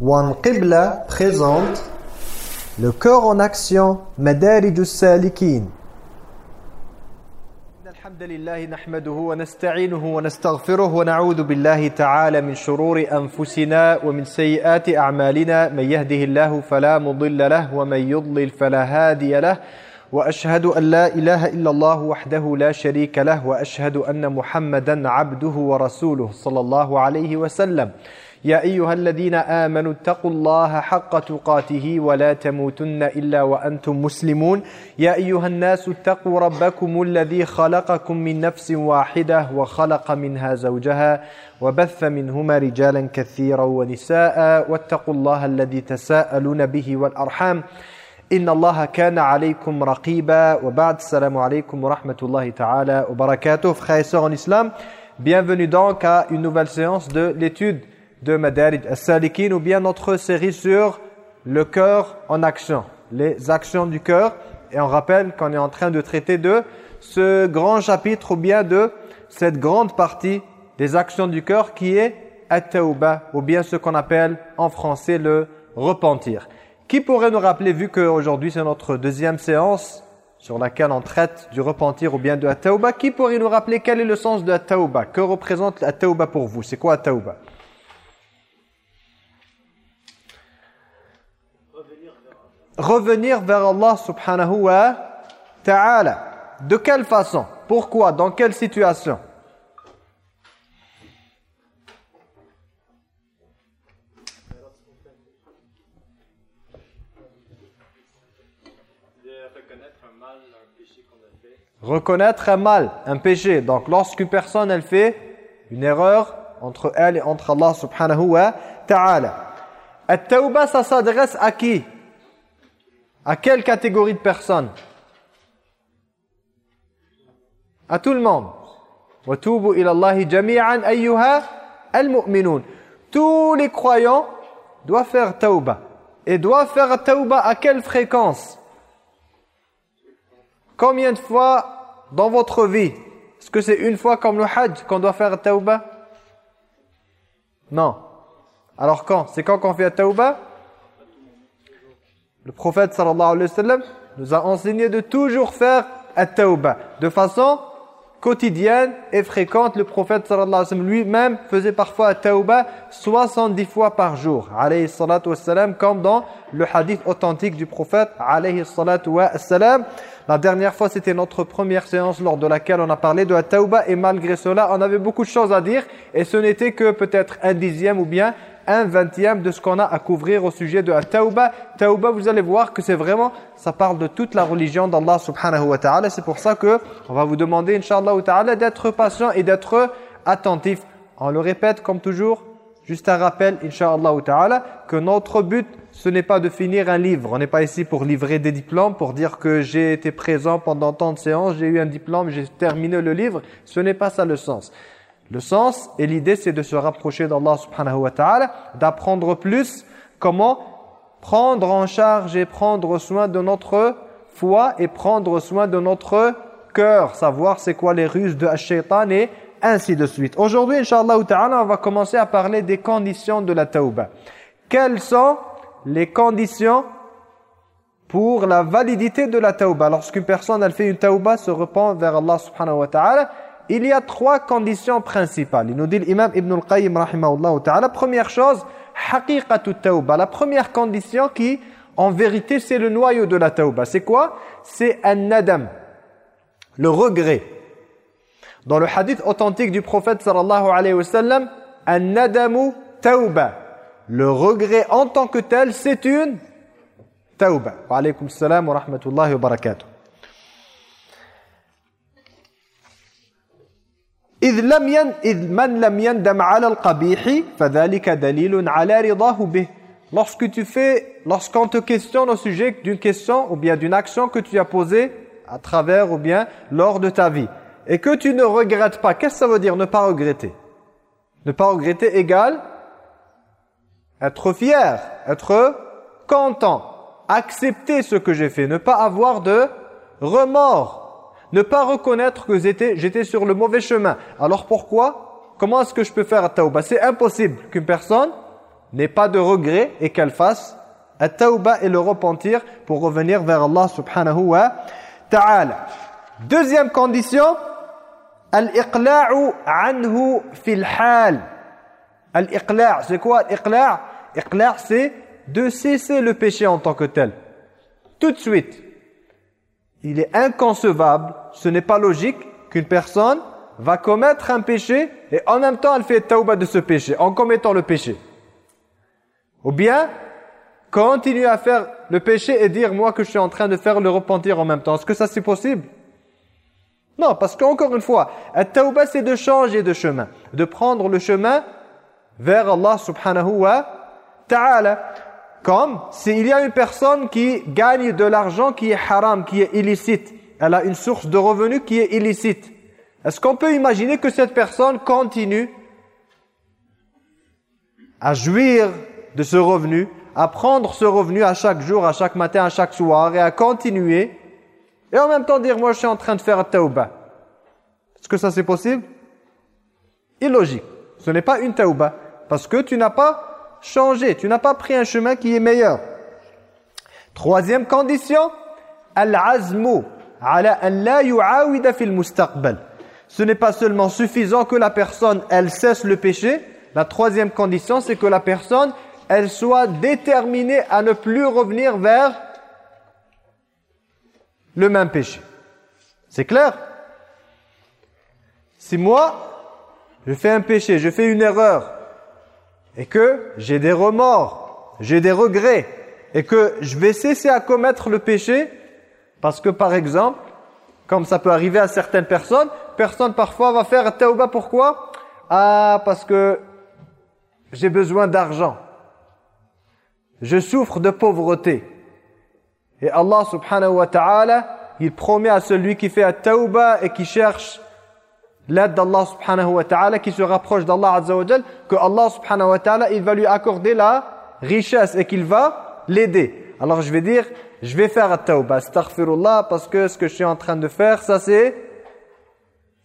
One Qibla présente le cœur en action Madarij salikin الحمد لله نحمده ونستعينه ونستغفره ونعوذ بالله تعالى من شرور أنفسنا ومن سيئات أعمالنا من يهده الله فلا مضل له ومن يضلل فلا هادي له وأشهد أن لا إله إلا الله وحده لا شريك له وأشهد أن محمدا عبده ورسوله صلى الله عليه وسلم يا أيها الذين آمنوا اتقوا الله حق تقاته ولا تموتن إلا وأنتم مسلمون. يا أيها الناس اتقوا ربكم الذي خلقكم من نفس واحدة وخلق منها زوجها وبث منهما رجالا كثيرا ونساء واتقوا الله الذي تساءلون به والأرحام. إن الله كان عليكم رقيبا. وبعد السلام عليكم ورحمة الله تعالى وبركاته. Frères et islam, bienvenue donc à une nouvelle séance de l'étude de Madarij as-Salikin ou bien notre série sur le cœur en action, les actions du cœur. Et on rappelle qu'on est en train de traiter de ce grand chapitre ou bien de cette grande partie des actions du cœur qui est at-tawbah ou bien ce qu'on appelle en français le repentir. Qui pourrait nous rappeler, vu qu'aujourd'hui c'est notre deuxième séance sur laquelle on traite du repentir ou bien de at-tawbah, qui pourrait nous rappeler quel est le sens de at-tawbah Que représente at-tawbah pour vous? C'est quoi at-tawbah revenir vers Allah subhanahu wa ta'ala. De quelle façon? Pourquoi? Dans quelle situation? Reconnaître un mal, un péché. Donc lorsqu'une personne elle fait une erreur entre elle et entre Allah subhanahu wa ta'ala. At-tawbah ça s'adresse à qui? À quelle catégorie de personnes À tout le monde. Tous les croyants doivent faire tauba. Et doivent faire tauba à quelle fréquence? Combien de fois dans votre vie? Est-ce que c'est une fois comme le hajj qu'on doit faire tauba Non. Alors quand? C'est quand qu'on fait tauba le prophète sallallahu alayhi wa sallam nous a enseigné de toujours faire at-tawbah de façon quotidienne et fréquente. Le prophète sallallahu alayhi wa sallam lui-même faisait parfois at-tawbah 70 fois par jour. Alayhi salatu wassalam, comme dans le hadith authentique du prophète alayhi salatu wassalam. La dernière fois, c'était notre première séance lors de laquelle on a parlé de at-tawbah et malgré cela, on avait beaucoup de choses à dire et ce n'était que peut-être un dixième ou bien un vingtième de ce qu'on a à couvrir au sujet de la tauba. Tauba, vous allez voir que c'est vraiment, ça parle de toute la religion d'Allah subhanahu wa ta'ala. C'est pour ça que on va vous demander, inshallah ta'ala, d'être patient et d'être attentif. On le répète comme toujours, juste un rappel, inshallah ta'ala, que notre but, ce n'est pas de finir un livre. On n'est pas ici pour livrer des diplômes, pour dire que j'ai été présent pendant tant de séances, j'ai eu un diplôme, j'ai terminé le livre. Ce n'est pas ça le sens. Le sens et l'idée, c'est de se rapprocher d'Allah subhanahu wa ta'ala, d'apprendre plus comment prendre en charge et prendre soin de notre foi et prendre soin de notre cœur, savoir c'est quoi les ruses de shaitan et ainsi de suite. Aujourd'hui, Inch'Allah ta'ala, on va commencer à parler des conditions de la tauba. Quelles sont les conditions pour la validité de la tauba Lorsqu'une personne, elle fait une tauba, se repent vers Allah subhanahu wa ta'ala, il y a trois conditions principales. Il nous dit l'imam Ibn al-Qayyim ta'ala. Première chose. La première condition qui, en vérité, c'est le noyau de la tauba. C'est quoi? C'est un nadam, le regret. Dans le hadith authentique du prophète sallallahu alayhi wa sallam, un nadamu tauba. Le regret en tant que tel, c'est une tauba. Wa alaykum salam wa rahmatullahi wa barakatuh. Lorsque tu fais, lorsqu'on te questionne au sujet d'une question ou bien d'une action que tu as posée à travers ou bien lors de ta vie et que tu ne regrettes pas, qu'est-ce que ça veut dire ne pas regretter? Ne pas regretter égale être fier, être content, accepter ce que j'ai fait, ne pas avoir de remords ne pas reconnaître que j'étais sur le mauvais chemin. Alors pourquoi? Comment est-ce que je peux faire tauba C'est impossible qu'une personne n'ait pas de regret et qu'elle fasse at-tawbah et le repentir pour revenir vers Allah subhanahu wa ta'ala. Deuxième condition, al-iqla'u anhu fil hal. Al-iqla' c'est quoi? Al-iqla' Iqla' c'est de cesser le péché en tant que tel. Tout de suite. Il est inconcevable, ce n'est pas logique qu'une personne va commettre un péché et en même temps elle fait tauba de ce péché en commettant le péché. Ou bien continuer à faire le péché et dire moi que je suis en train de faire le repentir en même temps. Est-ce que ça c'est possible? Non, parce qu'encore une fois, la tauba c'est de changer de chemin, de prendre le chemin vers Allah subhanahu wa ta'ala. Comme s'il y a une personne qui gagne de l'argent qui est haram, qui est illicite. Elle a une source de revenus qui est illicite. Est-ce qu'on peut imaginer que cette personne continue à jouir de ce revenu, à prendre ce revenu à chaque jour, à chaque matin, à chaque soir, et à continuer, et en même temps dire, moi je suis en train de faire tauba. Est-ce que ça c'est possible? Illogique. Ce n'est pas une tauba, parce que tu n'as pas changé, tu n'as pas pris un chemin qui est meilleur. Troisième condition, al-azmu ala an la yu'awida fil mustaqbal. Ce n'est pas seulement suffisant que la personne, elle cesse le péché. La troisième condition, c'est que la personne, elle soit déterminée à ne plus revenir vers le même péché. C'est clair? Si moi, je fais un péché, je fais une erreur, et que j'ai des remords, j'ai des regrets, et que je vais cesser à commettre le péché, parce que par exemple, comme ça peut arriver à certaines personnes, personne parfois va faire tauba pourquoi? Ah, parce que j'ai besoin d'argent. Je souffre de pauvreté. Et Allah subhanahu wa ta'ala, il promet à celui qui fait tauba et qui cherche l'aide d'Allah subhanahu wa ta'ala, qui se rapproche d'Allah azza wa que Allah subhanahu wa ta'ala, il va lui accorder la richesse et qu'il va l'aider. Alors je vais dire, je vais faire tauba, astaghfirullah, parce que ce que je suis en train de faire, ça c'est,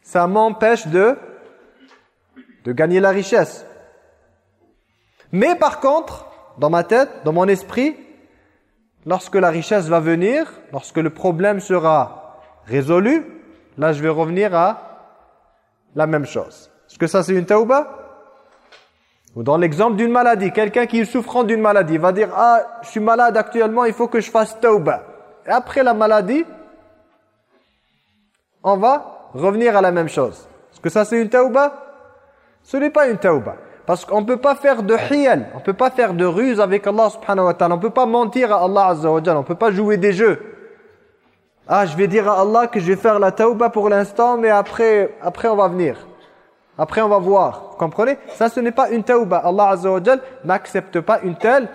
ça m'empêche de, de gagner la richesse. Mais par contre, dans ma tête, dans mon esprit, lorsque la richesse va venir, lorsque le problème sera résolu, là je vais revenir à la même chose. Est-ce que ça c'est une tauba ou dans l'exemple d'une maladie, quelqu'un qui est souffrant d'une maladie va dire « Ah, je suis malade actuellement, il faut que je fasse tauba. » Et après la maladie, on va revenir à la même chose. Est-ce que ça c'est une tauba Ce n'est pas une tauba. Parce qu'on ne peut pas faire de hiyal, on ne peut pas faire de ruse avec Allah subhanahu wa ta'ala, on ne peut pas mentir à Allah azza on ne peut pas jouer des jeux. Ah, je vais dire à Allah que je vais faire la tauba pour l'instant, mais après, après on va venir. Après on va voir. Vous comprenez? Ça, ce n'est pas une tauba. Allah Azza wa n'accepte pas une telle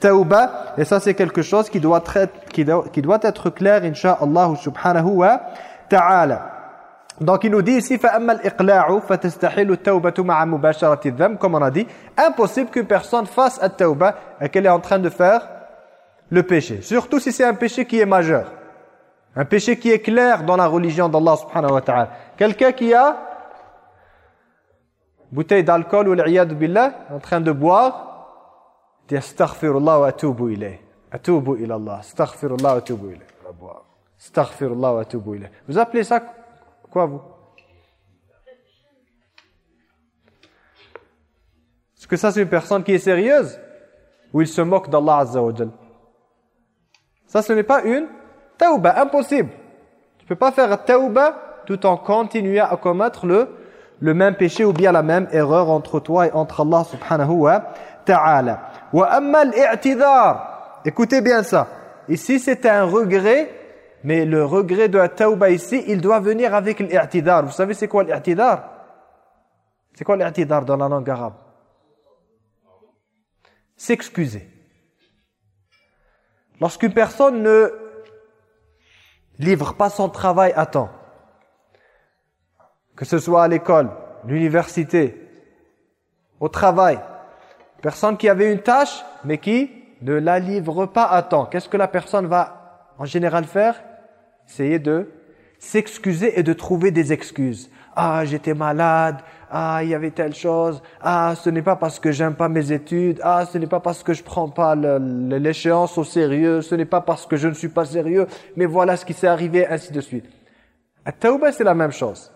tauba. Et ça, c'est quelque chose qui doit, être, qui doit, qui doit être clair, insha'Allah subhanahu wa ta'ala. Donc il nous dit ici comme on a dit impossible qu'une personne fasse at-tauba et qu'elle est en train de faire le péché surtout si c'est un péché qui est majeur un péché qui est clair dans la religion d'Allah subhanahu wa ta'ala. Quelqu'un qui a bouteille d'alcool ou l'iyad billah, en train de boire, dit astaghfirullah wa atubu ilayh. Atubu ilallah. Astaghfirullah wa atubu ilayh. Astaghfirullah wa atubu ilayh. Vous appelez ça quoi vous? Est-ce que ça c'est une personne qui est sérieuse? Ou il se moque d'Allah Azza Ça ce n'est pas une tauba, impossible. Tu peux pas faire tauba tout en continuant à commettre le le même péché ou bien la même erreur entre toi et entre Allah subhanahu wa ta'ala. Wa amma Écoutez bien ça. Ici c'est un regret, mais le regret de la ici, il doit venir avec l'i'tidar. Vous savez c'est quoi l'i'tidar? C'est quoi l'i'tidar dans la langue arabe? S'excuser. Lorsqu'une personne ne livre pas son travail à temps, que ce soit à l'école, l'université, au travail. Personne qui avait une tâche, mais qui ne la livre pas à temps. Qu'est-ce que la personne va en général faire? Essayer de s'excuser et de trouver des excuses. Ah, j'étais malade. Ah, il y avait telle chose. Ah, ce n'est pas parce que j'aime pas mes études. Ah, ce n'est pas parce que je prends pas l'échéance au sérieux. Ce n'est pas parce que je ne suis pas sérieux. Mais voilà ce qui s'est arrivé, ainsi de suite. À Tauba, c'est la même chose.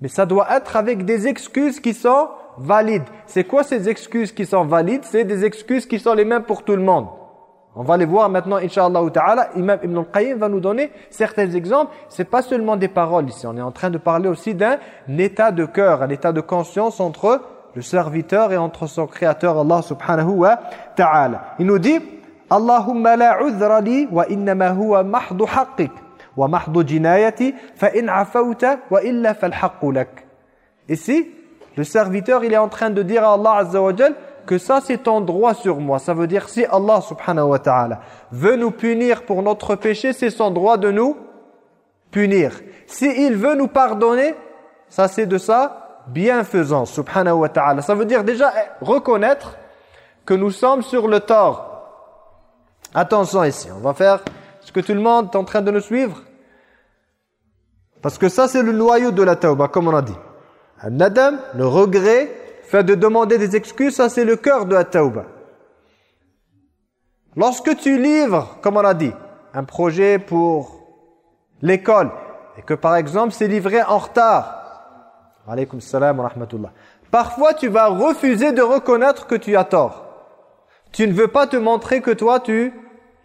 Mais ça doit être avec des excuses qui sont valides. C'est quoi ces excuses qui sont valides? C'est des excuses qui sont les mêmes pour tout le monde. On va les voir maintenant, Inch'Allah ta'ala. Imam Ibn al-Qayyim va nous donner certains exemples. C'est pas seulement des paroles ici. On est en train de parler aussi d'un état de cœur, un état de conscience entre le serviteur et entre son créateur, Allah subhanahu wa ta'ala. Il nous dit, Allahumma la udhra li wa innama huwa mahdu haqqik wa mahdu jinayati fa in afawta wa illa fal lak. Ici, le serviteur, il est en train de dire à Allah Azza wa Jal que ça c'est ton droit sur moi. Ça veut dire si Allah subhanahu wa ta'ala veut nous punir pour notre péché, c'est son droit de nous punir. Si il veut nous pardonner, ça c'est de sa bienfaisance subhanahu wa ta'ala. Ça veut dire déjà eh, reconnaître que nous sommes sur le tort. Attention ici, on va faire ce que tout le monde est en train de nous suivre. Parce que ça c'est le noyau de la tauba comme on a dit. Un adam, le regret, fait de demander des excuses, ça c'est le cœur de la tauba. Lorsque tu livres, comme on a dit, un projet pour l'école, et que par exemple c'est livré en retard, alaykum salam wa rahmatullah, parfois tu vas refuser de reconnaître que tu as tort. Tu ne veux pas te montrer que toi tu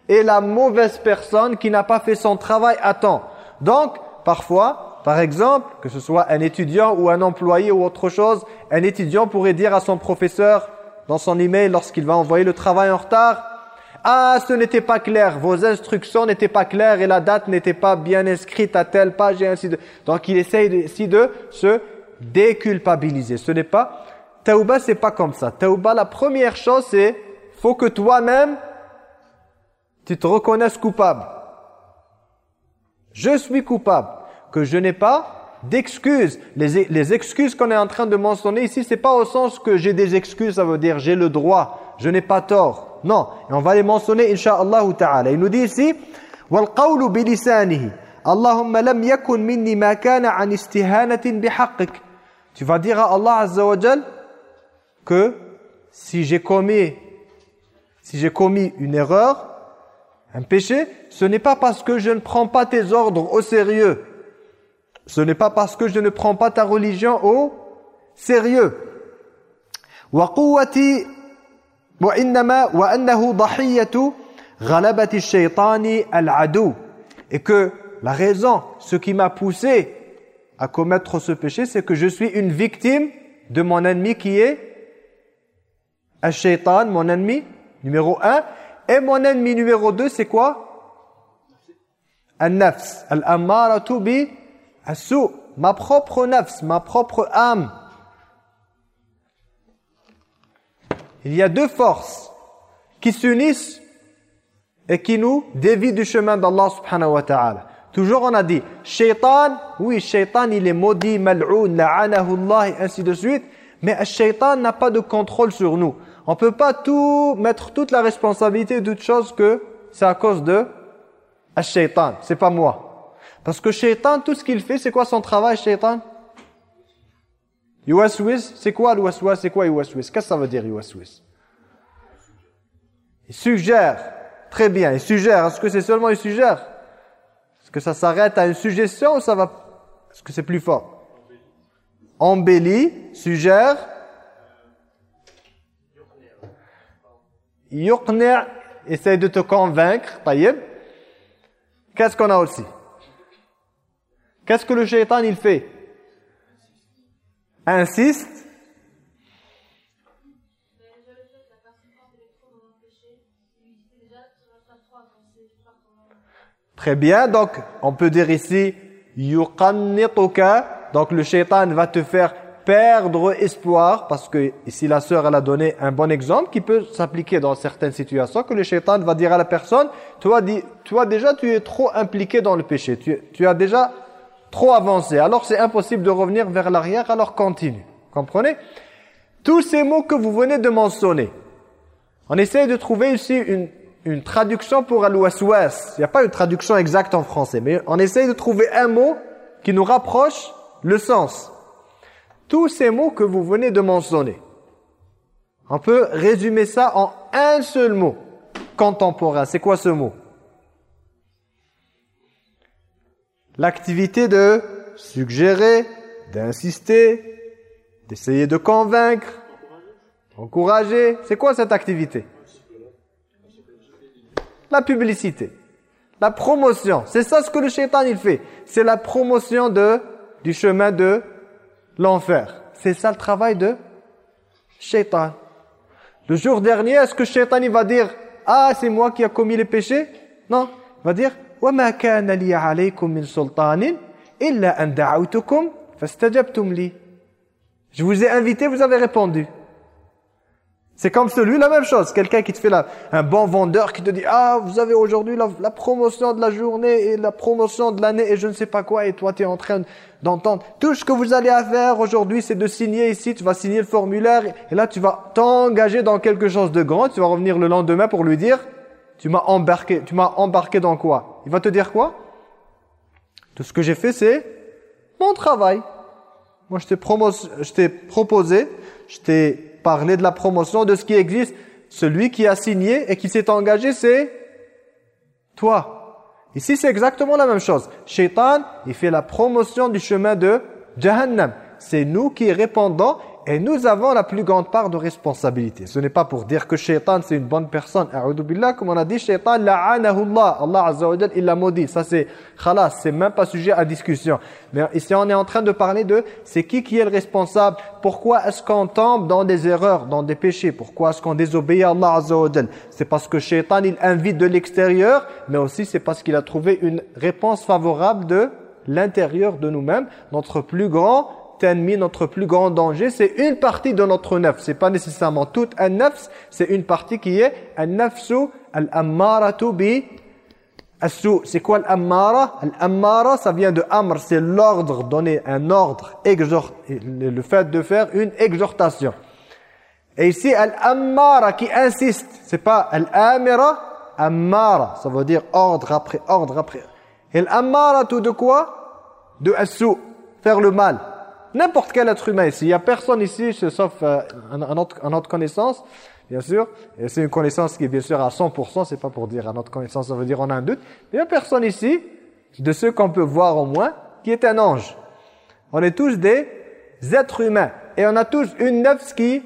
es la mauvaise personne qui n'a pas fait son travail à temps. Donc, parfois, par exemple, que ce soit un étudiant ou un employé ou autre chose, un étudiant pourrait dire à son professeur dans son email lorsqu'il va envoyer le travail en retard « Ah, ce n'était pas clair, vos instructions n'étaient pas claires et la date n'était pas bien inscrite à telle page et ainsi de... » Donc il essaye ici de se déculpabiliser. Ce n'est pas... Taouba, c'est pas comme ça. Taouba, la première chose, c'est faut que toi-même, tu te reconnaisses coupable. Je suis coupable que je n'ai pas d'excuses. Les, les, excuses qu'on est en train de mentionner ici, c'est pas au sens que j'ai des excuses, ça veut dire j'ai le droit, je n'ai pas tort. Non, et on va les mentionner insha'Allah ta'ala. Il nous dit ici وَالْقَوْلُ بِلِسَانِهِ اللهم لم يكن مني ما كان عن استهانة بحقك Tu vas dire à Allah Azza wa Jal que si j'ai commis si j'ai commis une erreur, un péché, ce n'est pas parce que je ne prends pas tes ordres au sérieux ce n'est pas parce que je ne prends pas ta religion au sérieux. et que la raison, ce qui m'a poussé à commettre ce péché, c'est que je suis une victime de mon ennemi qui est Al-Shaytan, mon ennemi numéro un. Et mon ennemi numéro deux, c'est quoi? Al-Nafs. Al-Ammaratu bi ma propre nafs, ma propre âme. Il y a deux forces qui s'unissent et qui nous dévient du chemin d'Allah subhanahu wa ta'ala. Toujours on a dit, shaitan, oui, shaitan il est maudit, mal'oun, la'anahu Allah et ainsi de suite, mais shaitan n'a pas de contrôle sur nous. On peut pas tout mettre toute la responsabilité de toute chose que c'est à cause de shaitan, c'est pas moi. Parce que Shaitan, tout ce qu'il fait, c'est quoi son travail, Shaitan? Yuaswis, c'est quoi l'Uaswas C'est quoi Yuaswis Qu'est-ce que ça veut dire Yuaswis Il suggère. Très bien, il suggère. Est-ce que c'est seulement il suggère? Est-ce que ça s'arrête à une suggestion ou ça va... Est-ce que c'est plus fort? Embellit, suggère. Yuqni' essaye de te convaincre. Qu'est-ce qu'on a aussi? Qu'est-ce que le shaitan il fait? Insiste. Très bien, donc on peut dire ici donc le shaitan va te faire perdre espoir parce que ici la sœur elle a donné un bon exemple qui peut s'appliquer dans certaines situations que le shaitan va dire à la personne toi, toi déjà tu es trop impliqué dans le péché. Tu, tu as déjà trop avancé. Alors c'est impossible de revenir vers l'arrière, alors continue. Comprenez? Tous ces mots que vous venez de mentionner, on essaie de trouver ici une, une traduction pour al-waswas. Il n'y a pas une traduction exacte en français, mais on essaie de trouver un mot qui nous rapproche Le sens. Tous ces mots que vous venez de mentionner, on peut résumer ça en un seul mot. Contemporain, c'est quoi ce mot? L'activité de suggérer, d'insister, d'essayer de convaincre, encourager. C'est quoi cette activité? La publicité, la promotion. C'est ça ce que le shaitan il fait. C'est la promotion de du chemin de l'enfer. C'est ça le travail de shaitan. Le jour dernier, est-ce que shaitan il va dire « Ah, c'est moi qui a commis les péchés » Non, il va dire « وَمَا كَانَ لِي عَلَيْكُمْ مِنْ سُلْطَانٍ إِلَّا أَنْ دَعَوْتُكُمْ فَاسْتَجَبْتُمْ لِي » Je vous ai invité, vous avez répondu. C'est comme celui, la même chose. Quelqu'un qui te fait la, un bon vendeur qui te dit « Ah, vous avez aujourd'hui la, promotion de la journée et la promotion de l'année et je ne sais pas quoi. » Et toi, tu es en train d'entendre. Tout ce que vous allez faire aujourd'hui, c'est de signer ici. Tu vas signer le formulaire et là, tu vas t'engager dans quelque chose de grand. Tu vas revenir le lendemain pour lui dire « Tu m'as embarqué. Tu m'as embarqué dans quoi ?» Il va te dire quoi? Tout ce que j'ai fait, c'est mon travail. Moi, je t'ai proposé, je t'ai parler de la promotion de ce qui existe. Celui qui a signé et qui s'est engagé, c'est toi. Ici, c'est exactement la même chose. Shaitan, il fait la promotion du chemin de Jahannam. C'est nous qui répondons et nous avons la plus grande part de responsabilité. Ce n'est pas pour dire que Shaitan c'est une bonne personne. Billah, comme on a dit, Shaitan la'anahullah. Allah Azza wa il l'a maudit. Ça c'est khalas, c'est même pas sujet à discussion. Mais ici on est en train de parler de c'est qui qui est le responsable Pourquoi est-ce qu'on tombe dans des erreurs, dans des péchés? Pourquoi est-ce qu'on désobéit à Allah Azza wa C'est parce que Shaitan il invite de l'extérieur, mais aussi c'est parce qu'il a trouvé une réponse favorable de l'intérieur de nous-mêmes, notre plus grand ennemi, notre plus grand danger, c'est une partie de notre neuf. C'est pas nécessairement tout un nefs, c'est une partie qui est un nafsu al-ammaratu bi C'est quoi l'ammara L'ammara, ça vient de amr, c'est l'ordre, donner un ordre, exhort, le fait de faire une exhortation. Et ici, al-ammara qui insiste, c'est pas al-amira, ammara, ça veut dire ordre après ordre après. Et l'ammara tout de quoi? De assou, faire le mal. N'importe quel être humain ici. Il n'y a personne ici, sauf euh, un, autre, un autre connaissance, bien sûr. Et c'est une connaissance qui est bien sûr à 100%, c'est pas pour dire à notre connaissance, ça veut dire on a un doute. Il n'y a personne ici, de ceux qu'on peut voir au moins, qui est un ange. On est tous des êtres humains. Et on a tous une nefs qui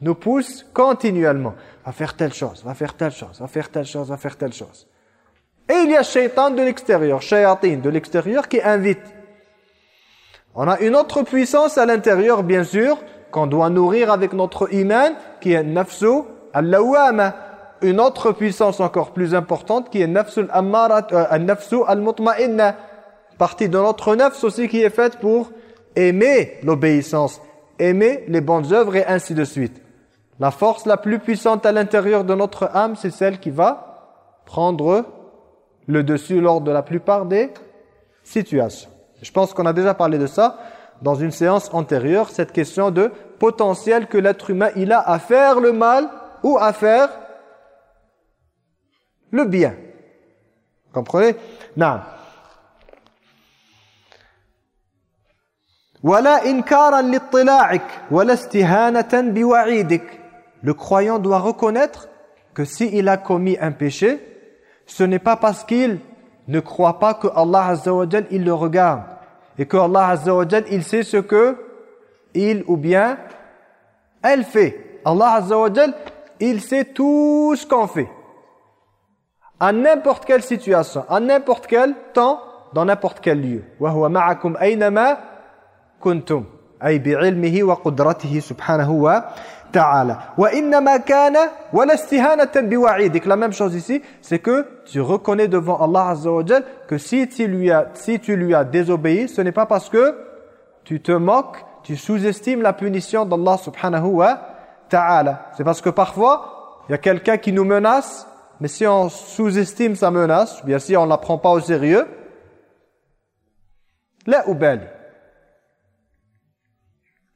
nous pousse continuellement. à faire telle chose, va faire telle chose, va faire telle chose, va faire telle chose. Et il y a shaitan de l'extérieur, shayatin de l'extérieur qui invite on a une autre puissance à l'intérieur, bien sûr, qu'on doit nourrir avec notre iman, qui est nafsu al-lawama. Une autre puissance encore plus importante, qui est euh, nafsu al-mutma'inna. Partie de notre nafs aussi qui est faite pour aimer l'obéissance, aimer les bonnes œuvres et ainsi de suite. La force la plus puissante à l'intérieur de notre âme, c'est celle qui va prendre le dessus lors de la plupart des situations. Je pense qu'on a déjà parlé de ça dans une séance antérieure, cette question de potentiel que l'être humain il a à faire le mal ou à faire le bien. Vous comprenez Non. Le croyant doit reconnaître que s'il a commis un péché, ce n'est pas parce qu'il ne croit pas que Allah Azza il le regarde et que Allah Azza wa il sait ce que il ou bien elle fait. Allah Azza wa il sait tout ce qu'on fait. À n'importe quelle situation, à n'importe quel temps, dans n'importe quel lieu. وَهُوَ مَعَكُمْ أَيْنَمَا كُنْتُمْ أي بعلمه وقدرته سبحانه ta'ala. La même chose ici, c'est que tu reconnais devant Allah Azza wa que si tu lui as si tu lui as désobéi, ce n'est pas parce que tu te moques, tu sous-estimes la punition d'Allah subhanahu wa ta'ala. C'est parce que parfois, il y a quelqu'un qui nous menace, mais si on sous-estime sa menace, bien si on ne la prend pas au sérieux, la belle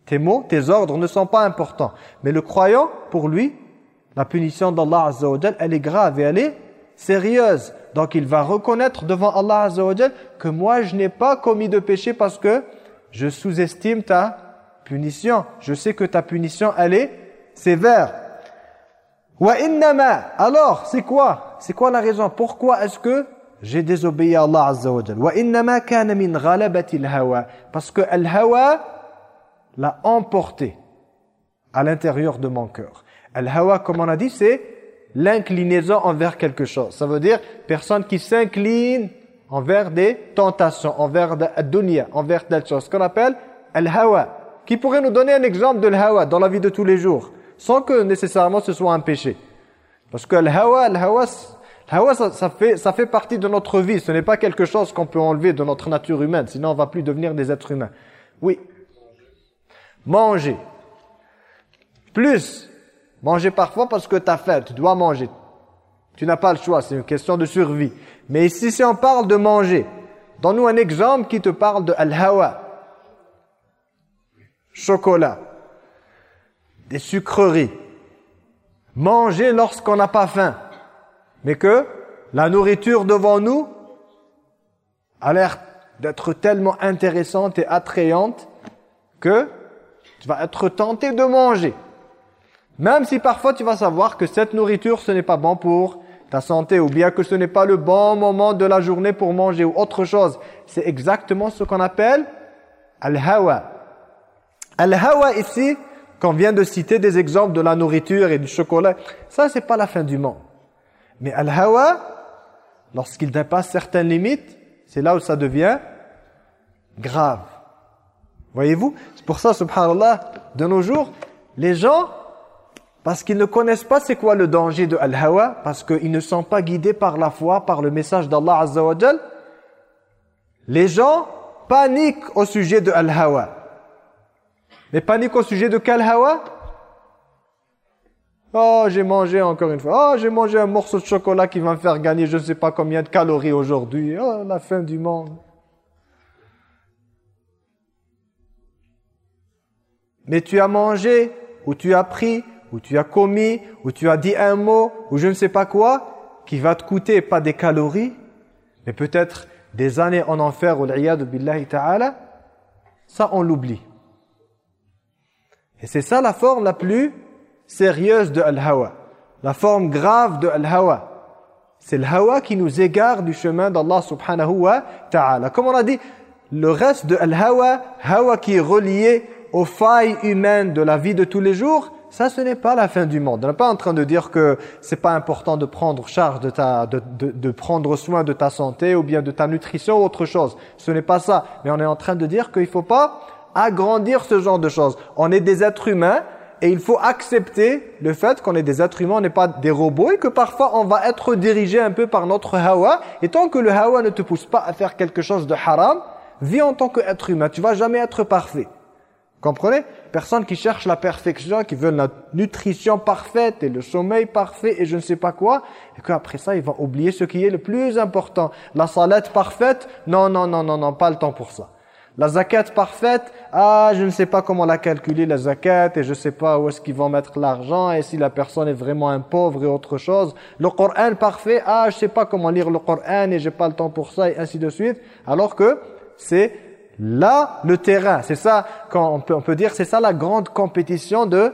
tes mots, tes ordres ne sont pas importants. Mais le croyant, pour lui, la punition d'Allah Azza elle est grave et elle est sérieuse. Donc il va reconnaître devant Allah Azza que moi je n'ai pas commis de péché parce que je sous-estime ta punition. Je sais que ta punition, elle est sévère. Wa. Alors, c'est quoi? C'est quoi la raison? Pourquoi est-ce que j'ai désobéi à Allah Azza wa kana min. Parce que al-hawa l'a emporté à l'intérieur de mon cœur. Al-hawa, comme on a dit, c'est l'inclinaison envers quelque chose. Ça veut dire personne qui s'incline envers des tentations, envers la dunya, envers des choses. Ce qu'on appelle al-hawa. Qui pourrait nous donner un exemple de l'hawa dans la vie de tous les jours sans que nécessairement ce soit un péché. Parce que l'hawa, l'hawa, hawa ça, ça, fait, ça fait partie de notre vie. Ce n'est pas quelque chose qu'on peut enlever de notre nature humaine. Sinon, on va plus devenir des êtres humains. Oui. Manger. Plus. Manger parfois parce que tu as faim. Tu dois manger. Tu n'as pas le choix. C'est une question de survie. Mais ici, si on parle de manger, donne-nous un exemple qui te parle de al-hawa. Chocolat des sucreries. Manger lorsqu'on n'a pas faim. Mais que la nourriture devant nous a l'air d'être tellement intéressante et attrayante que tu vas être tenté de manger. Même si parfois tu vas savoir que cette nourriture ce n'est pas bon pour ta santé ou bien que ce n'est pas le bon moment de la journée pour manger ou autre chose. C'est exactement ce qu'on appelle al-hawa. Al-hawa ici, qu'on vient de citer des exemples de la nourriture et du chocolat, ça c'est pas la fin du monde. Mais al-hawa, lorsqu'il dépasse certaines limites, c'est là où ça devient grave. Voyez-vous C'est pour ça, subhanallah, de nos jours, les gens, parce qu'ils ne connaissent pas c'est quoi le danger de al-hawa, parce qu'ils ne sont pas guidés par la foi, par le message d'Allah Azza les gens paniquent au sujet de al-hawa. Mais panique au sujet de quel hawa? Oh, j'ai mangé encore une fois. Oh, j'ai mangé un morceau de chocolat qui va me faire gagner je ne sais pas combien de calories aujourd'hui. Oh, la fin du monde. Mais tu as mangé, ou tu as pris, ou tu as commis, ou tu as dit un mot, ou je ne sais pas quoi, qui va te coûter pas des calories, mais peut-être des années en enfer, ou billahi ta'ala, ça on l'oublie. Et c'est ça la forme la plus sérieuse de al-hawa. La forme grave de al-hawa. C'est le hawa qui nous égare du chemin d'Allah subhanahu wa ta'ala. Comme on a dit, le reste de al-hawa, hawa qui est relié aux failles humaines de la vie de tous les jours, ça ce n'est pas la fin du monde. On n'est pas en train de dire que c'est pas important de prendre charge de ta de, de, de, prendre soin de ta santé ou bien de ta nutrition ou autre chose. Ce n'est pas ça. Mais on est en train de dire qu'il faut pas agrandir ce genre de choses. On est des êtres humains et il faut accepter le fait qu'on est des êtres humains, on n'est pas des robots et que parfois on va être dirigé un peu par notre hawa. Et tant que le hawa ne te pousse pas à faire quelque chose de haram, vis en tant qu'être humain. Tu vas jamais être parfait. Comprenez? Personne qui cherche la perfection, qui veut la nutrition parfaite et le sommeil parfait et je ne sais pas quoi, et qu'après ça, il va oublier ce qui est le plus important. La salette parfaite, non, non, non, non, non, pas le temps pour ça. La zakat parfaite, ah, je ne sais pas comment la calculer, la zakat, et je ne sais pas où est-ce qu'ils vont mettre l'argent, et si la personne est vraiment un pauvre et autre chose. Le Coran parfait, ah, je ne sais pas comment lire le Coran, et j'ai pas le temps pour ça, et ainsi de suite. Alors que c'est là le terrain. C'est ça, quand on peut, on peut dire, c'est ça la grande compétition de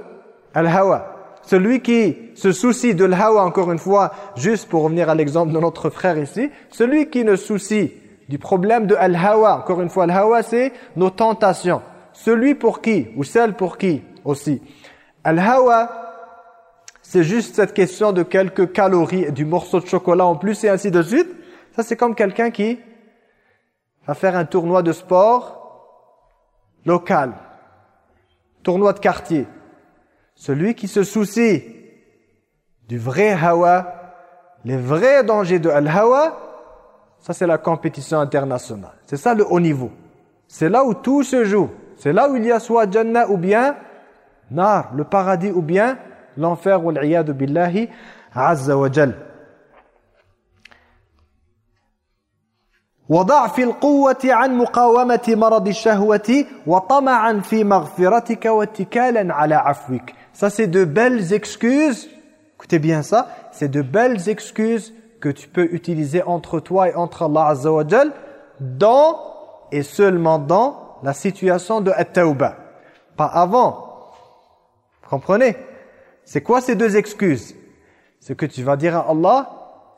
Al-Hawa. Celui qui se soucie de l'hawa, encore une fois, juste pour revenir à l'exemple de notre frère ici, celui qui ne soucie du problème de al-hawa. Encore une fois, al-hawa, c'est nos tentations. Celui pour qui ou celle pour qui aussi. Al-hawa, c'est juste cette question de quelques calories du morceau de chocolat en plus et ainsi de suite. Ça, c'est comme quelqu'un qui va faire un tournoi de sport local, tournoi de quartier. Celui qui se soucie du vrai hawa, les vrais dangers de al-hawa, ça, c'est la compétition internationale. C'est ça le haut niveau. C'est là où tout se joue. C'est là où il y a soit Jannah ou bien Nar, le paradis ou bien l'enfer wal billahi azza wa. وضعف القوة عن مقاومة مرض الشهوة وطمعا في مغفرتك واتكالا على عفوك. Ça c'est de belles excuses. Écoutez bien ça, c'est de belles excuses que tu peux utiliser entre toi et entre Allah Azza wa dans et seulement dans la situation de at-tawbah. Pas avant. Vous comprenez C'est quoi ces deux excuses C'est que tu vas dire à Allah,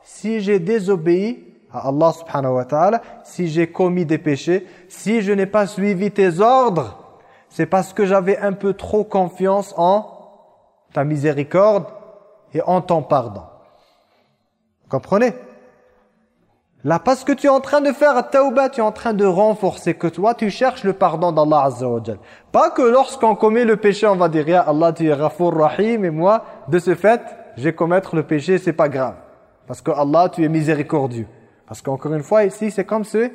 si j'ai désobéi Allah subhanahu wa ta'ala, si j'ai commis des péchés, si je n'ai pas suivi tes ordres, c'est parce que j'avais un peu trop confiance en ta miséricorde et en ton pardon. Vous comprenez? Là, parce que tu es en train de faire tauba, tu es en train de renforcer que toi, tu cherches le pardon d'Allah Azza wa Pas que lorsqu'on commet le péché, on va dire, Allah, tu es Rafour Rahim, et moi, de ce fait, je vais commettre le péché, c'est pas grave. Parce que Allah, tu es miséricordieux. Parce qu'encore une fois, ici, c'est comme si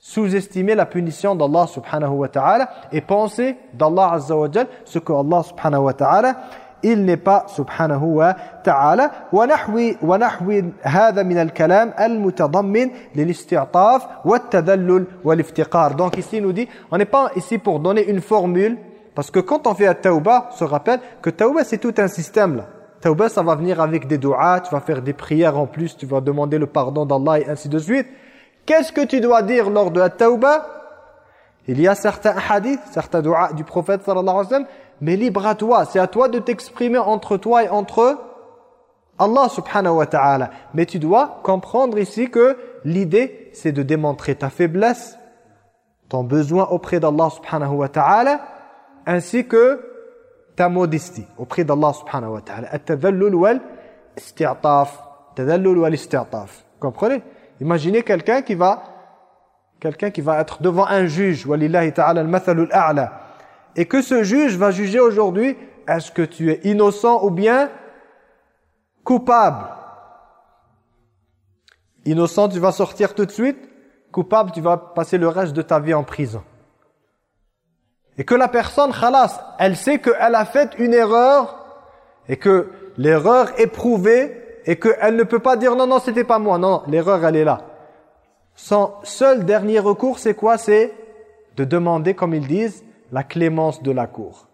sous-estimer la punition d'Allah subhanahu wa ta'ala et penser d'Allah azza wa ce que Allah subhanahu wa ta'ala il n'est pas subhanahu wa ta'ala ونحوي ونحوي هذا من الكلام المتضمن للاستعطاف والتذلل والافتقار donc ici il nous dit on n'est pas ici pour donner une formule parce que quand on fait la tauba se rappelle que tauba c'est tout un système là tauba ça va venir avec des doigts tu vas faire des prières en plus tu vas demander le pardon d'Allah et ainsi de suite qu'est-ce que tu dois dire lors de la tauba il y a certains hadiths certains doigts du prophète sallallahu alayhi wa sallam mais libre à toi. C'est à toi de t'exprimer entre toi et entre Allah subhanahu wa ta'ala. Mais tu dois comprendre ici que l'idée, c'est de démontrer ta faiblesse, ton besoin auprès d'Allah subhanahu wa ta'ala, ainsi que ta modestie auprès d'Allah subhanahu wa ta'ala. At-tadallul wal isti'taf. Tadallul wal isti'taf. Comprenez? Imaginez quelqu'un qui va quelqu'un qui va être devant un juge, walillahi ta'ala al-mathalul a'la et que ce juge va juger aujourd'hui, est-ce que tu es innocent ou bien coupable? Innocent, tu vas sortir tout de suite? Coupable, tu vas passer le reste de ta vie en prison. Et que la personne, khalas, elle sait qu'elle a fait une erreur et que l'erreur est prouvée et qu'elle ne peut pas dire non, non, c'était pas moi. Non, l'erreur, elle est là. Son seul dernier recours, c'est quoi? C'est de demander, comme ils disent, la clémence de la cour.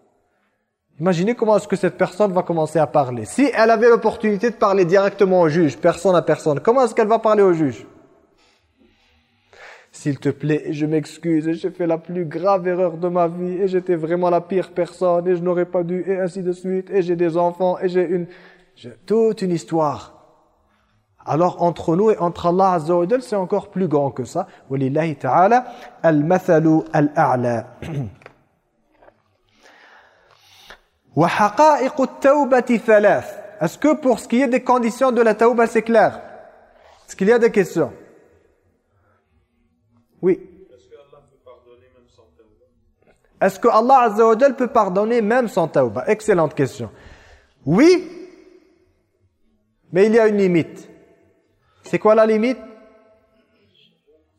Imaginez comment est-ce que cette personne va commencer à parler. Si elle avait l'opportunité de parler directement au juge, personne à personne, comment est-ce qu'elle va parler au juge? S'il te plaît, je m'excuse, j'ai fait la plus grave erreur de ma vie, et j'étais vraiment la pire personne, et je n'aurais pas dû, et ainsi de suite, et j'ai des enfants, et j'ai une... toute une histoire. Alors entre nous et entre Allah Azza wa c'est encore plus grand que ça. Walillahi ta'ala, al-mathalu al-a'la. Est-ce que pour ce qui est des conditions de la tauba, c'est clair? Est-ce qu'il y a des questions? Oui. Est-ce que Allah Azza wa peut pardonner même sans tauba Excellente question. Oui, mais il y a une limite. C'est quoi la limite?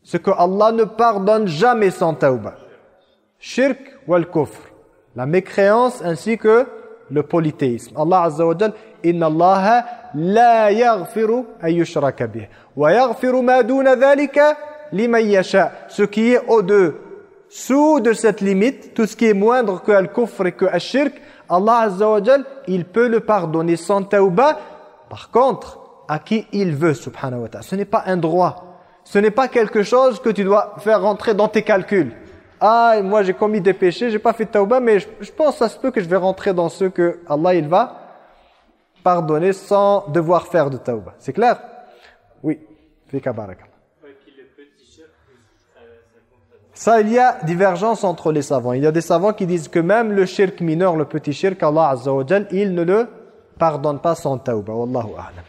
C'est que Allah ne pardonne jamais sans tauba. Shirk wal kufr la mécréance ainsi que le polythéisme. Allah Azza wa Jal inna Allah la yaghfiru an yushraka bih wa yaghfiru ma duna. Ce qui est au-dessous de cette limite, tout ce qui est moindre que al-kufr et que al-shirk, Allah Azza wa il peut le pardonner sans tauba. Par contre, à qui il veut subhanahu wa ta'ala. Ce n'est pas un droit. Ce n'est pas quelque chose que tu dois faire rentrer dans tes calculs ah, moi j'ai commis des péchés, j'ai pas fait tauba, mais je, pense ça se peut que je vais rentrer dans ceux que Allah il va pardonner sans devoir faire de tauba. C'est clair? Oui. Ça, il y a divergence entre les savants. Il y a des savants qui disent que même le shirk mineur, le petit shirk, Allah Azza wa il ne le pardonne pas sans tauba. Wallahu a'lam.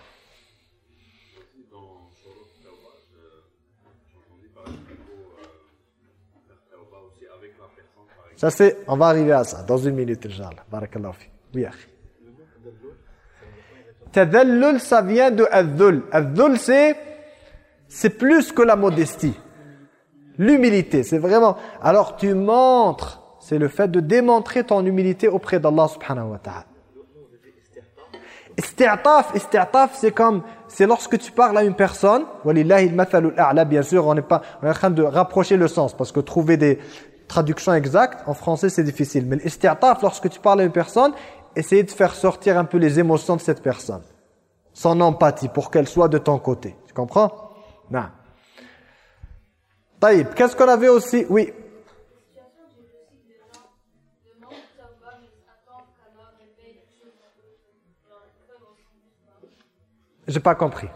Ça c'est, on va arriver à ça dans une minute, Inch'Allah. Barakallahu fi. Oui, Tadallul, ça vient de adhul. Adhul, c'est plus que la modestie. L'humilité, c'est vraiment... Alors tu montres, c'est le fait de démontrer ton humilité auprès d'Allah subhanahu wa ta'ala. Isti'taf, isti'taf, c'est comme, c'est lorsque tu parles à une personne, bien sûr, on est pas, on est en train de rapprocher le sens, parce que trouver des, traduction exacte, en français c'est difficile. Mais l'isti'taf, lorsque tu parles à une personne, essayer de faire sortir un peu les émotions de cette personne. Son empathie, pour qu'elle soit de ton côté. Tu comprends? Non. Qu'est-ce qu'on avait aussi? Oui. J'ai pas compris.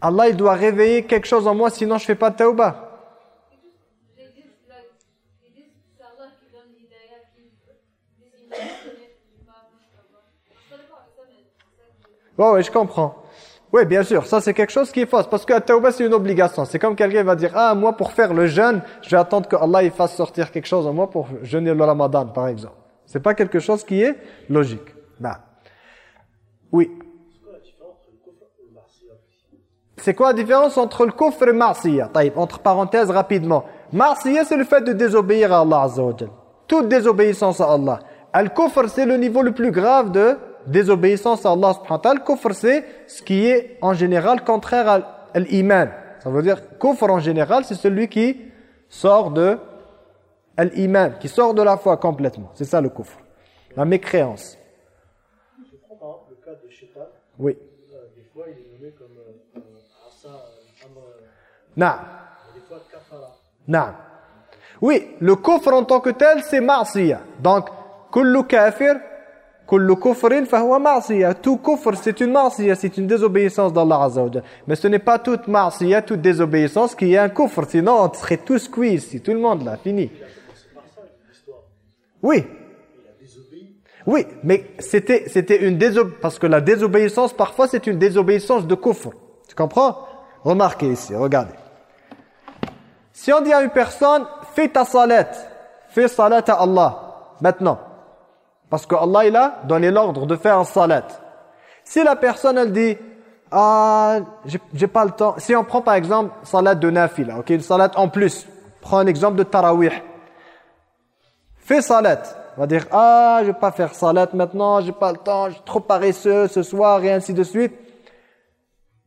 Allah, il doit réveiller quelque chose en moi, sinon je fais pas de taouba. Oh, oui, je comprends. Oui, bien sûr, ça c'est quelque chose qui est fausse, parce que tauba c'est une obligation. C'est comme quelqu'un va dire, ah, moi pour faire le jeûne, je vais attendre que Allah il fasse sortir quelque chose en moi pour jeûner le ramadan, par exemple. C'est pas quelque chose qui est logique. Bah. Oui. C'est quoi la différence entre le kufr et marsiya Entre parenthèses, rapidement. Marsiya, c'est le fait de désobéir à Allah Azza Toute désobéissance à Allah. Al-kufr, c'est le niveau le plus grave de désobéissance à Allah subhanahu wa ta'ala. Kufr, c'est ce qui est en général contraire à l'iman. Ça veut dire, kufr en général, c'est celui qui sort de l'iman, qui sort de la foi complètement. C'est ça le kufr. La mécréance. Je prends par exemple le cas de Shaitan. Oui. Euh, des fois, il est nommé comme euh, Asa, Amr, Na. des fois Kafara. Na. Oui, le kufr en tant que tel, c'est ma'siyah. Donc, kullu kafir Tout kufr, c'est une ma'siyah, c'est une désobéissance d'Allah Azza Mais ce n'est pas toute ma'siyah, toute désobéissance qui est un kufr. Sinon, on serait tous cuits ici, tout le monde là, fini. Oui. Oui, mais c'était c'était une désobéissance, parce que la désobéissance, parfois, c'est une désobéissance de kufr. Tu comprends? Remarquez ici, regardez. Si on dit à une personne, fais ta salat, fais salat à Allah, maintenant. Parce que Allah il a donné l'ordre de faire un salat. Si la personne elle dit ah j'ai pas le temps. Si on prend par exemple salat de nafila, OK, une salat en plus. Prends un exemple de tarawih. Fais salat. On va dire ah, je vais pas faire salat maintenant, j'ai pas le temps, je suis trop paresseux ce soir et ainsi de suite.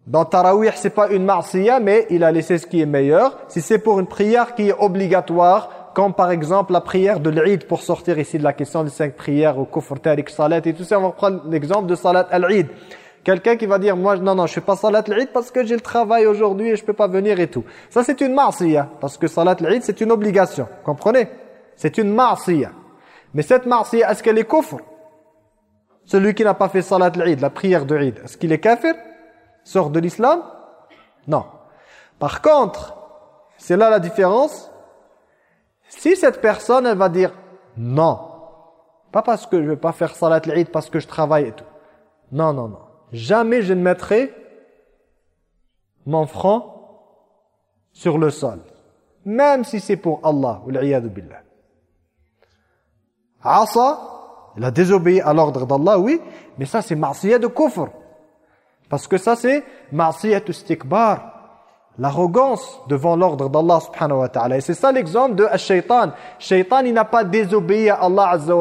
Dans tarawih, c'est pas une marsiya mais il a laissé ce qui est meilleur. Si c'est pour une prière qui est obligatoire, comme par exemple la prière de l'Eid pour sortir ici de la question des cinq prières au kufr, tariq, salat et tout ça, on va prendre l'exemple de salat al-Eid. Quelqu'un qui va dire, moi, non, non, je fais pas salat al-Eid parce que j'ai le travail aujourd'hui et je peux pas venir et tout. Ça, c'est une marsiya, parce que salat al-Eid, c'est une obligation. Comprenez? C'est une marsiya. Mais cette marsiya, est-ce qu'elle est kufr? Celui qui n'a pas fait salat al-Eid, la prière de Eid, est-ce qu'il est kafir? Sort de l'islam? Non. Par contre, c'est là la différence si cette personne, elle va dire non, pas parce que je ne vais pas faire salat l'Eid parce que je travaille et tout. Non, non, non. Jamais je ne mettrai mon front sur le sol. Même si c'est pour Allah. billah. Asa, il a désobéi à l'ordre d'Allah, oui. Mais ça, c'est ma'siyah de kufr. Parce que ça, c'est ma'siyah de stikbar l'arrogance devant l'ordre d'Allah subhanahu wa ta'ala. Et c'est ça l'exemple de shaitan. Shaitan, il n'a pas désobéi à Allah azza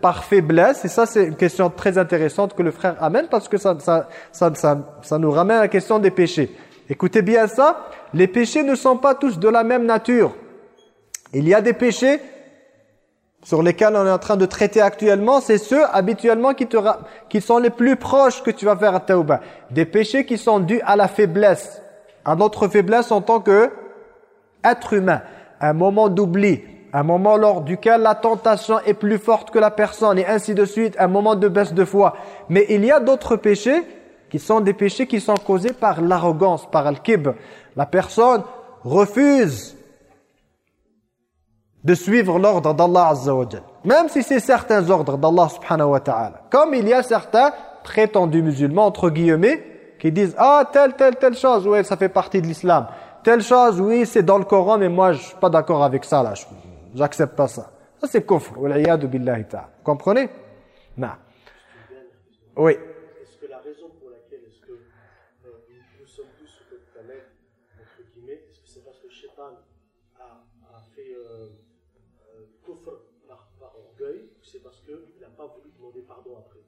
par faiblesse. Et ça, c'est une question très intéressante que le frère amène parce que ça, ça, ça, ça, ça nous ramène à la question des péchés. Écoutez bien ça, les péchés ne sont pas tous de la même nature. Il y a des péchés sur lesquels on est en train de traiter actuellement, c'est ceux habituellement qui, te, qui sont les plus proches que tu vas faire à Tauba. Des péchés qui sont dus à la faiblesse à notre faiblesse en tant que être humain, un moment d'oubli, un moment lors duquel la tentation est plus forte que la personne et ainsi de suite, un moment de baisse de foi. Mais il y a d'autres péchés qui sont des péchés qui sont causés par l'arrogance, par le kib. La personne refuse de suivre l'ordre d'Allah Azza Même si c'est certains ordres d'Allah subhanahu wa ta'ala. Comme il y a certains prétendus musulmans, entre guillemets, qui disent ah telle telle telle chose. Oui ça fait partie de l'islam. Telle chose oui c'est dans le Coran mais moi je suis pas d'accord avec ça là. J'accepte pas ça. Ça c'est kufr. Billahi ta'ala. Comprenez? Non. Oui. Est-ce que la raison pour laquelle euh, nous sommes tous sur cette planète entre guillemets est-ce que c'est parce que Shaitan a, fait euh, euh, par orgueil ou c'est parce qu'il n'a pas voulu demander pardon après?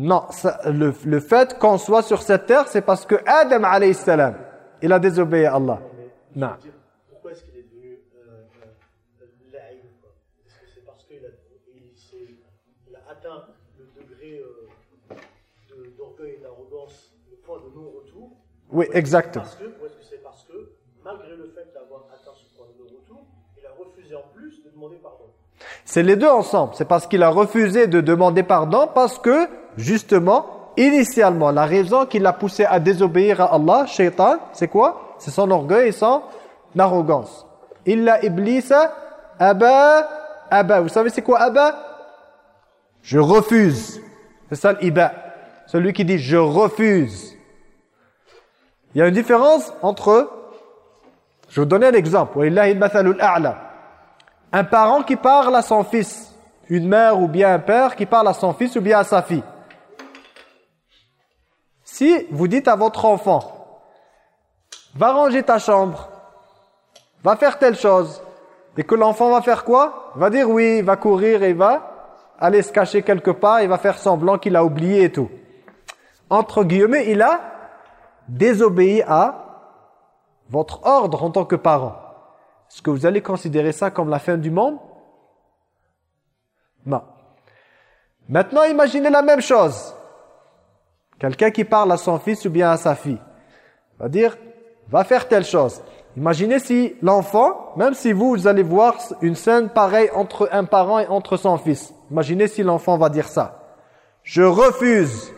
Non, le, le, fait qu'on soit sur cette terre, c'est parce que Adam alayhi salam, il a désobéi à Allah. Non. Pourquoi est-ce qu'il est devenu euh, euh, Est-ce que c'est parce qu'il a, il, a, atteint le degré euh, d'orgueil et d'arrogance, le point de non-retour? Oui, exactement. Ou est-ce que c'est parce que, malgré le fait d'avoir atteint ce point de non-retour, il a refusé en plus de demander pardon? C'est les deux ensemble. C'est parce qu'il a refusé de demander pardon parce que, justement, initialement, la raison qui l'a poussé à désobéir à Allah, shaitan, c'est quoi? C'est son orgueil et son arrogance. Illa iblisa aba aba. Vous savez c'est quoi aba? Je refuse. C'est ça l'iba. Celui qui dit je refuse. Il y a une différence entre je vais vous donner un exemple. Un parent qui parle à son fils, une mère ou bien un père qui parle à son fils ou bien à sa fille. Si vous dites à votre enfant, va ranger ta chambre, va faire telle chose, et que l'enfant va faire quoi? Va dire oui, va courir et va aller se cacher quelque part, il va faire semblant qu'il a oublié et tout. Entre guillemets, il a désobéi à votre ordre en tant que parent. Est-ce que vous allez considérer ça comme la fin du monde? Non. Maintenant, imaginez la même chose. Quelqu'un qui parle à son fils ou bien à sa fille va dire, va faire telle chose. Imaginez si l'enfant, même si vous, vous allez voir une scène pareille entre un parent et entre son fils. Imaginez si l'enfant va dire ça. Je refuse.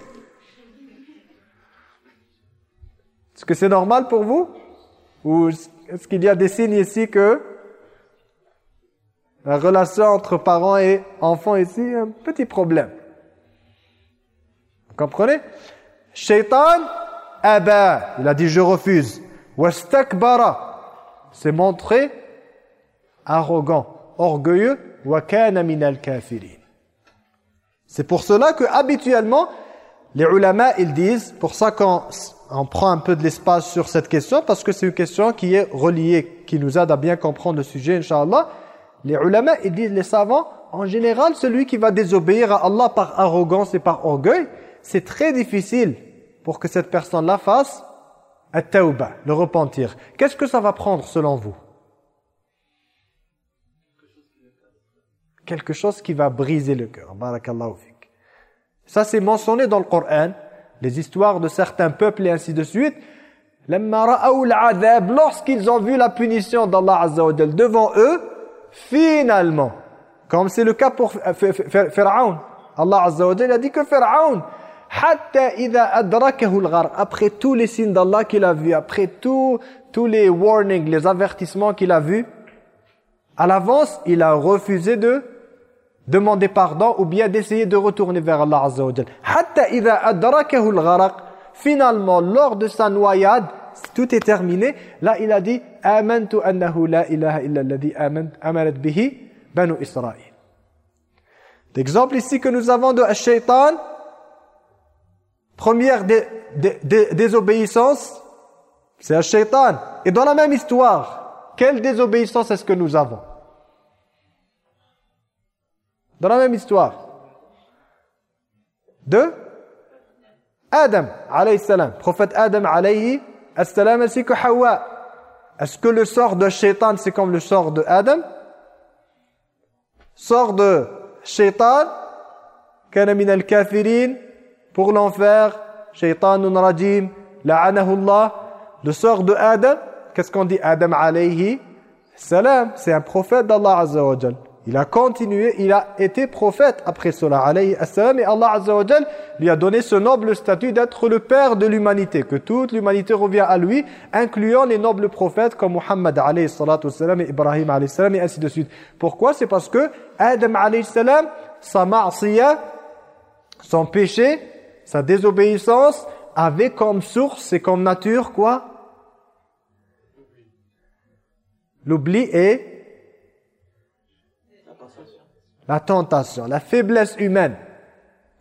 Est-ce que c'est normal pour vous? Ou est-ce qu'il y a des signes ici que la relation entre parents et enfants ici, un petit problème? Comprenez? Shaitan, aba, il a dit je refuse. Wastakbara, c'est montré arrogant, orgueilleux. Wakana minal kafirin. C'est pour cela que habituellement, les ulama, ils disent, pour ça qu'on on prend un peu de l'espace sur cette question, parce que c'est une question qui est reliée, qui nous aide à bien comprendre le sujet, Inch'Allah. Les ulama, ils disent, les savants, en général, celui qui va désobéir à Allah par arrogance et par orgueil, c'est très difficile pour que cette personne-là fasse at-tawbah, le repentir. Qu'est-ce que ça va prendre selon vous Quelque chose qui va briser le cœur. Barakallahu ça, c'est mentionné dans le Coran, les histoires de certains peuples et ainsi de suite. Lorsqu'ils ont vu la punition d'Allah Azza wa devant eux, finalement, comme c'est le cas pour Pharaon, Allah Azza wa a dit que Pharaon, après tous les signes d'Allah qu'il a vus, après tous les warnings, les avertissements qu'il a vus, à l'avance, il a refusé de demander pardon ou bien d'essayer de retourner vers Allah Azza wa Finalement, lors de sa noyade, tout est terminé. Là, il a dit amantu annahu la ilaha illa alladhi amanat bihi banu Israël. L'exemple ici que nous avons de Shaitan, première désobéissance, c'est Shaitan. Et dans la même histoire, quelle désobéissance est-ce que nous avons? Dans la même histoire. De? Adam alayhi salam. Prophète Adam alayhi salam ainsi que Hawa. Est-ce que le sort de Shaitan c'est comme le sort de Adam? Sort de Shaitan. Kana min al-kafirin pour l'enfer shaitanun rajim la'anahu Allah. Le sort de Adam qu'est-ce qu'on dit? Adam alayhi salam c'est un prophète d'Allah azza il a continué, il a été prophète après cela, alayhi assalam, et Allah Azza lui a donné ce noble statut d'être le père de l'humanité, que toute l'humanité revient à lui, incluant les nobles prophètes comme Muhammad alayhi et Ibrahim alayhi salam, et ainsi de suite. Pourquoi? C'est parce que Adam alayhi salam, sa ma'asiyah, son péché, sa désobéissance, avait comme source et comme nature quoi? L'oubli et la tentation, la faiblesse humaine.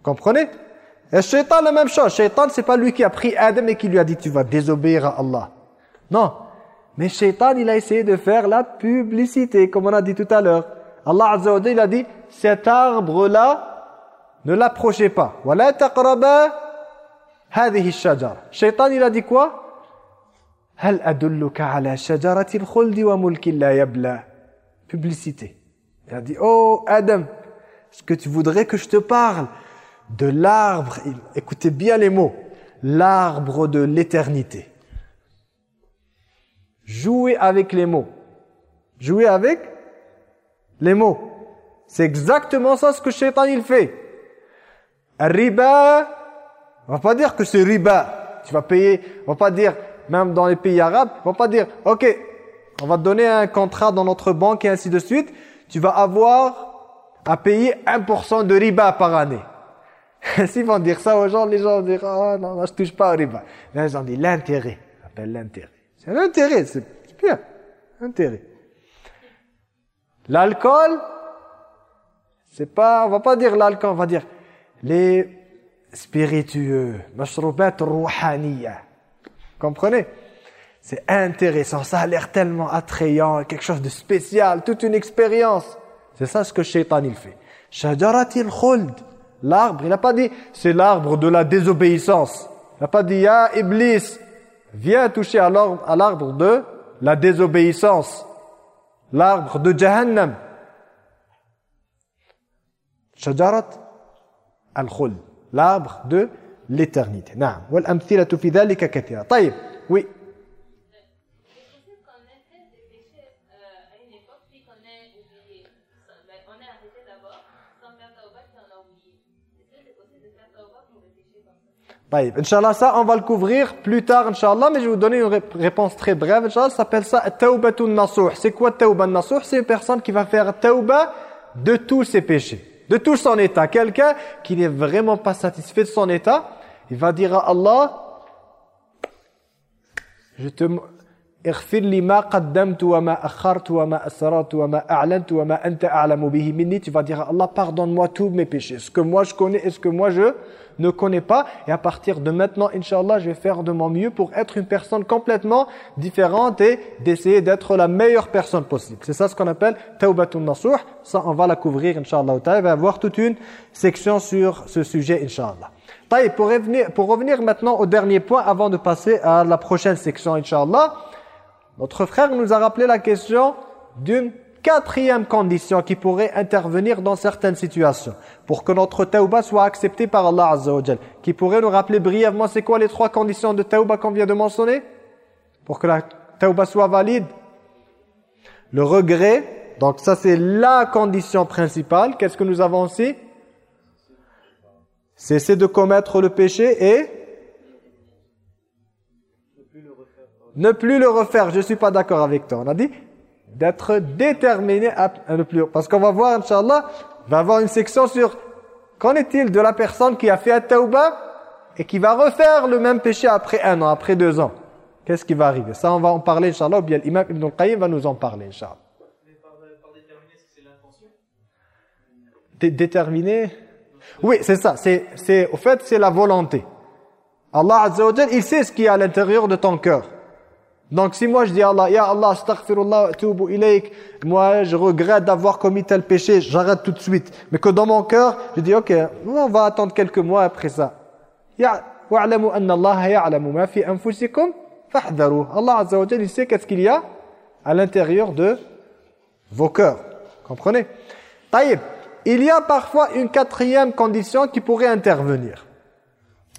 Comprenez? Et Shaitan, la même chose. Shaitan, c'est pas lui qui a pris Adam et qui lui a dit tu vas désobéir à Allah. Non. Mais Shaitan, il a essayé de faire la publicité, comme on a dit tout à l'heure. Allah Azza il a dit cet arbre-là, ne l'approchez pas. Wala taqraba hadhihi shajara. Shaitan il a dit quoi? Khuldi wa. Publicité. Il a dit "Oh Adam, est-ce que tu voudrais que je te parle de l'arbre? Écoutez bien les mots. L'arbre de l'éternité. Jouez avec les mots. Jouez avec les mots. C'est exactement ça ce que Shaitan il fait. Riba, on va pas dire que c'est riba. Tu vas payer, on va pas dire, même dans les pays arabes, on va pas dire, ok, on va donner un contrat dans notre banque et ainsi de suite. Tu vas avoir à payer 1% de riba par année. S'ils vont dire ça aux gens, les gens vont dire, oh non, non je touche pas au riba. Là, ils ont dit l'intérêt. appelle l'intérêt. C'est l'intérêt, c'est bien. Intérêt. L'alcool, c'est pas, on va pas dire l'alcool, on va dire les spiritueux, mashroubat rouhaniya. Comprenez? C'est intéressant, ça a l'air tellement attrayant, quelque chose de spécial, toute une expérience. C'est ça ce que Shaitan il fait. Shajaratil khuld. L'arbre, il n'a pas dit c'est l'arbre de la désobéissance. Il n'a pas dit ya Iblis, viens toucher à l'arbre de la désobéissance. L'arbre de Jahannam. Shajarat al-khul, l'arbre de l'éternité. Naam. Wal fi dhalika kathira. Oui. Inch'Allah, ça, on va le couvrir plus tard, Inch'Allah, mais je vais vous donner une réponse très brève. Inch'Allah, ça s'appelle ça Tawbatun Nasuh. C'est quoi Tawbatun Nasuh C'est une personne qui va faire Tawba de tous ses péchés de tout son état. Quelqu'un qui n'est vraiment pas satisfait de son état, il va dire à Allah, je te... Tu vas dire à Allah, pardonne-moi tous mes péchés, ce que moi je connais et ce que moi je ne connais pas. Et à partir de maintenant Inch'Allah je vais faire de mon mieux pour être une personne complètement différente et d'essayer d'être la meilleure personne possible. C'est ça ce qu'on appelle Tawbatun Nasuh. Ça on va la couvrir Inch'Allah il va y avoir toute une section sur ce sujet Inch'Allah. Pour revenir, pour revenir maintenant au dernier point avant de passer à la prochaine section Inch'Allah notre frère nous a rappelé la question d'une quatrième condition qui pourrait intervenir dans certaines situations. Pour que notre tauba soit acceptée par Allah Azza wa Qui pourrait nous rappeler brièvement c'est quoi les trois conditions de tauba qu'on vient de mentionner? Pour que la tauba soit valide. Le regret, donc ça c'est la condition principale. Qu'est-ce que nous avons aussi? Cesser de commettre le péché et Ne plus le refaire, je ne suis pas d'accord avec toi. On a dit d'être déterminé à ne plus. Parce qu'on va voir, Inch'Allah, il va avoir une section sur qu'en est-il de la personne qui a fait tauba et qui va refaire le même péché après un an, après deux ans. Qu'est-ce qui va arriver? Ça, on va en parler, Inch'Allah, ou bien l'imam Ibn al-Qayyim va nous en parler, Inch'Allah. Déterminer Oui, c'est ça. C'est, au fait, c'est la volonté. Allah Azza wa il sait ce qui est à l'intérieur de ton cœur. Donc si moi je dis à Allah, Ya Allah, astaghfirullah, tubu ilayk, moi je regrette d'avoir commis tel péché, j'arrête tout de suite. Mais que dans mon cœur, je dis, ok, on va attendre quelques mois après ça. Ya, wa'alamu anna Allah ya'lamu ma fi anfusikum, fahdharu. Allah Azza wa Jalla, il sait qu'est-ce qu'il y a à l'intérieur de vos cœurs. Comprenez? Taïb, il y a parfois une quatrième condition qui pourrait intervenir.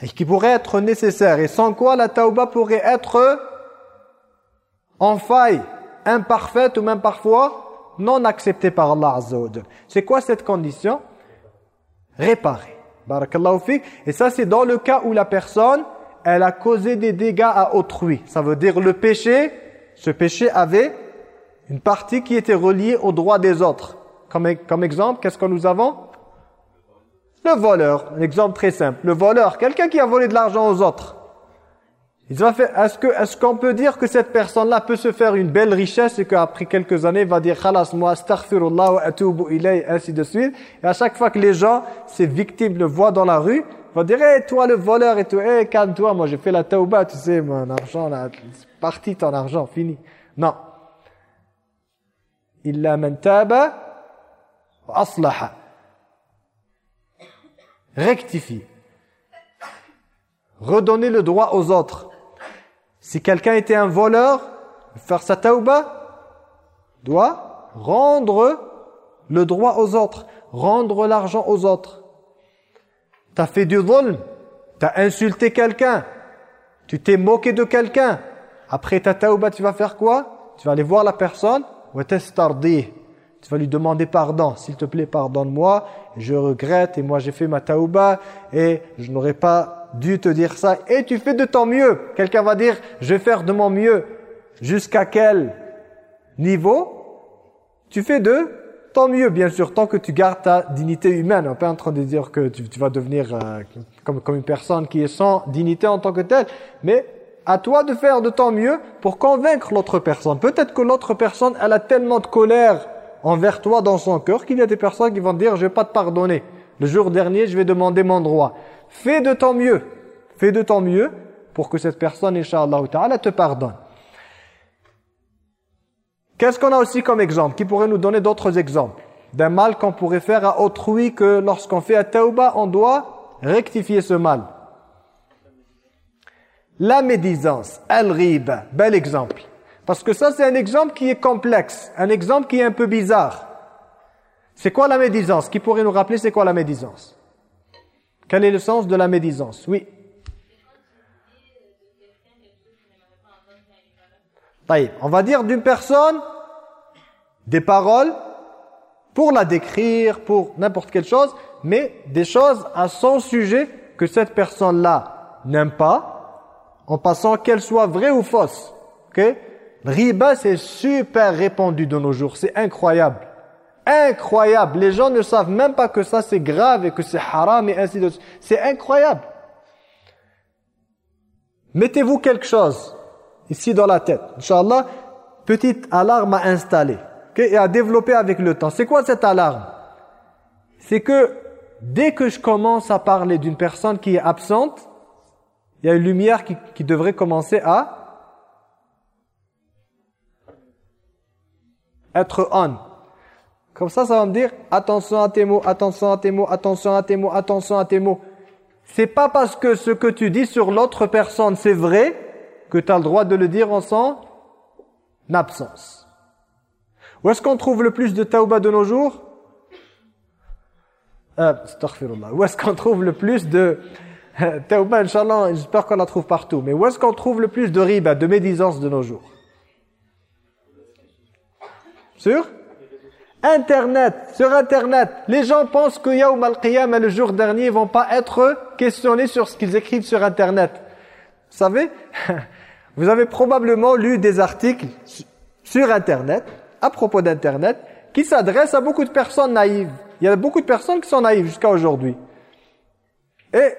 Et qui pourrait être nécessaire. Et sans quoi la tauba pourrait être en faille, imparfaite ou même parfois non acceptée par Allah Azza C'est quoi cette condition? Réparer. Barakallahu Et ça c'est dans le cas où la personne, elle a causé des dégâts à autrui. Ça veut dire le péché, ce péché avait une partie qui était reliée aux droits des autres. Comme, comme exemple, qu'est-ce que nous avons? Le voleur, un exemple très simple. Le voleur, quelqu'un qui a volé de l'argent aux autres. Est-ce qu'on est qu'on peut dire que cette personne-là peut se faire une belle richesse et qu'après quelques années, il va dire « Khalas, moi, astaghfirullah wa atubu ilay » ainsi de suite. Et à chaque fois que les gens, ces victimes, le voient dans la rue, il va dire hey, toi le voleur et tout, hey, calme-toi, moi j'ai fait la tauba, tu sais, mon argent, là, c'est parti ton argent, fini. » Non. « Illa man taba wa aslaha » Rectifie. Redonner le droit aux autres. Si quelqu'un était un voleur, faire sa tauba, doit rendre le droit aux autres, rendre l'argent aux autres. Tu as fait du vol, tu as insulté quelqu'un, tu t'es moqué de quelqu'un. Après ta tauba, tu vas faire quoi? Tu vas aller voir la personne, Tu vas lui demander pardon. S'il te plaît, pardonne-moi. Je regrette et moi j'ai fait ma taouba et je n'aurais pas dû te dire ça. Et tu fais de ton mieux. Quelqu'un va dire, je vais faire de mon mieux. Jusqu'à quel niveau? Tu fais de tant mieux, bien sûr, tant que tu gardes ta dignité humaine. On n'est pas en train de dire que tu, vas devenir euh, comme, comme une personne qui est sans dignité en tant que telle. Mais à toi de faire de ton mieux pour convaincre l'autre personne. Peut-être que l'autre personne, elle a tellement de colère envers toi dans son cœur qu'il y a des personnes qui vont dire « je vais pas te pardonner ». Le jour dernier, je vais demander mon droit. Fais de ton mieux. Fais de ton mieux pour que cette personne, Inch'Allah Ta'ala, te pardonne. Qu'est-ce qu'on a aussi comme exemple Qui pourrait nous donner d'autres exemples D'un mal qu'on pourrait faire à autrui que lorsqu'on fait à tauba, on doit rectifier ce mal? La médisance, al-riba, bel exemple. Parce que ça, c'est un exemple qui est complexe, un exemple qui est un peu bizarre. C'est quoi la médisance? Qui pourrait nous rappeler c'est quoi la médisance? Quel est le sens de la médisance? Oui. On va dire d'une personne des paroles pour la décrire, pour n'importe quelle chose, mais des choses à son sujet que cette personne-là n'aime pas, en passant qu'elle soit vraie ou fausse. ok? Riba, c'est super répandu de nos jours, c'est incroyable. Incroyable, les gens ne savent même pas que ça c'est grave et que c'est haram et ainsi de suite. C'est incroyable. Mettez-vous quelque chose ici dans la tête. Inch'Allah, petite alarme à installer et à développer avec le temps. C'est quoi cette alarme? C'est que dès que je commence à parler d'une personne qui est absente, il y a une lumière qui, qui devrait commencer à être on. Comme ça, ça va me dire attention à tes mots, attention à tes mots, attention à tes mots, attention à tes mots. C'est pas parce que ce que tu dis sur l'autre personne c'est vrai que tu as le droit de le dire en son absence. Où est-ce qu'on trouve le plus de tauba de nos jours? Euh, Où est-ce qu'on trouve le plus de euh, tauba, Inch'Allah, j'espère qu'on la trouve partout. Mais où est-ce qu'on trouve le plus de riba, de médisance de nos jours? Sur Internet, sur Internet. Les gens pensent que Yaoum al-Qiyam, le jour dernier, ils vont pas être questionnés sur ce qu'ils écrivent sur Internet. Vous savez Vous avez probablement lu des articles sur Internet, à propos d'Internet, qui s'adressent à beaucoup de personnes naïves. Il y a beaucoup de personnes qui sont naïves jusqu'à aujourd'hui. Et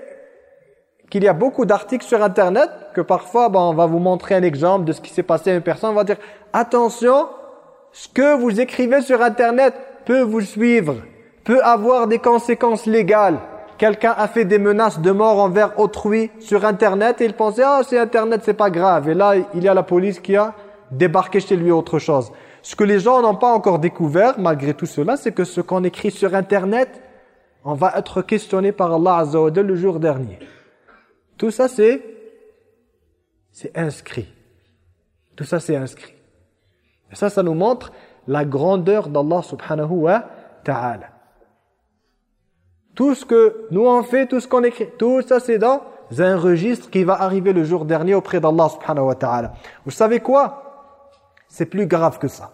qu'il y a beaucoup d'articles sur Internet, que parfois ben, on va vous montrer un exemple de ce qui s'est passé à une personne, on va dire « Attention, ce que vous écrivez sur Internet peut vous suivre, peut avoir des conséquences légales. » quelqu'un a fait des menaces de mort envers autrui sur Internet et il pensait « Ah, c'est Internet, c'est pas grave. » Et là, il y a la police qui a débarqué chez lui autre chose. Ce que les gens n'ont pas encore découvert, malgré tout cela, c'est que ce qu'on écrit sur Internet, on va être questionné par Allah Azza le jour dernier. Tout ça, c'est inscrit. Tout ça, c'est inscrit. Et ça, ça nous montre la grandeur d'Allah subhanahu wa ta'ala. Tout ce que nous on fait, tout ce qu'on écrit, tout ça c'est dans un registre qui va arriver le jour dernier auprès d'Allah subhanahu wa ta'ala. Vous savez quoi? C'est plus grave que ça.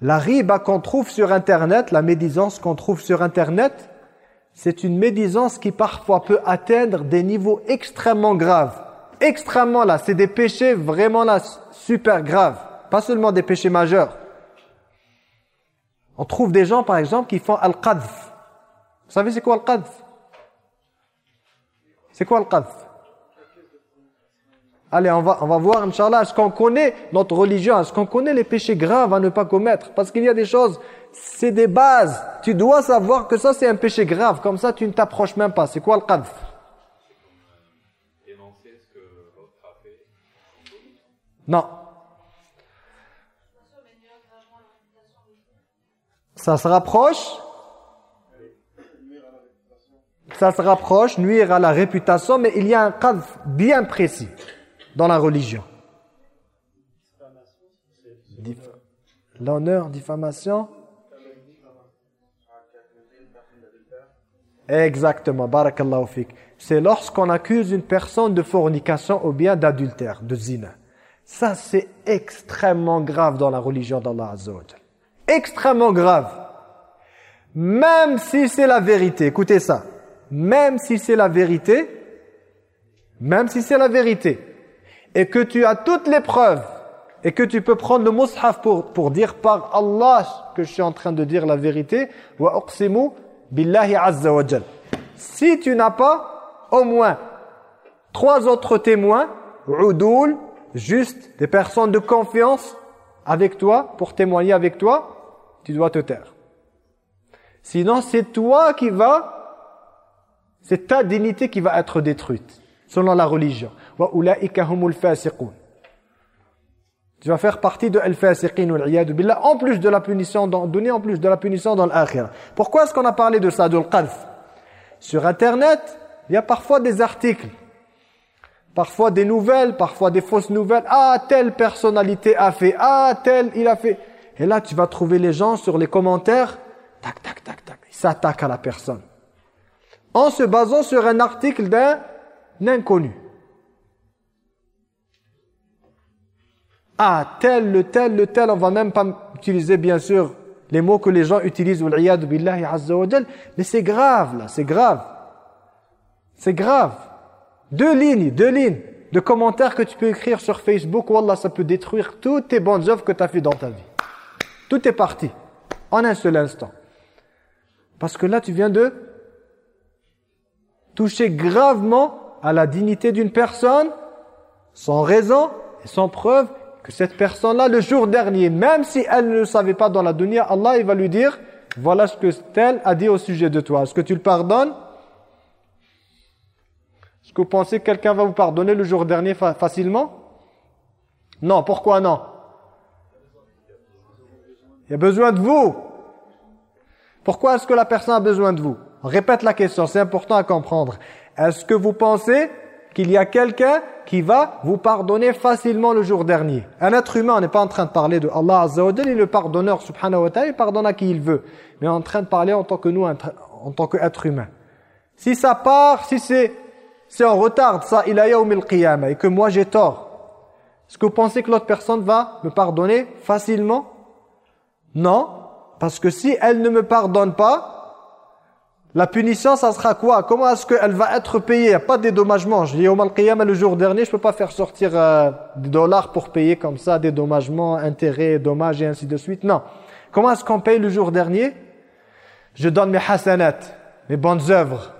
La riba qu'on trouve sur Internet, la médisance qu'on trouve sur Internet, c'est une médisance qui parfois peut atteindre des niveaux extrêmement graves. Extrêmement là, c'est des péchés vraiment là, super graves. Pas seulement des péchés majeurs. On trouve des gens par exemple qui font al-qadf. Vous savez c'est quoi le qadf C'est quoi le qadf Allez, on va, on va voir, Inch'Allah, est-ce qu'on connaît notre religion Est-ce qu'on connaît les péchés graves à ne pas commettre Parce qu'il y a des choses, c'est des bases. Tu dois savoir que ça, c'est un péché grave. Comme ça, tu ne t'approches même pas. C'est quoi le qadf Non. Ça se rapproche? Ça se rapproche, nuire à la réputation, mais il y a un cas bien précis dans la religion. L'honneur, diffamation? Exactement, barakallahu fik. C'est lorsqu'on accuse une personne de fornication ou bien d'adultère, de zina. Ça, c'est extrêmement grave dans la religion d'Allah Azza extrêmement grave. Même si c'est la vérité, écoutez ça, même si c'est la vérité, même si c'est la vérité, et que tu as toutes les preuves, et que tu peux prendre le mushaf pour, pour dire par Allah que je suis en train de dire la vérité, wa billahi azza Si tu n'as pas au moins trois autres témoins, udul, juste des personnes de confiance avec toi, pour témoigner avec toi, tu dois te taire. Sinon, c'est toi qui vas, c'est ta dignité qui va être détruite, selon la religion. Tu vas faire partie de al-fasiqin billah en plus de la punition dans en plus de la punition dans l'akhirah. Pourquoi est-ce qu'on a parlé de ça, de l'qadf? Sur internet, il y a parfois des articles Parfois des nouvelles, parfois des fausses nouvelles. Ah, telle personnalité a fait. Ah, tel il a fait. Et là, tu vas trouver les gens sur les commentaires. Tac, tac, tac, tac. Ils s'attaquent à la personne. En se basant sur un article d'un inconnu. Ah, tel, le tel, le tel. On va même pas utiliser, bien sûr, les mots que les gens utilisent. Mais c'est grave, là. C'est grave. C'est grave. Deux lignes, deux lignes de commentaires que tu peux écrire sur Facebook, Wallah, ça peut détruire toutes tes bonnes œuvres que tu as fait dans ta vie. Tout est parti, en un seul instant. Parce que là, tu viens de toucher gravement à la dignité d'une personne, sans raison et sans preuve, que cette personne-là, le jour dernier, même si elle ne le savait pas dans la dunya, Allah il va lui dire, voilà ce que tel a dit au sujet de toi. Est-ce que tu le pardonnes? Est-ce que vous pensez que quelqu'un va vous pardonner le jour dernier facilement? Non, pourquoi non? Il a besoin de vous. Pourquoi est-ce que la personne a besoin de vous? On répète la question, c'est important à comprendre. Est-ce que vous pensez qu'il y a quelqu'un qui va vous pardonner facilement le jour dernier? Un être humain, on n'est pas en train de parler de Allah Azza wa il est le pardonneur subhanahu wa ta'ala, il pardonne à qui il veut. Mais on est en train de parler en tant que nous, en tant qu'être humain. Si ça part, si c'est si on retarde ça il a al-qiyamah et que moi j'ai tort, est-ce que vous pensez que l'autre personne va me pardonner facilement? Non, parce que si elle ne me pardonne pas, la punition, ça sera quoi? Comment est-ce qu'elle va être payée? Il n'y a pas de dédommagement. Je dis au Qiyamah le jour dernier, je ne peux pas faire sortir euh, des dollars pour payer comme ça, dédommagement, intérêts, dommages et ainsi de suite. Non. Comment est-ce qu'on paye le jour dernier? Je donne mes hasanat, mes bonnes œuvres.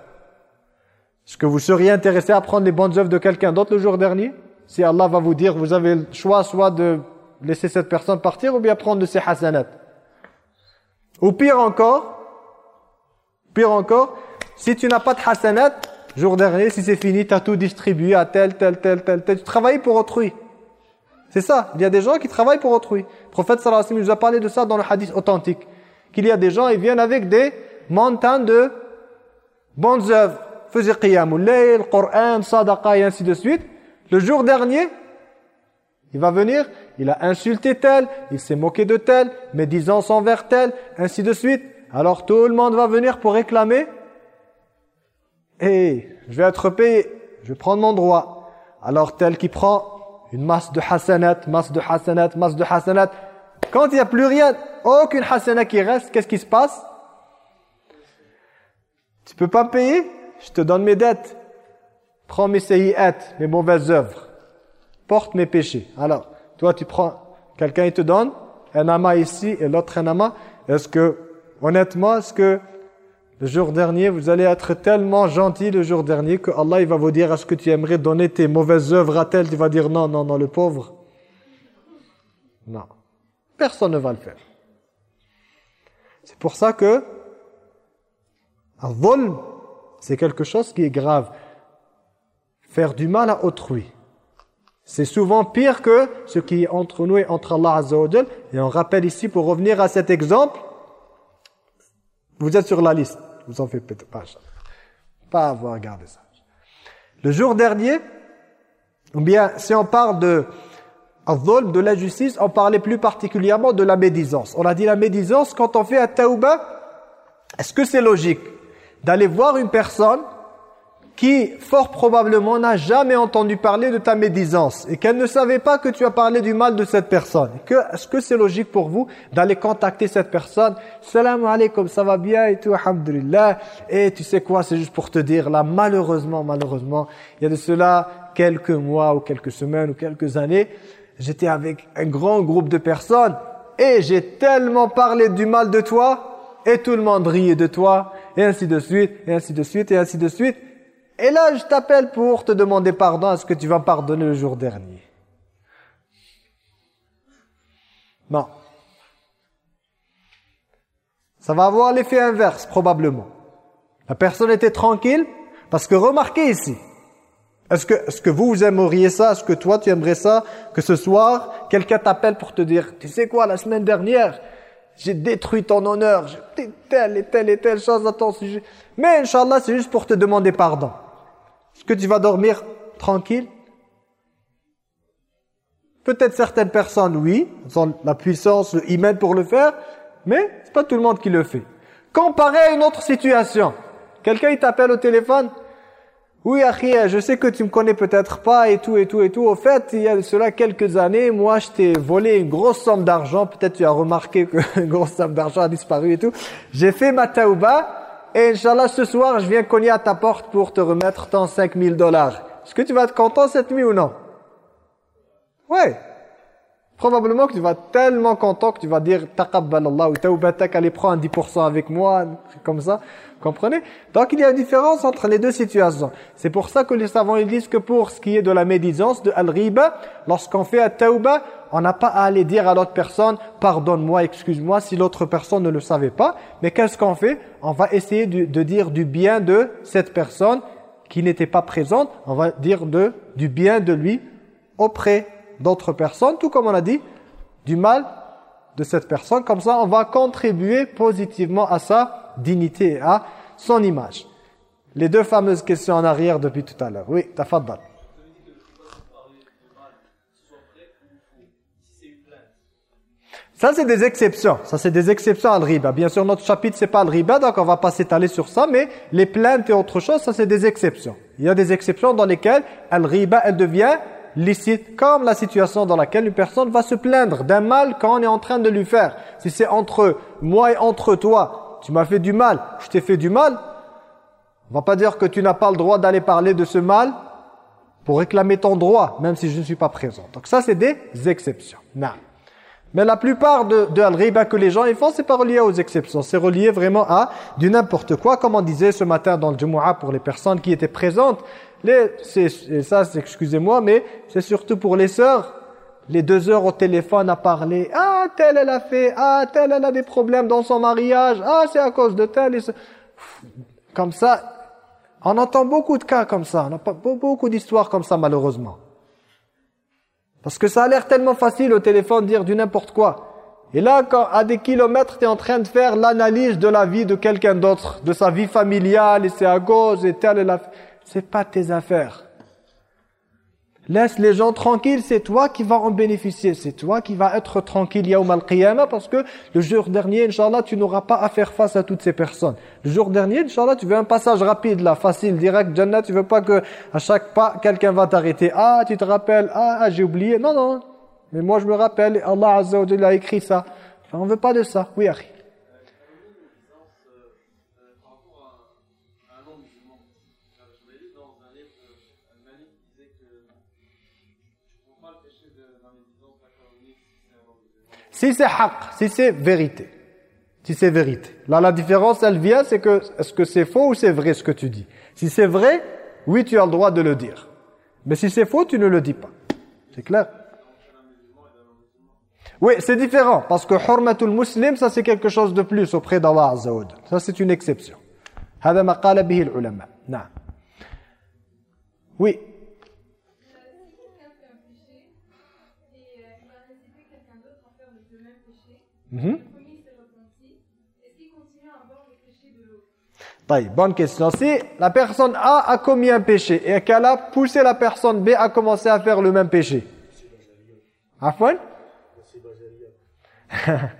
Est-ce que vous seriez intéressé à prendre les bonnes œuvres de quelqu'un d'autre le jour dernier? Si Allah va vous dire, vous avez le choix soit de laisser cette personne partir ou bien prendre de ses hasanat. Ou pire encore, pire encore, si tu n'as pas de hasanat, jour dernier, si c'est fini, tu as tout distribué à tel, tel, tel, tel, tel. Tu travailles pour autrui. C'est ça. Il y a des gens qui travaillent pour autrui. Le prophète sallallahu alayhi wa sallam nous a parlé de ça dans le hadith authentique. Qu'il y a des gens, ils viennent avec des montagnes de bonnes œuvres faisait qiyamul layl, Coran, sadaqa et ainsi de suite. Le jour dernier, il va venir, il a insulté tel, il s'est moqué de tel, médisance envers tel, ainsi de suite. Alors tout le monde va venir pour réclamer. Et je vais être payé, je vais prendre mon droit. Alors tel qui prend une masse de hasanat, masse de hasanat, masse de hasanat. Quand il n'y a plus rien, aucune hasanat qui reste, qu'est-ce qui se passe? Tu peux pas payer? Je te donne mes dettes. Prends mes sayyat, mes mauvaises œuvres. Porte mes péchés. Alors, toi tu prends, quelqu'un il te donne un amas ici et l'autre un amas. Est-ce que, honnêtement, est-ce que le jour dernier, vous allez être tellement gentil le jour dernier que Allah il va vous dire, est-ce que tu aimerais donner tes mauvaises œuvres à tel? Tu vas dire non, non, non, le pauvre. Non. Personne ne va le faire. C'est pour ça que, vol c'est quelque chose qui est grave. Faire du mal à autrui. C'est souvent pire que ce qui est entre nous et entre Allah Azza Et on rappelle ici, pour revenir à cet exemple, vous êtes sur la liste. Vous en faites pas. Pas avoir regardé ça. Le jour dernier, ou bien si on parle de de la justice, on parlait plus particulièrement de la médisance. On a dit la médisance, quand on fait un taouba, est-ce que c'est logique d'aller voir une personne qui fort probablement n'a jamais entendu parler de ta médisance et qu'elle ne savait pas que tu as parlé du mal de cette personne. Est-ce que c'est logique pour vous d'aller contacter cette personne? Salam alaikum, ça va bien et tout, alhamdulillah. Et tu sais quoi, c'est juste pour te dire, là, malheureusement, malheureusement, il y a de cela quelques mois ou quelques semaines ou quelques années, j'étais avec un grand groupe de personnes et j'ai tellement parlé du mal de toi et tout le monde riait de toi et ainsi de suite, et ainsi de suite, et ainsi de suite. Et là, je t'appelle pour te demander pardon. Est-ce que tu vas pardonner le jour dernier Non. Ça va avoir l'effet inverse, probablement. La personne était tranquille, parce que remarquez ici, est-ce que, est -ce que vous, vous aimeriez ça? Est-ce que toi, tu aimerais ça? Que ce soir, quelqu'un t'appelle pour te dire, tu sais quoi, la semaine dernière, j'ai détruit ton honneur, j'ai telle et telle et telle chose à ton sujet. Mais, Inch'Allah, c'est juste pour te demander pardon. Que tu vas dormir tranquille? Peut-être certaines personnes, oui, ont la puissance, le pour le faire, mais c'est pas tout le monde qui le fait. Comparé à une autre situation, quelqu'un il t'appelle au téléphone, oui, Akhi, je sais que tu me connais peut-être pas et tout et tout et tout. Au fait, il y a cela quelques années, moi je t'ai volé une grosse somme d'argent. Peut-être tu as remarqué que une grosse somme d'argent a disparu et tout. J'ai fait ma taouba et Inch'Allah, ce soir, je viens cogner à ta porte pour te remettre ton 5000 dollars. Est-ce que tu vas être content cette nuit ou non? Ouais. Probablement que tu vas être tellement content que tu vas dire taqabbalallah ou tawbatak allez prendre 10% avec moi, comme ça. Comprenez? Donc il y a une différence entre les deux situations. C'est pour ça que les savants ils disent que pour ce qui est de la médisance, de al-riba, lorsqu'on fait un tauba, on n'a pas à aller dire à l'autre personne « pardonne-moi, excuse-moi » si l'autre personne ne le savait pas. Mais qu'est-ce qu'on fait? On va essayer de, dire du bien de cette personne qui n'était pas présente. On va dire du bien de lui auprès d'autres personnes, tout comme on a dit, du mal de cette personne. Comme ça, on va contribuer positivement à sa dignité et à son image. Les deux fameuses questions en arrière depuis tout à l'heure. Oui, tafaddal. Ça, c'est des exceptions. Ça, c'est des exceptions à riba. Bien sûr, notre chapitre, c'est pas le riba, donc on va pas s'étaler sur ça, mais les plaintes et autre chose, ça, c'est des exceptions. Il y a des exceptions dans lesquelles al riba, elle devient licite, comme la situation dans laquelle une personne va se plaindre d'un mal qu'on est en train de lui faire. Si c'est entre moi et entre toi, tu m'as fait du mal, je t'ai fait du mal, on va pas dire que tu n'as pas le droit d'aller parler de ce mal pour réclamer ton droit, même si je ne suis pas présent. Donc ça, c'est des exceptions. Non. Mais la plupart de, de al-riba que les gens ils font, c'est pas relié aux exceptions. C'est relié vraiment à du n'importe quoi, comme on disait ce matin dans le Jumu'ah pour les personnes qui étaient présentes. Les, ça, excusez-moi, mais c'est surtout pour les sœurs. Les deux heures au téléphone à parler. Ah, telle elle a fait. Ah, telle elle a des problèmes dans son mariage. Ah, c'est à cause de telle. Comme ça, on entend beaucoup de cas comme ça. On a beaucoup d'histoires comme ça, malheureusement. Parce que ça a l'air tellement facile au téléphone dire du n'importe quoi. Et là, quand à des kilomètres, tu es en train de faire l'analyse de la vie de quelqu'un d'autre, de sa vie familiale, et c'est à gauche, et telle et la c'est pas tes affaires. Laisse les gens tranquilles, c'est toi qui vas en bénéficier, c'est toi qui vas être tranquille yaoum al-qiyamah parce que le jour dernier, Inch'Allah, tu n'auras pas à faire face à toutes ces personnes. Le jour dernier, Inch'Allah, tu veux un passage rapide là, facile, direct, Jannah, tu veux pas que à chaque pas, quelqu'un va t'arrêter. Ah, tu te rappelles, ah, ah j'ai oublié. Non, non, mais moi je me rappelle, Allah Azza wa a écrit ça. On veut pas de ça. Oui, Akhi. Si c'est haq, si c'est vérité. Si c'est vérité. Là, la différence, elle vient, c'est que, est-ce que c'est faux ou c'est vrai ce que tu dis Si c'est vrai, oui, tu as le droit de le dire. Mais si c'est faux, tu ne le dis pas. C'est clair Oui, c'est différent. Parce que hurmatul muslim, ça c'est quelque chose de plus auprès d'Allah Azza Ça c'est une exception. هذا ما قال به العلماء. نعم. Oui. Mhm. bonne question. Si la personne A a commis un péché et qu'elle a poussé la personne B à commencer à faire le même péché. Afwan?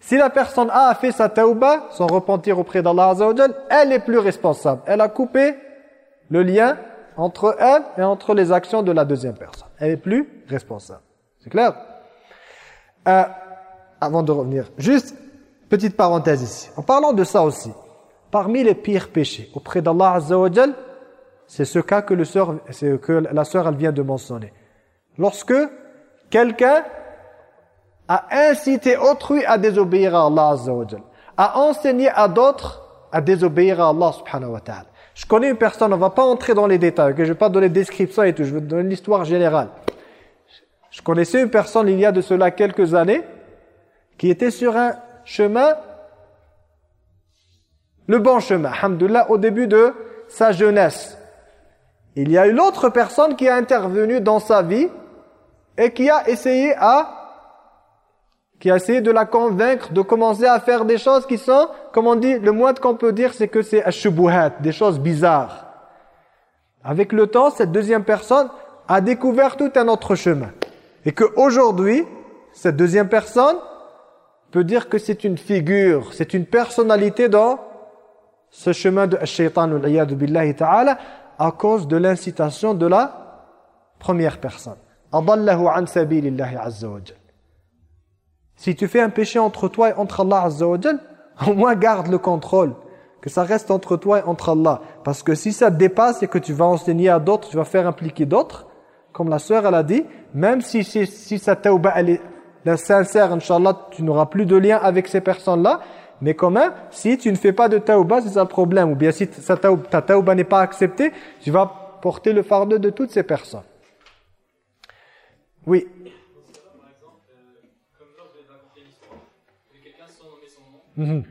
Si la personne A a fait sa tauba, son repentir auprès d'Allah Azza elle est plus responsable. Elle a coupé le lien entre elle et entre les actions de la deuxième personne. Elle est plus responsable. C'est clair? Euh, Avant de revenir, juste petite parenthèse ici. En parlant de ça aussi, parmi les pires péchés auprès d'Allah Azza c'est ce cas que, le soeur, que la sœur elle vient de mentionner. Lorsque quelqu'un a incité autrui à désobéir à Allah Azza a enseigné à d'autres à désobéir à Allah subhanahu wa ta'ala. Je connais une personne, on ne va pas entrer dans les détails, je ne vais pas donner description et tout, je vais donner l'histoire générale. Je connaissais une personne il y a de cela quelques années qui était sur un chemin, le bon chemin, alhamdoulilah, au début de sa jeunesse. Il y a une autre personne qui a intervenu dans sa vie et qui a essayé à qui a essayé de la convaincre de commencer à faire des choses qui sont, comme on dit, le moins qu'on peut dire, c'est que c'est ashubuhat, des choses bizarres. Avec le temps, cette deuxième personne a découvert tout un autre chemin. Et qu'aujourd'hui, cette deuxième personne peut dire que c'est une figure, c'est une personnalité dans ce chemin de shaitan billahi ta'ala à cause de l'incitation de la première personne. Adallahu an sabilillahi azza wa Si tu fais un péché entre toi et entre Allah azza wa au moins garde le contrôle. Que ça reste entre toi et entre Allah. Parce que si ça dépasse et que tu vas enseigner à d'autres, tu vas faire impliquer d'autres, comme la sœur elle a dit, même si, si, si sa tauba elle sincère, Inch'Allah, tu n'auras plus de lien avec ces personnes-là, mais quand même, si tu ne fais pas de tauba, c'est le problème. Ou bien si ta tauba n'est pas acceptée, tu vas porter le fardeau de toutes ces personnes. Oui. Mm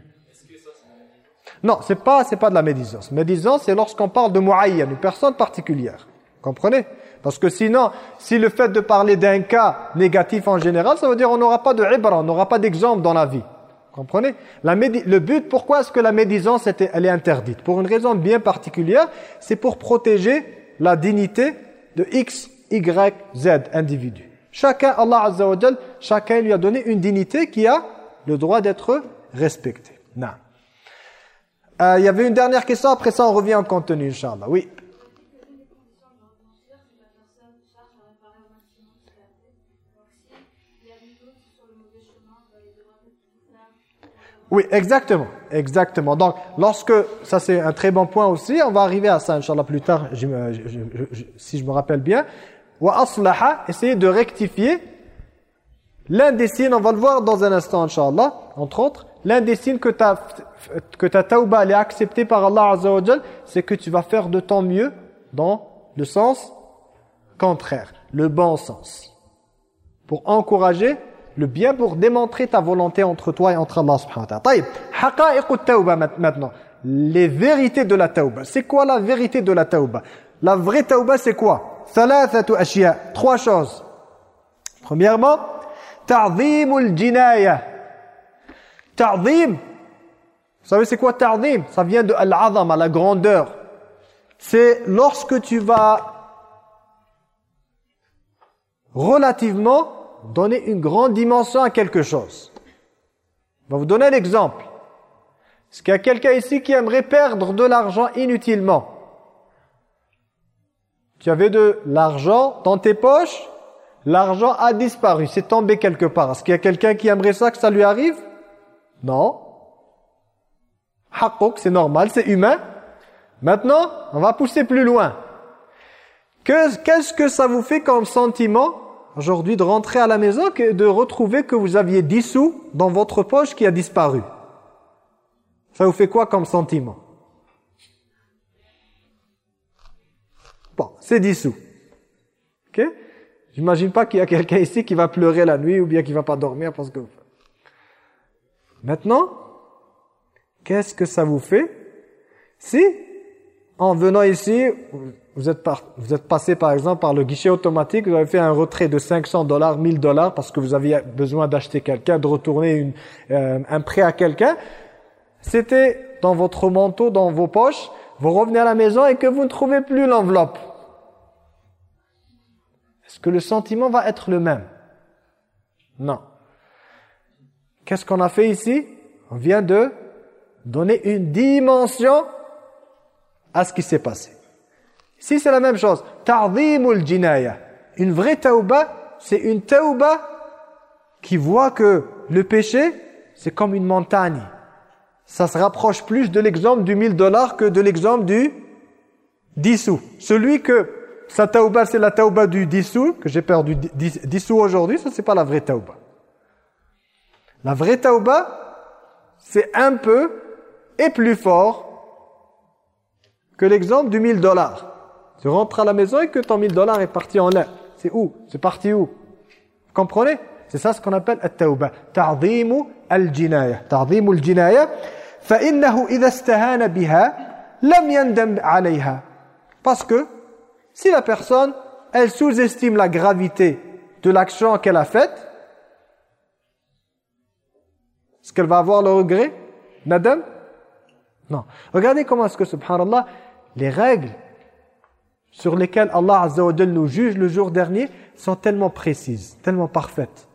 Non, c'est pas c'est pas de la médisance. Médisance, c'est lorsqu'on parle de mu'ayyan, une personne particulière. Comprenez? Parce que sinon, si le fait de parler d'un cas négatif en général, ça veut dire on n'aura pas de ibra, on n'aura pas d'exemple dans la vie. Comprenez? La Le but, pourquoi est-ce que la médisance était, elle est interdite? Pour une raison bien particulière, c'est pour protéger la dignité de X, Y, Z individu. Chacun, Allah Azza chacun lui a donné une dignité qui a le droit d'être respectée. Non. Euh, il y avait une dernière question, après ça on revient en contenu, Inch'Allah. Oui. Oui, exactement, exactement. Donc, lorsque, ça c'est un très bon point aussi, on va arriver à ça, Inch'Allah, plus tard, si je me rappelle bien. Wa aslaha, essayer de rectifier l'un des signes, on va le voir dans un instant, Inch'Allah, entre autres, l'un des signes que ta, que ta est acceptée par Allah Azza wa c'est que tu vas faire de ton mieux dans le sens contraire, le bon sens. Pour encourager le bien pour démontrer ta volonté entre toi et entre Allah subhanahu wa ta'ala. tawba maintenant. Les vérités de la tauba. C'est quoi la vérité de la tauba La vraie tauba c'est quoi? Trois choses. Premièrement, ta'zimul jinaya. Ta'zim. Vous savez c'est quoi ta'zim? Ça vient de al-azam, à la grandeur. C'est lorsque tu vas relativement donner une grande dimension à quelque chose. Je vais vous donner un exemple. Est-ce qu'il y a quelqu'un ici qui aimerait perdre de l'argent inutilement? Tu avais de l'argent dans tes poches, l'argent a disparu, c'est tombé quelque part. Est-ce qu'il y a quelqu'un qui aimerait ça, que ça lui arrive? Non. c'est normal, c'est humain. Maintenant, on va pousser plus loin. Qu'est-ce que ça vous fait comme sentiment? Aujourd'hui de rentrer à la maison et de retrouver que vous aviez 10 sous dans votre poche qui a disparu. Ça vous fait quoi comme sentiment? Bon, c'est 10 sous. Ok? J'imagine pas qu'il y a quelqu'un ici qui va pleurer la nuit ou bien qui va pas dormir parce que... Maintenant, qu'est-ce que ça vous fait? Si, en venant ici, vous êtes, vous êtes passé par exemple par le guichet automatique, vous avez fait un retrait de 500 dollars, 1000 dollars parce que vous aviez besoin d'acheter quelqu'un, de retourner une, euh, un prêt à quelqu'un. C'était dans votre manteau, dans vos poches, vous revenez à la maison et que vous ne trouvez plus l'enveloppe. Est-ce que le sentiment va être le même? Non. Qu'est-ce qu'on a fait ici? On vient de donner une dimension à ce qui s'est passé. Si c'est la même chose, ta'zimul jinaya. Une vraie tauba, c'est une tauba qui voit que le péché, c'est comme une montagne. Ça se rapproche plus de l'exemple du 1000 dollars que de l'exemple du 10 sous. Celui que sa tauba, c'est la tauba du 10 sous, que j'ai perdu 10, 10 sous aujourd'hui, ça c'est pas la vraie tauba. La vraie tauba, c'est un peu et plus fort que l'exemple du 1000 dollars. Tu rentres à la maison et que ton 1000 dollars est parti en l'air. C'est où C'est parti où Vous comprenez C'est ça ce qu'on appelle at-tauba. Ta'zimu al-jinaya. Ta'zimu al-jinaya. فإنه إذا استهان بها لم يندم عليها. Parce que si la personne, elle sous-estime la gravité de l'action qu'elle a faite, est-ce qu'elle va avoir le regret Nadam Non. Regardez comment est-ce que, subhanallah, les règles sur lesquelles Allah Azza nous juge le jour dernier sont tellement précises, tellement parfaites.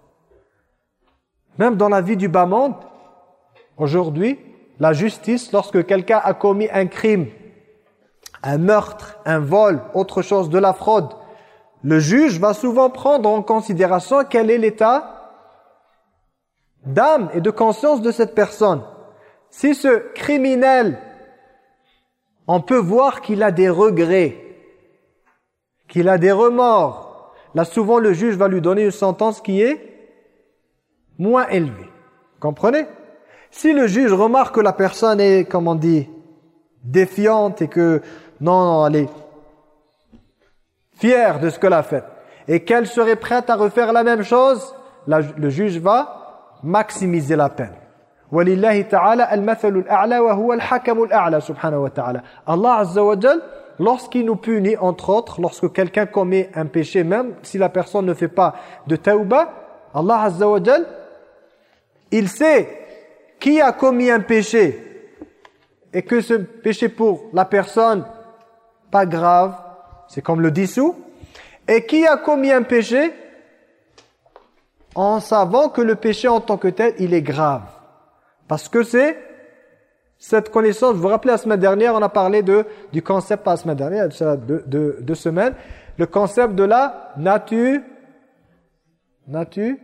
Même dans la vie du bas monde, aujourd'hui, la justice, lorsque quelqu'un a commis un crime, un meurtre, un vol, autre chose, de la fraude, le juge va souvent prendre en considération quel est l'état d'âme et de conscience de cette personne. Si ce criminel, on peut voir qu'il a des regrets, qu'il a des remords, là souvent le juge va lui donner une sentence qui est moins élevée. Comprenez? Si le juge remarque que la personne est, comme on dit, défiante et que, non, non, elle est fière de ce qu'elle a fait, et qu'elle serait prête à refaire la même chose, le juge va maximiser la peine. Allah azza wa lorsqu'il nous punit entre autres lorsque quelqu'un commet un péché même si la personne ne fait pas de tauba, Allah azza wa il sait qui a commis un péché et que ce péché pour la personne pas grave, c'est comme le dissous et qui a commis un péché en savant que le péché en tant que tel, il est grave. Parce que c'est cette connaissance, vous vous rappelez la semaine dernière, on a parlé de, du concept, pas la semaine dernière, de, de, de semaines, le concept de la nature, nature,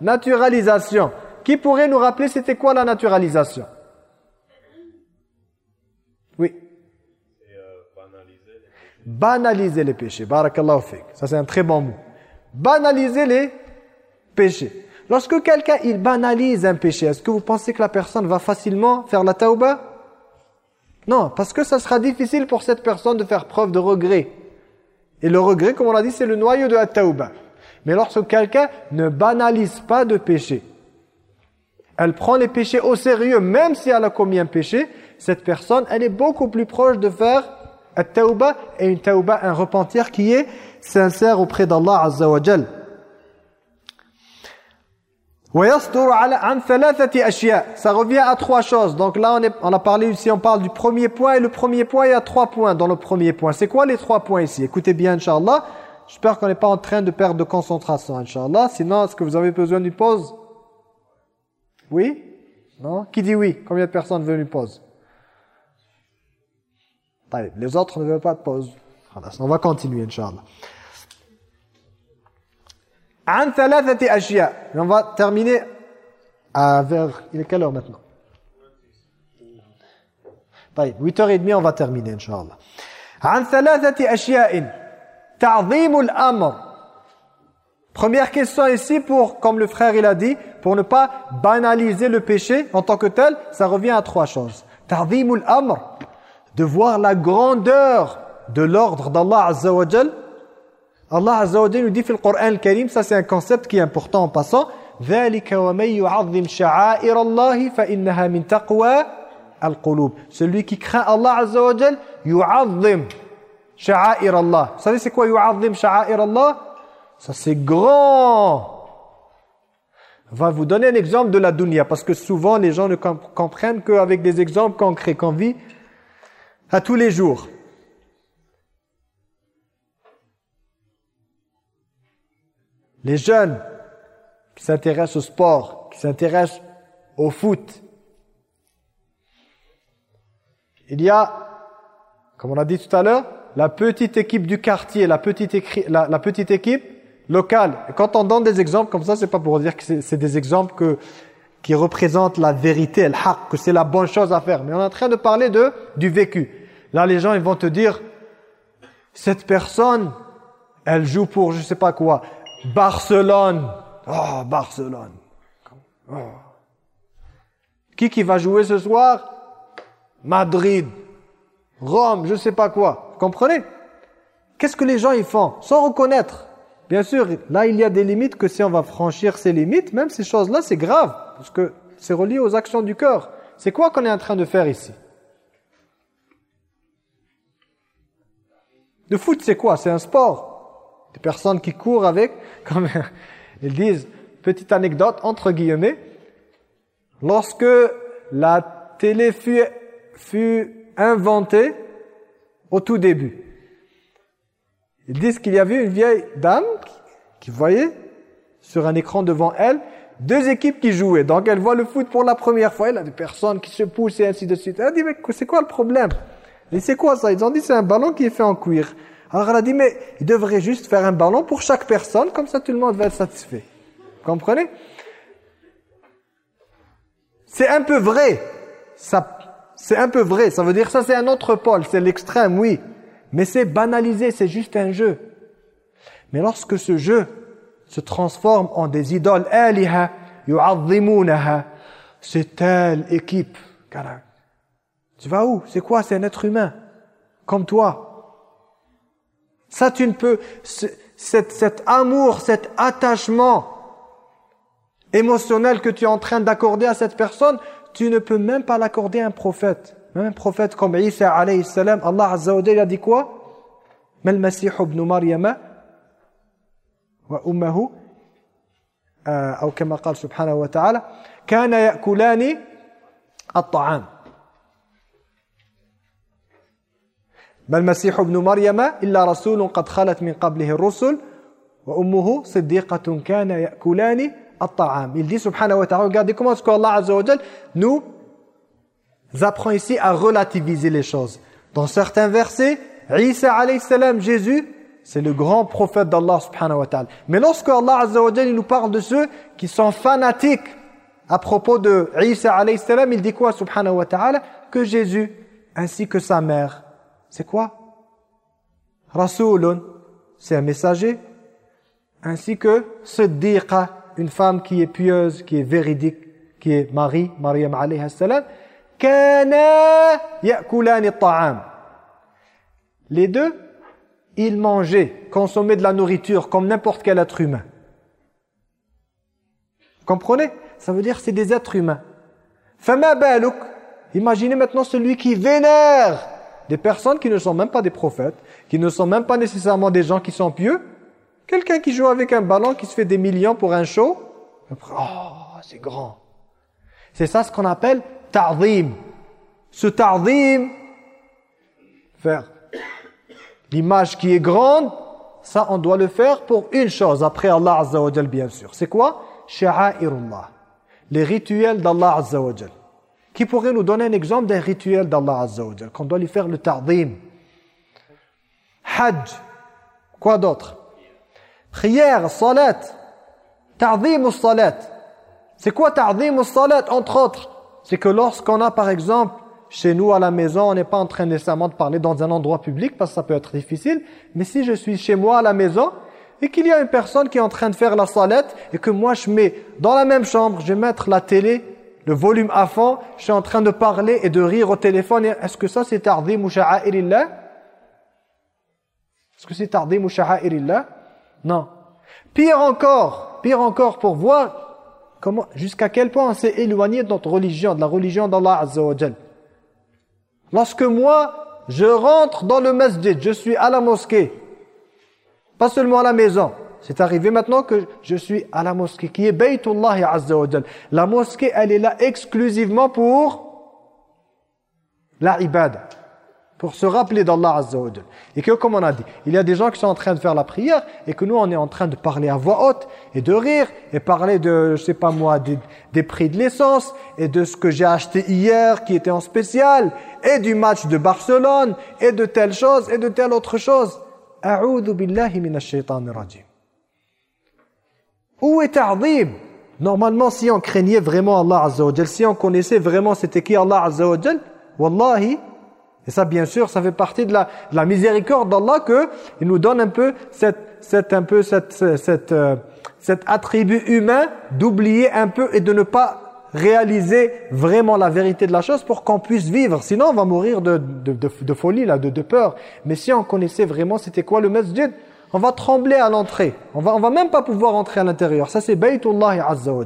naturalisation. Qui pourrait nous rappeler c'était quoi la naturalisation? Oui. banaliser les péchés. Barakallahu fik. Ça c'est un très bon mot banaliser les péchés. Lorsque quelqu'un il banalise un péché, est-ce que vous pensez que la personne va facilement faire la tauba? Non, parce que ça sera difficile pour cette personne de faire preuve de regret. Et le regret, comme on l'a dit, c'est le noyau de la tauba. Mais lorsque quelqu'un ne banalise pas de péché, elle prend les péchés au sérieux, même si elle a commis un péché, cette personne, elle est beaucoup plus proche de faire la tauba et une tauba, un repentir qui est sincère auprès d'Allah Azza. Ça revient à trois choses. Donc là, on, est, on a parlé ici, on parle du premier point. Et le premier point, il y a trois points dans le premier point. C'est quoi les trois points ici? Écoutez bien, Inch'Allah. J'espère qu'on n'est pas en train de perdre de concentration, Inch'Allah. Sinon, est-ce que vous avez besoin d'une pause? Oui? Non? Qui dit oui? Combien de personnes veulent une pause? Les autres ne veulent pas de pause. On va continuer, Inch'Allah. عن ثلاثة أشياء. On va terminer à vers... Il est quelle heure maintenant 8h30 on va terminer Inch'Allah. عن ثلاثة أشياء. تعظيم الأمر. Première question ici pour, comme le frère il a dit, pour ne pas banaliser le péché en tant que tel, ça revient à trois choses. تعظيم الأمر. De voir la grandeur de l'ordre d'Allah Azza wa Jal Allah Azza nous dit dans le Coran Karim, ça c'est un concept qui est important en passant, Celui qui craint Allah Azza wa Jalla, yu'azzim sha'air Allah. Vous savez c'est quoi yu'azzim sha'air Allah? Ça c'est grand va vous donner un exemple de la dunya parce que souvent les gens ne comprennent qu'avec des exemples concrets qu'on vit à tous les jours. Les jeunes qui s'intéressent au sport, qui s'intéressent au foot. Il y a Comme on a dit tout à l'heure, la petite équipe du quartier, la petite, équipe locale. Quand on donne des exemples comme ça, c'est pas pour dire que c'est des exemples que, qui représentent la vérité, que c'est la bonne chose à faire. Mais on est en train de parler de du vécu. Là, les gens, ils vont te dire, cette personne, elle joue pour je sais pas quoi. Barcelone. Oh, Barcelone. Oh. Qui qui va jouer ce soir? Madrid. Rome, je sais pas quoi. Vous comprenez? Qu'est-ce que les gens ils font? Sans reconnaître. Bien sûr, là il y a des limites que si on va franchir ces limites, même ces choses-là, c'est grave. Parce que c'est relié aux actions du cœur. C'est quoi qu'on est en train de faire ici? Le foot, c'est quoi? C'est un sport. Des personnes qui courent avec, comme ils disent, petite anecdote, entre guillemets, lorsque la télé fut, fut inventée au tout début, ils disent qu'il y avait une vieille dame qui voyait sur un écran devant elle deux équipes qui jouaient. Donc elle voit le foot pour la première fois. Elle a des personnes qui se poussent et ainsi de suite. Elle dit, mais c'est quoi le problème? Et c'est quoi ça? Ils ont dit c'est un ballon qui est fait en cuir. Alors elle a dit mais il devrait juste faire un ballon pour chaque personne, comme ça tout le monde va être satisfait. Vous comprenez? C'est un peu vrai. C'est un peu vrai. Ça veut dire ça c'est un autre pôle, c'est l'extrême, oui. Mais c'est banalisé, c'est juste un jeu. Mais lorsque ce jeu se transforme en des idoles, c'est telle équipe. Tu vas où? C'est quoi? C'est un être humain, comme toi. Ça, tu ne peux... Cet, cet amour, cet attachement émotionnel que tu es en train d'accorder à cette personne, tu ne peux même pas l'accorder à un prophète. Même un prophète comme Isa alayhi salam, Allah azza wa a dit quoi ما المسيح ابن مريم وأمه أو كما قال سبحانه وتعالى كان يأكلان الطعام Bal Masih ibn Maryama illa rasulun qad khalat min qablihi rusul wa ummuhu siddiqatun kana ya'kulani at-ta'am. Il dit subhanahu wa ta'ala, regardez comment est-ce qu'Allah Azza wa nous apprend ici à relativiser les choses. Dans certains versets, Isa alayhi salam, Jésus, c'est le grand prophète d'Allah subhanahu wa ta'ala. Mais lorsque Allah azza wa il nous parle de ceux qui sont fanatiques à propos de Isa alayhi salam, il dit quoi subhanahu wa ta'ala? Que Jésus ainsi que sa mère c'est quoi Rasoulun, c'est un messager, ainsi que Siddiqa, une femme qui est pieuse, qui est véridique, qui est Marie, Maryam alayhi salam, kana. Les deux, ils mangeaient, consommaient de la nourriture comme n'importe quel être humain. comprenez? Ça veut dire c'est des êtres humains. Fama baluk? Imaginez maintenant celui qui vénère des personnes qui ne sont même pas des prophètes, qui ne sont même pas nécessairement des gens qui sont pieux. Quelqu'un qui joue avec un ballon, qui se fait des millions pour un show. oh, c'est grand. C'est ça ce qu'on appelle ta'zim. Ce ta'zim, faire l'image qui est grande, ça on doit le faire pour une chose, après Allah Azza wa bien sûr. C'est quoi? Sha'airullah. Les rituels d'Allah Azza wa qui pourrait nous donner un exemple d'un rituel d'Allah Azza wa qu'on doit lui faire le ta'zim Hajj. Quoi d'autre? Prière, salat. Ta'zim ou salat. C'est quoi ta'zim ou salat entre autres? C'est que lorsqu'on a par exemple chez nous à la maison, on n'est pas en train nécessairement de parler dans un endroit public parce que ça peut être difficile. Mais si je suis chez moi à la maison et qu'il y a une personne qui est en train de faire la salat et que moi je mets dans la même chambre, je vais mettre la télé le volume à fond, je suis en train de parler et de rire au téléphone. Est-ce que ça c'est ta'zim ou sha'airillah? Est-ce que c'est ta'zim ou sha'airillah? Non. Pire encore, pire encore pour voir comment jusqu'à quel point on s'est éloigné de notre religion, de la religion d'Allah Azza wa Lorsque moi, je rentre dans le masjid, je suis à la mosquée, pas seulement à la maison, c'est arrivé maintenant que je suis à la mosquée, qui est Baytullah Azza wa La mosquée, elle est là exclusivement pour la ibad, pour se rappeler d'Allah Azza wa. Et que, comme on a dit, il y a des gens qui sont en train de faire la prière et que nous, on est en train de parler à voix haute et de rire et parler de, je sais pas moi, des, prix de l'essence et de ce que j'ai acheté hier qui était en spécial et du match de Barcelone et de telle chose et de telle autre chose. A'udhu billahi minash rajim. Où est ta'zim Normalement, si on craignait vraiment Allah Azza si on connaissait vraiment c'était qui Allah Azza wa Wallahi, et ça, bien sûr, ça fait partie de la, de la miséricorde d'Allah qu'il nous donne un peu, cette, cette, un peu cette, cette, euh, cet attribut humain d'oublier un peu et de ne pas réaliser vraiment la vérité de la chose pour qu'on puisse vivre. Sinon, on va mourir de, de, de, de folie, là, de, de peur. Mais si on connaissait vraiment c'était quoi le masjid, on va trembler à l'entrée. On va, on va même pas pouvoir entrer à l'intérieur. Ça, c'est Baytullah Azza wa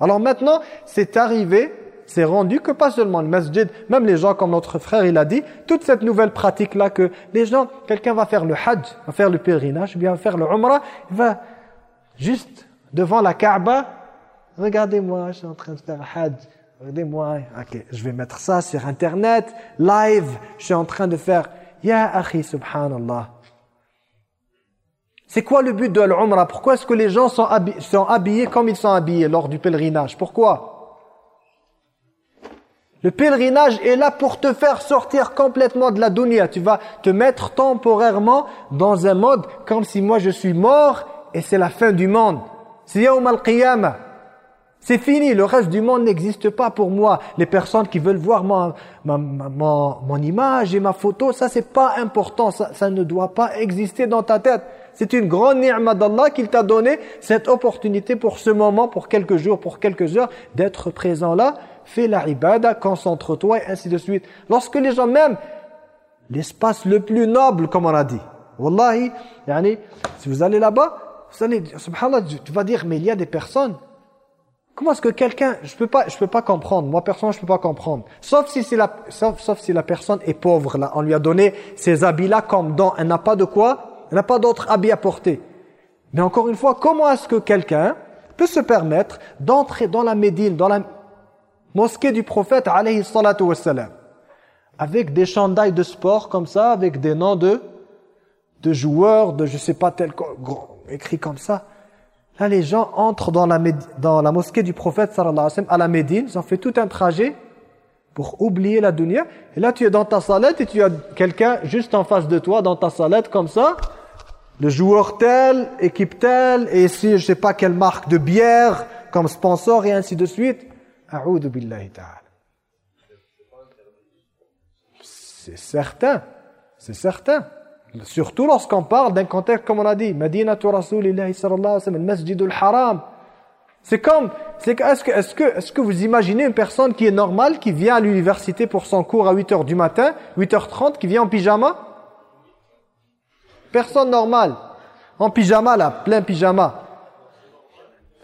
Alors maintenant, c'est arrivé c'est rendu que pas seulement le masjid, même les gens comme notre frère il a dit, toute cette nouvelle pratique là que les gens, quelqu'un va faire le hajj, va faire le pèlerinage, bien faire le umrah, il va juste devant la Kaaba, regardez-moi, je suis en train de faire hajj, regardez-moi, ok, je vais mettre ça sur internet, live, je suis en train de faire, ya akhi subhanallah. C'est quoi le but de l'umrah? Pourquoi est-ce que les gens sont habillés, sont habillés comme ils sont habillés lors du pèlerinage? Pourquoi? Le pèlerinage est là pour te faire sortir complètement de la dunya. Tu vas te mettre temporairement dans un mode comme si moi je suis mort et c'est la fin du monde. C'est Yawm al-Qiyamah. C'est fini, le reste du monde n'existe pas pour moi. Les personnes qui veulent voir mon, image et ma photo, ça c'est pas important, ça ne doit pas exister dans ta tête. C'est une grande ni'ma d'Allah qu'il t'a donné, cette opportunité pour ce moment, pour quelques jours, pour quelques heures, d'être présent là fais la ibada, concentre-toi et ainsi de suite. Lorsque les gens même l'espace le plus noble, comme on a dit. Wallahi, yani, si vous allez là-bas, vous allez, subhanallah, tu vas dire, mais il y a des personnes. Comment est-ce que quelqu'un, je peux pas, je peux pas comprendre. Moi, personnellement, je peux pas comprendre. Sauf si c'est la, sauf, sauf si la personne est pauvre, là. On lui a donné ces habits-là comme don. Elle n'a pas de quoi, elle n'a pas d'autres habits à porter. Mais encore une fois, comment est-ce que quelqu'un peut se permettre d'entrer dans la Médine, dans la mosquée du prophète alayhi salatu wassalam avec des chandails de sport comme ça avec des noms de de joueurs de je sais pas tel écrit comme ça. Là les gens entrent dans la dans la mosquée du prophète sallallahu alayhi wa sallam à la Médine ils ont fait tout un trajet pour oublier la dunya. Et là tu es dans ta salette et tu as quelqu'un juste en face de toi dans ta salette comme ça le joueur tel, équipe telle et ici je sais pas quelle marque de bière comme sponsor et ainsi de suite c'est certain, c'est certain. Surtout lorsqu'on parle d'un contexte comme on a dit, Madinatu Rasulillahi sallallahu alayhi wa sallam, Masjidul Haram. C'est comme, est-ce que, est que, est que vous imaginez une personne qui est normale, qui vient à l'université pour son cours à 8h du matin, 8h30, qui vient en pyjama? Personne normale. En pyjama là, plein pyjama.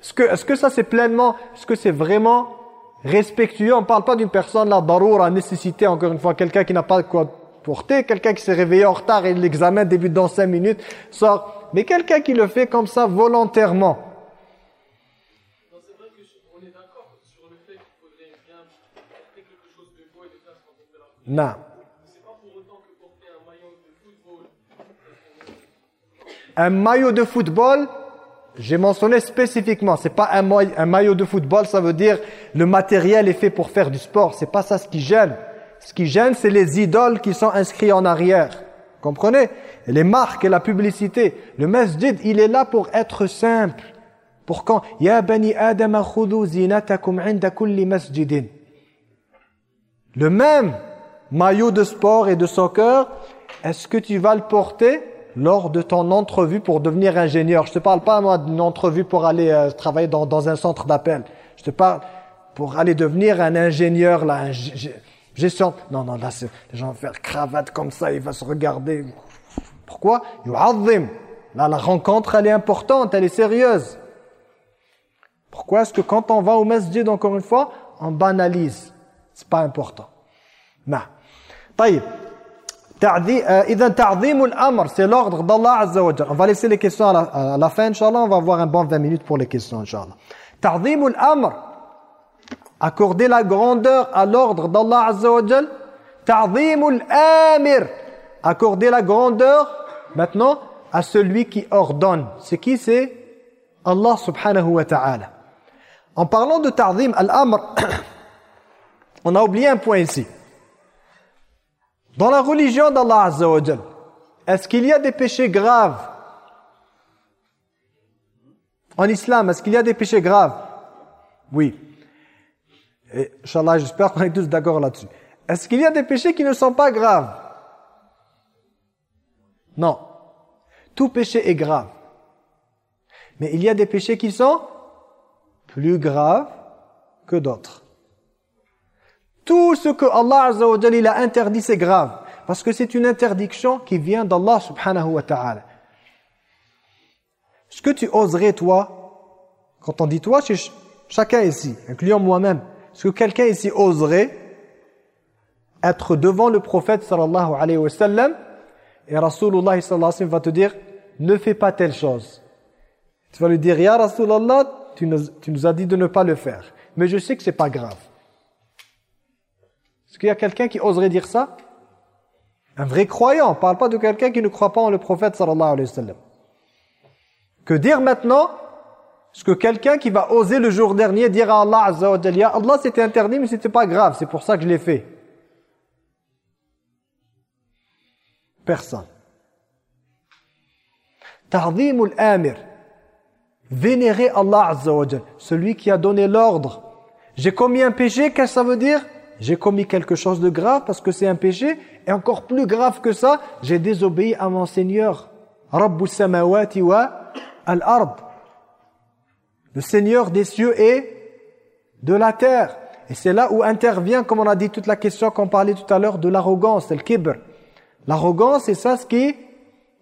Est-ce que, est-ce que ça c'est pleinement, est-ce que c'est vraiment respectueux? On ne parle pas d'une personne, la daroura, nécessité, encore une fois, quelqu'un qui n'a pas de quoi porter, quelqu'un qui s'est réveillé en retard et l'examen débute dans cinq minutes, sort. Mais quelqu'un qui le fait comme ça volontairement. Non. Un maillot de football, j'ai mentionné spécifiquement, c'est pas un, maillot de football, ça veut dire le matériel est fait pour faire du sport. C'est pas ça ce qui gêne. Ce qui gêne, c'est les idoles qui sont inscrits en arrière. Comprenez? Les marques et la publicité. Le masjid, il est là pour être simple. Pour quand? Ya bani Adam zinatakum inda kulli masjidin. Le même maillot de sport et de soccer, est-ce que tu vas le porter? lors de ton entrevue pour devenir ingénieur. Je te parle pas moi d'une entrevue pour aller euh, travailler dans, dans, un centre d'appel. Je te parle pour aller devenir un ingénieur, là, un gestion. Non, non, là, les gens vont faire cravate comme ça, ils vont se regarder. Pourquoi? Là, la rencontre, elle est importante, elle est sérieuse. Pourquoi est-ce que quand on va au masjid, encore une fois, on banalise? C'est pas important. Non. Taïb c'est l'ordre d'Allah Azza wa On va laisser les questions à la, fin, Inch'Allah. On va avoir un bon 20 minutes pour les questions, Inch'Allah. Ta'zimul amr. Accorder la grandeur à l'ordre d'Allah Azza wa Ta'zimul amir. Accorder la grandeur, maintenant, à celui qui ordonne. C'est qui? C'est Allah subhanahu wa ta'ala. En parlant de ta'zim al-amr, on a oublié un point ici. Dans la religion d'Allah est-ce qu'il y a des péchés graves En islam, est-ce qu'il y a des péchés graves? Oui. Et, Inch'Allah, j'espère qu'on est tous d'accord là-dessus. Est-ce qu'il y a des péchés qui ne sont pas graves? Non. Tout péché est grave. Mais il y a des péchés qui sont plus graves que d'autres. Tout ce que Allah Azza wa a interdit, c'est grave. Parce que c'est une interdiction qui vient d'Allah subhanahu wa ta'ala. Ce que tu oserais, toi, quand on dit toi, chacun ici, incluant moi-même, est-ce que quelqu'un ici oserait être devant le prophète sallallahu alayhi wa sallam et Rasulullah sallallahu alayhi wa sallam va te dire ne fais pas telle chose. Tu vas lui dire Ya Rasulallah, tu nous, tu nous as dit de ne pas le faire. Mais je sais que c'est pas grave. Est-ce qu'il y a quelqu'un qui oserait dire ça? Un vrai croyant, on parle pas de quelqu'un qui ne croit pas en le prophète sallallahu alayhi wa sallam. Que dire maintenant ce que quelqu'un qui va oser le jour dernier dire à Allah Azza wa Jalla, Allah c'était interdit mais c'était pas grave, c'est pour ça que je l'ai fait. Personne. Ta'zimul amir. Vénérer Allah Azza wa Jalla, celui qui a donné l'ordre. J'ai commis un péché, qu'est-ce que ça veut dire? J'ai commis quelque chose de grave parce que c'est un péché et encore plus grave que ça, j'ai désobéi à mon Seigneur. Rabbus samawati wa al-ard le Seigneur des cieux et de la terre. Et c'est là où intervient, comme on a dit, toute la question qu'on parlait tout à l'heure de l'arrogance, le kibr. L'arrogance, c'est ça ce qui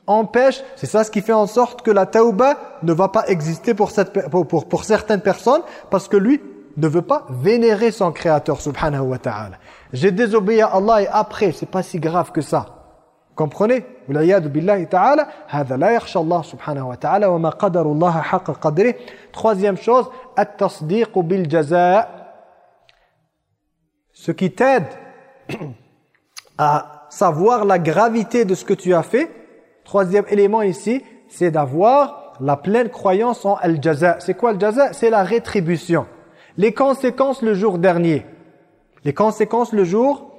empêche, c'est ça ce qui fait en sorte que la tauba ne va pas exister pour, certaines personnes, parce que lui ne veut pas vénérer son Créateur, subhanahu wa ta'ala. J'ai désobéi à Allah et après, c'est pas si grave que ça. Comprenez? Troisième chose, Ce qui t'aide à savoir la gravité de ce que tu as fait. Troisième élément ici, c'est d'avoir la pleine croyance en al-jaza. C'est quoi al-jaza C'est la rétribution. Les conséquences le jour dernier. Les conséquences le jour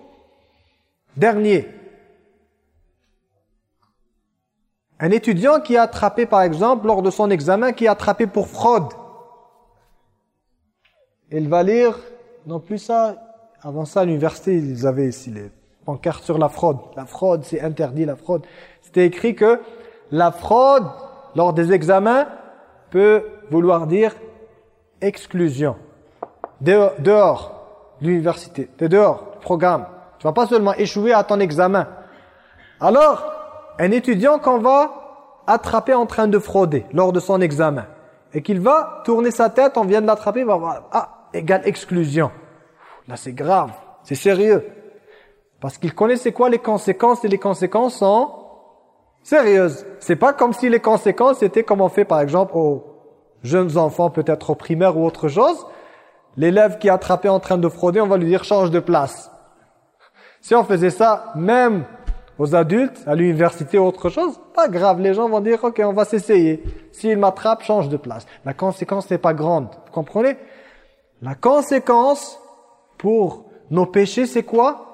dernier. Un étudiant qui a attrapé, par exemple, lors de son examen, qui a attrapé pour fraude. Il va lire, non plus ça, avant ça à l'université, ils avaient ici les pancartes sur la fraude. La fraude, c'est interdit, la fraude. C'était écrit que la fraude, lors des examens, peut vouloir dire exclusion. Dehors, l'université, es dehors, le programme. Tu vas pas seulement échouer à ton examen. Alors, un étudiant qu'on va attraper en train de frauder lors de son examen et qu'il va tourner sa tête, on vient de l'attraper, va voir, ah, égale exclusion. Là, c'est grave, c'est sérieux. Parce qu'il connaissait quoi les conséquences et les conséquences sont sérieuses. C'est pas comme si les conséquences étaient comme on fait par exemple aux jeunes enfants, peut-être au primaire ou autre chose. L'élève qui est attrapé en train de frauder, on va lui dire change de place. Si on faisait ça, même aux adultes, à l'université ou autre chose, pas grave. Les gens vont dire, ok, on va s'essayer. S'il m'attrape, change de place. La conséquence n'est pas grande. Vous comprenez? La conséquence pour nos péchés, c'est quoi?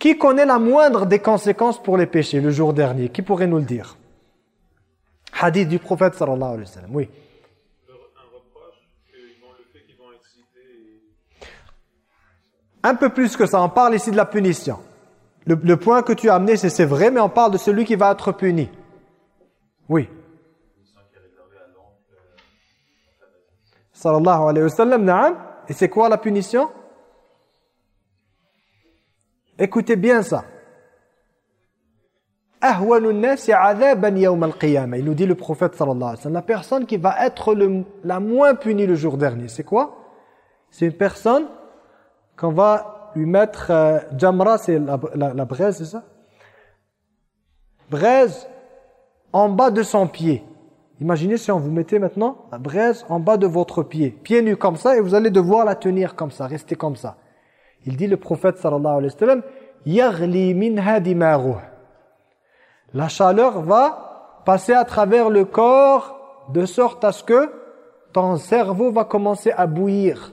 Qui connaît la moindre des conséquences pour les péchés le jour dernier? Qui pourrait nous le dire? Hadith du prophète sallallahu alayhi wa sallam. Oui. Un peu plus que ça, on parle ici de la punition. Le, point que tu as amené, c'est vrai, mais on parle de celui qui va être puni. Oui. Sallallahu alayhi wa sallam, na'am. Et c'est quoi la punition? Écoutez bien ça. Il nous dit le prophète sallallahu alayhi wa sallam, la personne qui va être le, la moins punie le jour dernier, c'est quoi? C'est une personne qu'on va lui mettre euh, jamra, c'est la, braise, c'est ça? Braise en bas de son pied. Imaginez si on vous mettait maintenant la braise en bas de votre pied. Pieds nus comme ça et vous allez devoir la tenir comme ça, rester comme ça. Il dit le prophète sallallahu alayhi wa sallam dimaghuh. La chaleur va passer à travers le corps de sorte à ce que ton cerveau va commencer à bouillir.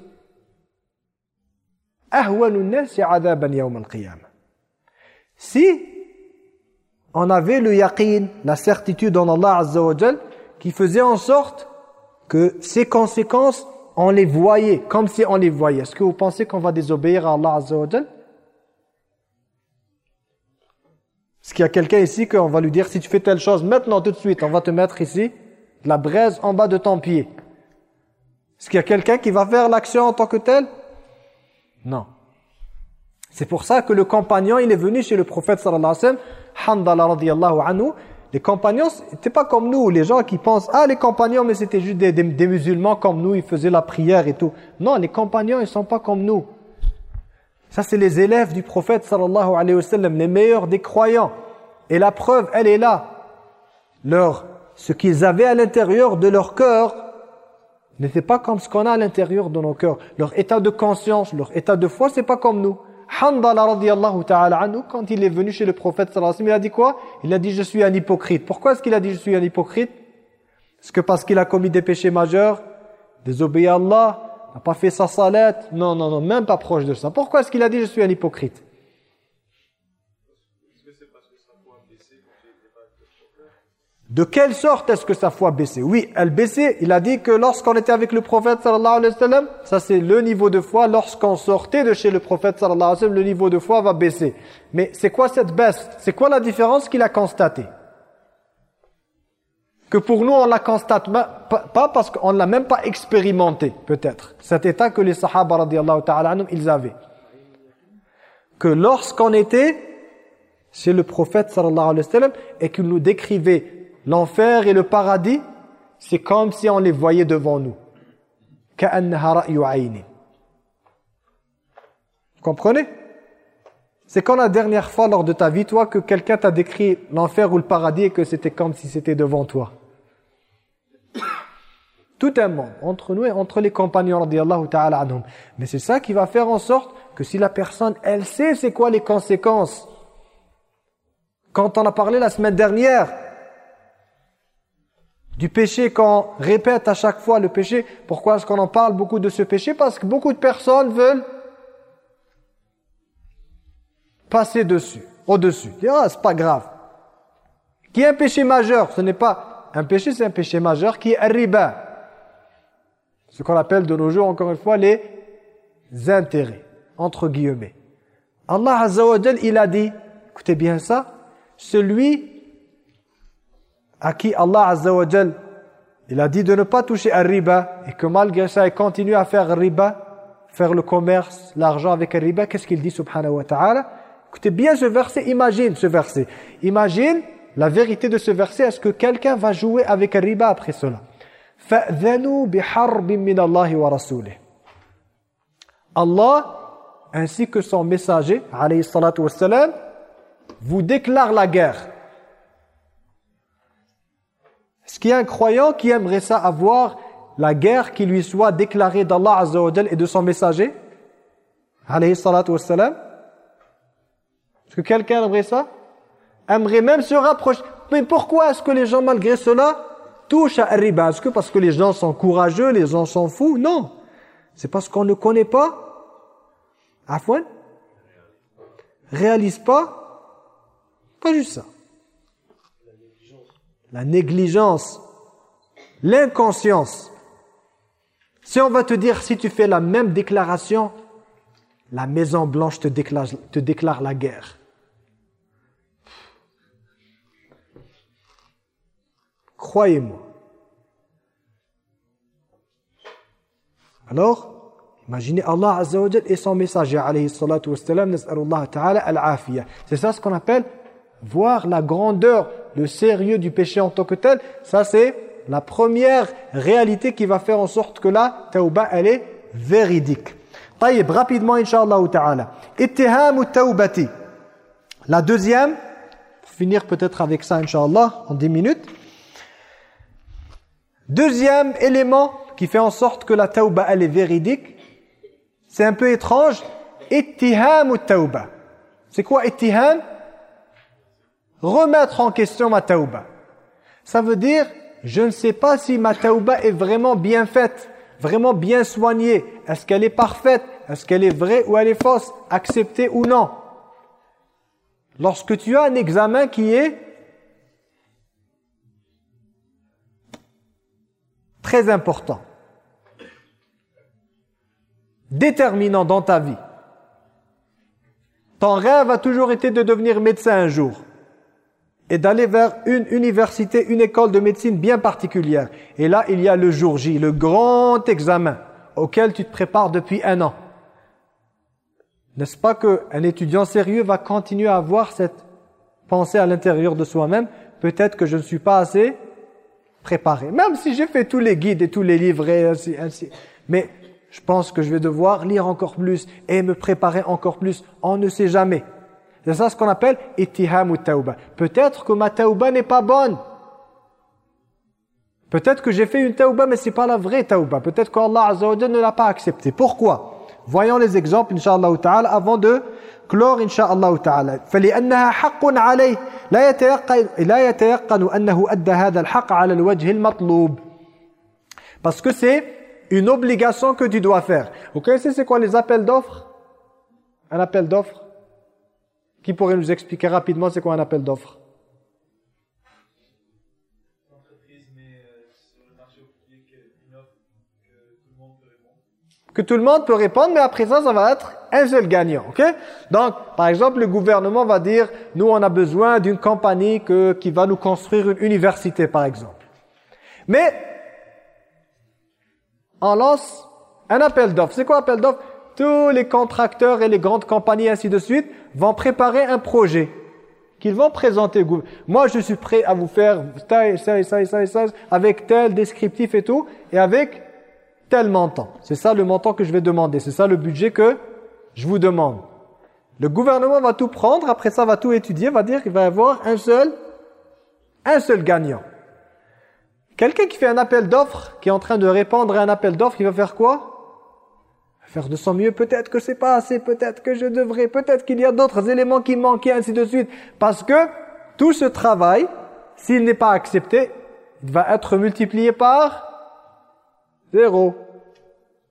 Si on avait le yaqin, la certitude en Allah Azza wa qui faisait en sorte que ces conséquences, on les voyait, comme si on les voyait. Est-ce que vous pensez qu'on va désobéir à Allah Azza wa Est-ce qu'il y a quelqu'un ici qu'on va lui dire, si tu fais telle chose maintenant, tout de suite, on va te mettre ici, de la braise en bas de ton pied? Est-ce qu'il y a quelqu'un qui va faire l'action en tant que tel? Non. C'est pour ça que le compagnon, il est venu chez le prophète sallallahu alayhi wa sallam, anhu, les compagnons, c'était pas comme nous, les gens qui pensent, ah les compagnons, mais c'était juste des, des, musulmans comme nous, ils faisaient la prière et tout. Non, les compagnons, ils sont pas comme nous. Ça, c'est les élèves du prophète sallallahu alayhi wa sallam, les meilleurs des croyants. Et la preuve, elle est là. Leur, ce qu'ils avaient à l'intérieur de leur cœur n'était pas comme ce qu'on a à l'intérieur de nos cœurs. Leur état de conscience, leur état de foi, c'est pas comme nous. Handala ta'ala quand il est venu chez le prophète sallallahu alayhi wa sallam, il a dit quoi? Il a dit je suis un hypocrite. Pourquoi est-ce qu'il a dit je suis un hypocrite? Est-ce que parce qu'il a commis des péchés majeurs Désobéir à Allah N'a pas fait sa salat? Non, non, non, même pas proche de ça. Pourquoi est-ce qu'il a dit je suis un hypocrite? De quelle sorte est-ce que sa foi baissait? Oui, elle baissait. Il a dit que lorsqu'on était avec le prophète sallallahu alayhi wa sallam, ça c'est le niveau de foi. Lorsqu'on sortait de chez le prophète sallallahu alayhi wa sallam, le niveau de foi va baisser. Mais c'est quoi cette baisse? C'est quoi la différence qu'il a constatée Que pour nous, on la constate pas parce qu'on l'a même pas expérimenté, peut-être. Cet état que les sahaba radiallahu ta'ala ils avaient. Que lorsqu'on était chez le prophète sallallahu alayhi wa sallam et qu'il nous décrivait L'enfer et le paradis, c'est comme si on les voyait devant nous. Vous comprenez? C'est quand la dernière fois lors de ta vie, toi, que quelqu'un t'a décrit l'enfer ou le paradis et que c'était comme si c'était devant toi. Tout un monde, entre nous et entre les compagnons, ta'ala Mais c'est ça qui va faire en sorte que si la personne, elle sait c'est quoi les conséquences. Quand on a parlé la semaine dernière, du péché qu'on répète à chaque fois le péché. Pourquoi est-ce qu'on en parle beaucoup de ce péché? Parce que beaucoup de personnes veulent passer dessus, au-dessus. Ah, c'est pas grave. Qui est un péché majeur Ce n'est pas un péché, c'est un péché majeur qui est riba. Ce qu'on appelle de nos jours, encore une fois, les intérêts, entre guillemets. Allah Azza il a dit, écoutez bien ça, celui à qui Allah Azza il a dit de ne pas toucher à riba et que malgré ça il continue à faire riba, faire le commerce, l'argent avec riba, qu'est-ce qu'il dit subhanahu wa ta'ala? Écoutez bien ce verset, imagine ce verset. Imagine la vérité de ce verset, est-ce que quelqu'un va jouer avec riba après cela? Allah ainsi que son messager alayhi salatu wassalam vous déclare la guerre est-ce qu'il y a un croyant qui aimerait ça avoir la guerre qui lui soit déclarée d'Allah Azza et de son messager Alayhi salatu wassalam Est-ce que quelqu'un aimerait ça? Aimerait même se rapprocher. Mais pourquoi est-ce que les gens malgré cela touchent à riba? Est-ce que parce que les gens sont courageux, les gens sont fous? Non. C'est parce qu'on ne connaît pas. Afouane Réalise pas. Pas juste ça la négligence, l'inconscience. Si on va te dire, si tu fais la même déclaration, la Maison Blanche te déclare, la guerre. Croyez-moi. Alors, imaginez Allah Azza et son messager, alayhi salatu wassalam, ta'ala al-afiyah. C'est ça ce qu'on appelle voir la grandeur, le sérieux du péché en tant que tel, ça c'est la première réalité qui va faire en sorte que la tauba, elle est véridique. Taïb, rapidement, inshallah ta'ala. Ittihamu taubati. La deuxième, pour finir peut-être avec ça, inshallah, en 10 minutes. Deuxième élément qui fait en sorte que la tauba, elle est véridique, c'est un peu étrange, ittiham tauba. C'est quoi ittiham Remettre en question ma tauba. Ça veut dire, je ne sais pas si ma tauba est vraiment bien faite, vraiment bien soignée. Est-ce qu'elle est parfaite? Est-ce qu'elle est vraie ou elle est fausse? Acceptée ou non? Lorsque tu as un examen qui est très important, déterminant dans ta vie, ton rêve a toujours été de devenir médecin un jour et d'aller vers une université, une école de médecine bien particulière. Et là, il y a le jour J, le grand examen auquel tu te prépares depuis un an. N'est-ce pas qu'un étudiant sérieux va continuer à avoir cette pensée à l'intérieur de soi-même? Peut-être que je ne suis pas assez préparé. Même si j'ai fait tous les guides et tous les livres et ainsi, ainsi. Mais je pense que je vais devoir lire encore plus et me préparer encore plus. On ne sait jamais. C'est ça ce qu'on appelle ittiham ou tauba. Peut-être que ma tauba n'est pas bonne. Peut-être que j'ai fait une tauba mais c'est pas la vraie tauba. Peut-être qu'Allah Azza wa ne l'a pas accepté. Pourquoi Voyons les exemples inshallah ta'ala avant de clore inshallah ta'ala. فلأنها حق عليه لا يتيقن لا يتيقن أنه أدى هذا الحق على الوجه المطلوب. Parce que c'est une obligation que tu dois faire. Vous connaissez c'est quoi les appels d'offres Un appel d'offres Qui pourrait nous expliquer rapidement c'est quoi un appel d'offres? Que tout le monde peut répondre, mais après ça, ça va être un seul gagnant. ok? Donc, par exemple, le gouvernement va dire, nous, on a besoin d'une compagnie que, qui va nous construire une université, par exemple. Mais, on lance un appel d'offres. C'est quoi appel d'offres? Tous les contracteurs et les grandes compagnies, ainsi de suite, vont préparer un projet qu'ils vont présenter. Moi, je suis prêt à vous faire ça et ça et ça et ça, et ça avec tel descriptif et tout, et avec tel montant. C'est ça le montant que je vais demander. C'est ça le budget que je vous demande. Le gouvernement va tout prendre, après ça va tout étudier, va dire qu'il va y avoir un seul, un seul gagnant. Quelqu'un qui fait un appel d'offres, qui est en train de répondre à un appel d'offres, il va faire quoi? Faire de son mieux. Peut-être que c'est pas assez, peut-être que je devrais, peut-être qu'il y a d'autres éléments qui manquent, ainsi de suite. Parce que tout ce travail, s'il n'est pas accepté, il va être multiplié par zéro.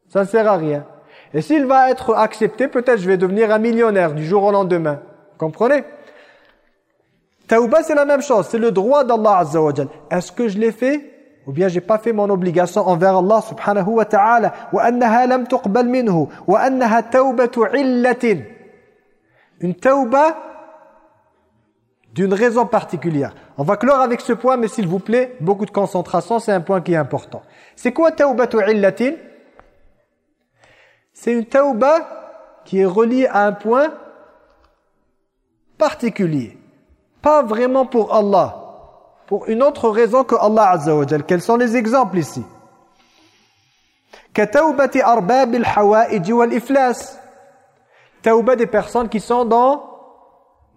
Ça ne sert à rien. Et s'il va être accepté, peut-être je vais devenir un millionnaire du jour au lendemain. Comprenez? Taouba, c'est la même chose. C'est le droit d'Allah Azza Est-ce que je l'ai fait? Ou bien j'ai pas fait mon obligation envers Allah subhanahu wa ta'ala. Wa annaha lam tuqbal minhu. Wa annaha tawbatu illatin. Une tauba d'une raison particulière. On va clore avec ce point mais s'il vous plaît beaucoup de concentration c'est un point qui est important. C'est quoi taubatu illatin? C'est une tauba qui est reliée à un point particulier. Pas vraiment pour Allah pour une autre raison que Allah Azza wa Quels sont les exemples ici? Tauba des personnes qui sont dans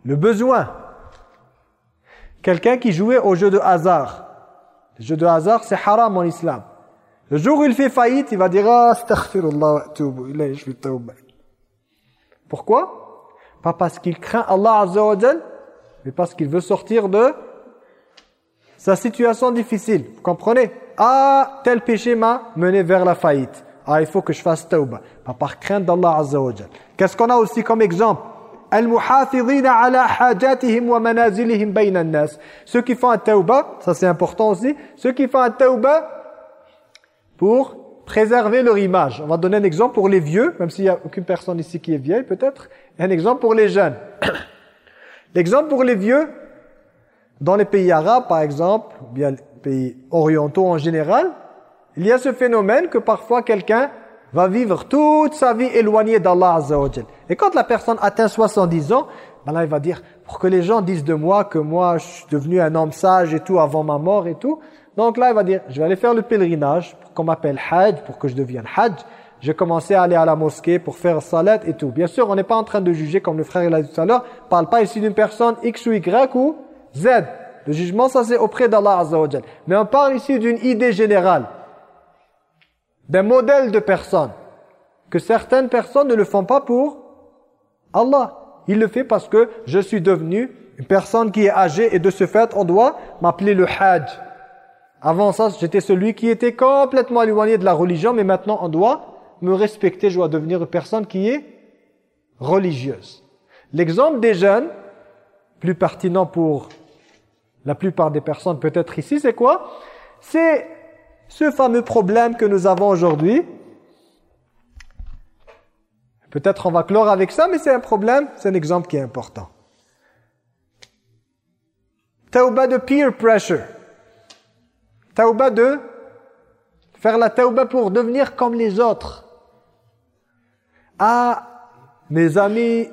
le besoin. Quelqu'un qui jouait au jeu de hasard. Le jeu de hasard, c'est haram en islam. Le jour où il fait faillite, il va dire ah, « Astaghfirullah wa je ». Pourquoi? Pas parce qu'il craint Allah Azza wa mais parce qu'il veut sortir de sa situation difficile. Vous comprenez? Ah, tel péché m'a mené vers la faillite. Ah, il faut que je fasse tauba. Pas par crainte d'Allah Azza wa Qu'est-ce qu'on a aussi comme exemple? Ceux qui font un tauba, ça c'est important aussi, ceux qui font un tauba pour préserver leur image. On va donner un exemple pour les vieux, même s'il n'y a aucune personne ici qui est vieille peut-être. Un exemple pour les jeunes. L'exemple pour les vieux, dans les pays arabes, par exemple, ou bien les pays orientaux en général, il y a ce phénomène que parfois quelqu'un va vivre toute sa vie éloigné d'Allah Azza Et quand la personne atteint 70 ans, ben là il va dire, pour que les gens disent de moi que moi je suis devenu un homme sage et tout avant ma mort et tout. Donc là il va dire, je vais aller faire le pèlerinage pour qu'on m'appelle Hajj, pour que je devienne Hajj. J'ai commencé à aller à la mosquée pour faire salat et tout. Bien sûr, on n'est pas en train de juger, comme le frère l'a dit tout à l'heure, parle pas ici d'une personne X ou Y ou Z. Le jugement, ça c'est auprès d'Allah Azza wa Mais on parle ici d'une idée générale, d'un modèle de personne, que certaines personnes ne le font pas pour Allah. Il le fait parce que je suis devenu une personne qui est âgée et de ce fait, on doit m'appeler le Hajj. Avant ça, j'étais celui qui était complètement éloigné de la religion, mais maintenant on doit me respecter, je dois devenir une personne qui est religieuse. L'exemple des jeunes, plus pertinent pour la plupart des personnes peut-être ici, c'est quoi? C'est ce fameux problème que nous avons aujourd'hui. Peut-être on va clore avec ça, mais c'est un problème, c'est un exemple qui est important. Tauba de peer pressure. Tauba de faire la tauba pour devenir comme les autres. Ah, mes amis,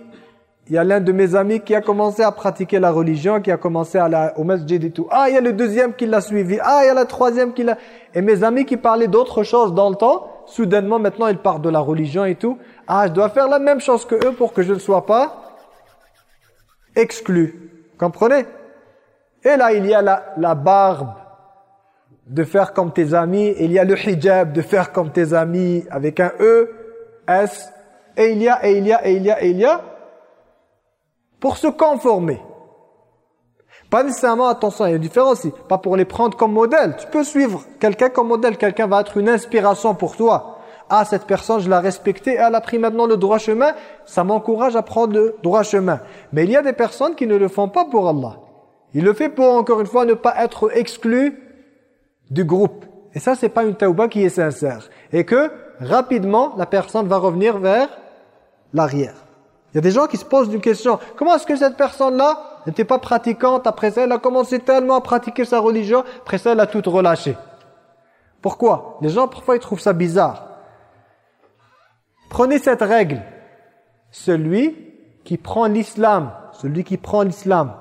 il y a l'un de mes amis qui a commencé à pratiquer la religion, qui a commencé à la, au masjid et tout. Ah, il y a le deuxième qui l'a suivi. Ah, il y a la troisième qui l'a... Et mes amis qui parlaient d'autres choses dans le temps, soudainement, maintenant, ils parlent de la religion et tout. Ah, je dois faire la même chose que eux pour que je ne sois pas exclu. Comprenez? Et là, il y a la, la barbe de faire comme tes amis. Il y a le hijab de faire comme tes amis avec un E, S, et il y a, et il y a, et il y a, et il y a, pour se conformer. Pas nécessairement, attention, il y a une différence pas pour les prendre comme modèle. Tu peux suivre quelqu'un comme modèle, quelqu'un va être une inspiration pour toi. Ah, cette personne, je l'ai respectée, elle a pris maintenant le droit chemin, ça m'encourage à prendre le droit chemin. Mais il y a des personnes qui ne le font pas pour Allah. Il le fait pour, encore une fois, ne pas être exclu du groupe. Et ça, c'est pas une tauba qui est sincère. Et que, rapidement, la personne va revenir vers l'arrière. Il y a des gens qui se posent une question. Comment est-ce que cette personne-là n'était pas pratiquante Après ça, elle a commencé tellement à pratiquer sa religion. Après ça, elle a tout relâché. Pourquoi? Les gens, parfois, ils trouvent ça bizarre. Prenez cette règle. Celui qui prend l'islam, celui qui prend l'islam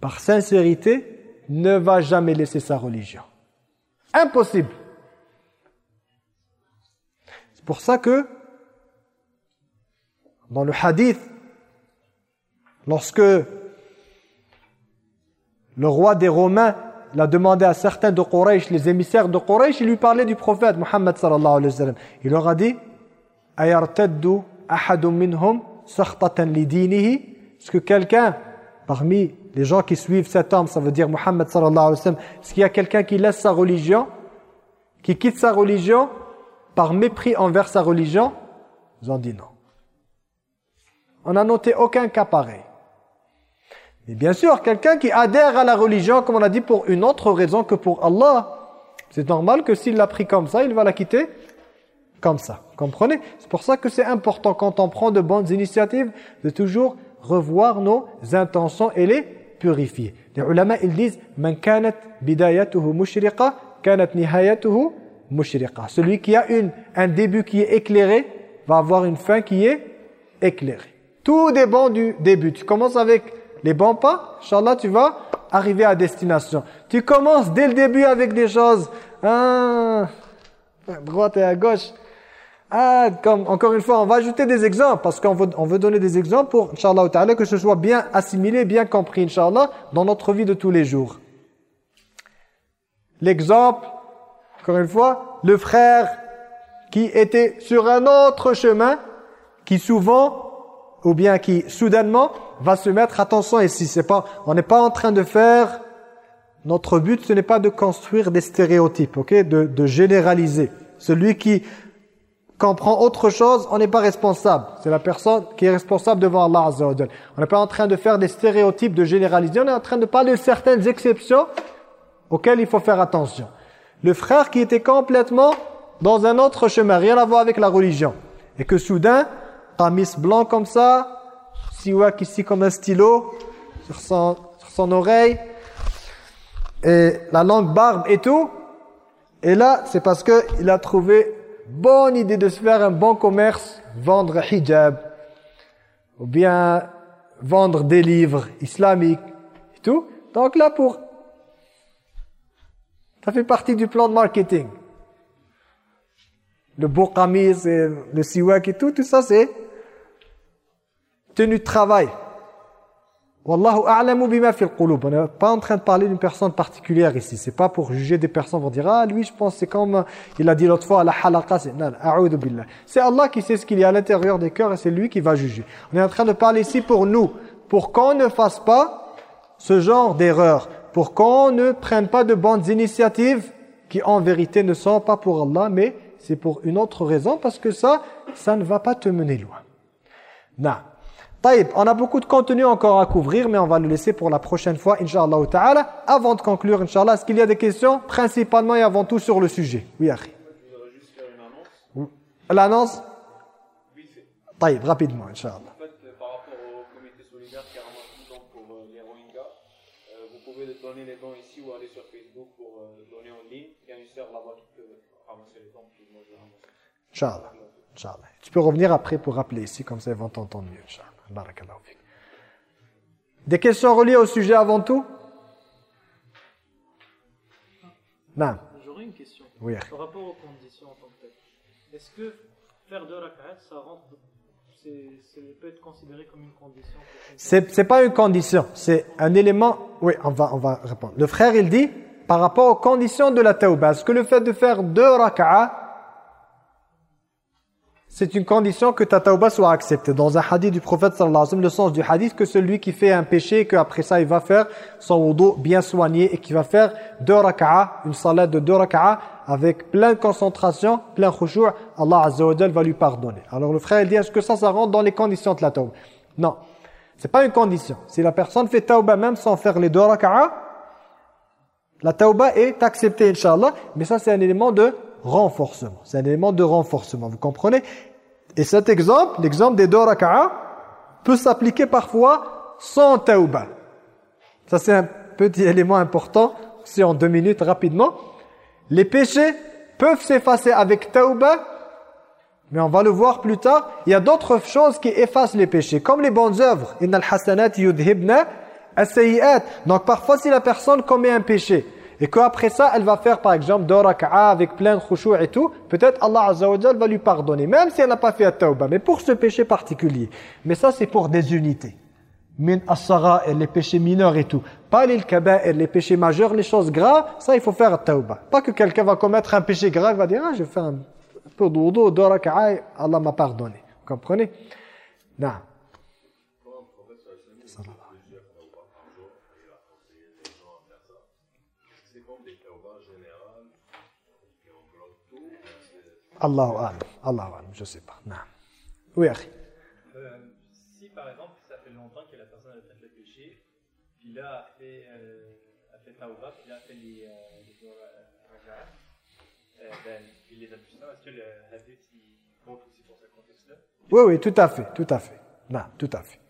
par sincérité, ne va jamais laisser sa religion. Impossible. C'est pour ça que dans le hadith, lorsque le roi des Romains l'a demandé à certains de Quraysh, les émissaires de Quraysh, il lui parlait du prophète Muhammad sallallahu alayhi wa sallam. Il leur a dit ayartaddu minhum sakhtatan lidinihi Est-ce que quelqu'un parmi les gens qui suivent cet homme, ça veut dire Muhammad sallallahu alayhi wa sallam, est-ce qu'il y a quelqu'un qui laisse sa religion, qui quitte sa religion par mépris envers sa religion? Ils ont dit non. On n'a noté aucun cas pareil. Mais bien sûr, quelqu'un qui adhère à la religion, comme on a dit, pour une autre raison que pour Allah, c'est normal que s'il l'a pris comme ça, il va la quitter comme ça. Comprenez? C'est pour ça que c'est important, quand on prend de bonnes initiatives, de toujours revoir nos intentions et les purifier. Les ulama, ils disent « Man kanat bidayatuhu kanat nihayatuhu mushriqa ». Celui qui a une, un début qui est éclairé, va avoir une fin qui est éclairée. Tout dépend du début. Tu commences avec les bons pas, Inch'Allah, tu vas arriver à destination. Tu commences dès le début avec des choses, hein, à droite et à gauche. Ah, comme, encore une fois, on va ajouter des exemples, parce qu'on veut, on veut donner des exemples pour, Inch'Allah, que ce soit bien assimilé, bien compris, Inch'Allah, dans notre vie de tous les jours. L'exemple, encore une fois, le frère qui était sur un autre chemin, qui souvent ou bien qui soudainement va se mettre, attention ici, c'est pas, on n'est pas en train de faire, notre but ce n'est pas de construire des stéréotypes, ok, de, de généraliser. Celui qui comprend autre chose, on n'est pas responsable. C'est la personne qui est responsable devant Allah Azza On n'est pas en train de faire des stéréotypes, de généraliser, on est en train de parler de certaines exceptions auxquelles il faut faire attention. Le frère qui était complètement dans un autre chemin, rien à voir avec la religion, et que soudain, tamis blanc comme ça, siwak ici comme un stylo, sur son, sur son oreille, et la langue barbe et tout. Et là, c'est parce qu'il a trouvé bonne idée de se faire un bon commerce, vendre hijab, ou bien vendre des livres islamiques et tout. Donc là, pour... Ça fait partie du plan de marketing. Le beau et le siwak et tout, tout ça c'est tenue de travail. Wallahu a'lamu bima fil qulub. On n'est pas en train de parler d'une personne particulière ici. C'est pas pour juger des personnes pour dire ah lui je pense c'est comme il a dit l'autre fois à la halaqa c'est. C'est Allah qui sait ce qu'il y a à l'intérieur des cœurs et c'est lui qui va juger. On est en train de parler ici pour nous pour qu'on ne fasse pas ce genre d'erreur, pour qu'on ne prenne pas de bonnes initiatives qui en vérité ne sont pas pour Allah mais c'est pour une autre raison parce que ça ça ne va pas te mener loin. Non on a beaucoup de contenu encore à couvrir, mais on va le laisser pour la prochaine fois, Inch'Allah ta'ala. Avant de conclure, Inch'Allah, est-ce qu'il y a des questions? Principalement et avant tout sur le sujet. Oui, Akhi. L'annonce? Taïb, rapidement, Inch'Allah. En fait, par rapport au comité solidaire qui ramasse tout le pour euh, les Rohingyas, euh, vous pouvez donner les dons ici ou aller sur Facebook pour euh, donner en ligne. Il y a une sœur là-bas qui peut ramasser les dons. Inch'Allah. Tu peux revenir après pour rappeler ici, comme ça ils vont t'entendre mieux, Inch'Allah. Des questions reliées au sujet avant tout? Non. J'aurais une question. Oui. Par rapport aux conditions en tant que telles. Est-ce que faire deux rak'at, ça rentre peut être considéré comme une condition C'est pas une condition, c'est un élément. Oui, on va on va répondre. Le frère il dit par rapport aux conditions de la tauba, est-ce que le fait de faire deux rak'at c'est une condition que ta tauba soit acceptée. Dans un hadith du prophète sallallahu alayhi wa sallam, le sens du hadith, que celui qui fait un péché, qu'après ça il va faire son wudu bien soigné et qui va faire deux raka'a, une salade de deux raka'a, avec plein de concentration, plein khushu', Allah azza va lui pardonner. Alors le frère il dit, est-ce que ça, ça rentre dans les conditions de la tauba Non, c'est pas une condition. Si la personne fait tauba même sans faire les deux raka'a, la tauba est acceptée, inshallah, mais ça c'est un élément de renforcement. C'est un élément de renforcement, vous comprenez? Et cet exemple, l'exemple des deux raka'a, peut s'appliquer parfois sans tauba. Ça c'est un petit élément important, si en deux minutes rapidement. Les péchés peuvent s'effacer avec tauba, mais on va le voir plus tard. Il y a d'autres choses qui effacent les péchés, comme les bonnes œuvres. Innal hasanat yudhibna as Donc parfois si la personne commet un péché, et qu'après ça, elle va faire par exemple deux raka'a avec plein de khushu' et tout, peut-être Allah Azza wa va lui pardonner, même si elle n'a pas fait tauba, mais pour ce péché particulier. Mais ça, c'est pour des unités. Min as et les péchés mineurs et tout. Pas les kaba'ir, les péchés majeurs, les choses graves, ça, il faut faire tauba. Pas que quelqu'un va commettre un péché grave, va dire, ah, je vais faire un peu de wudu, deux raka'a, Allah m'a pardonné. Vous comprenez? Non. Allahu Alam. Allahu Alam, je ne sais pas. Non. Oui, Akhi. Euh, si par exemple, ça fait longtemps que la personne a fait le péché, puis là a fait, euh, a fait Tawbah, puis là a fait les, euh, les euh, ben, il les a plus est-ce que le hadith il compte aussi pour ce contexte-là? Oui, oui, tout à fait, tout à fait. Non, tout à fait.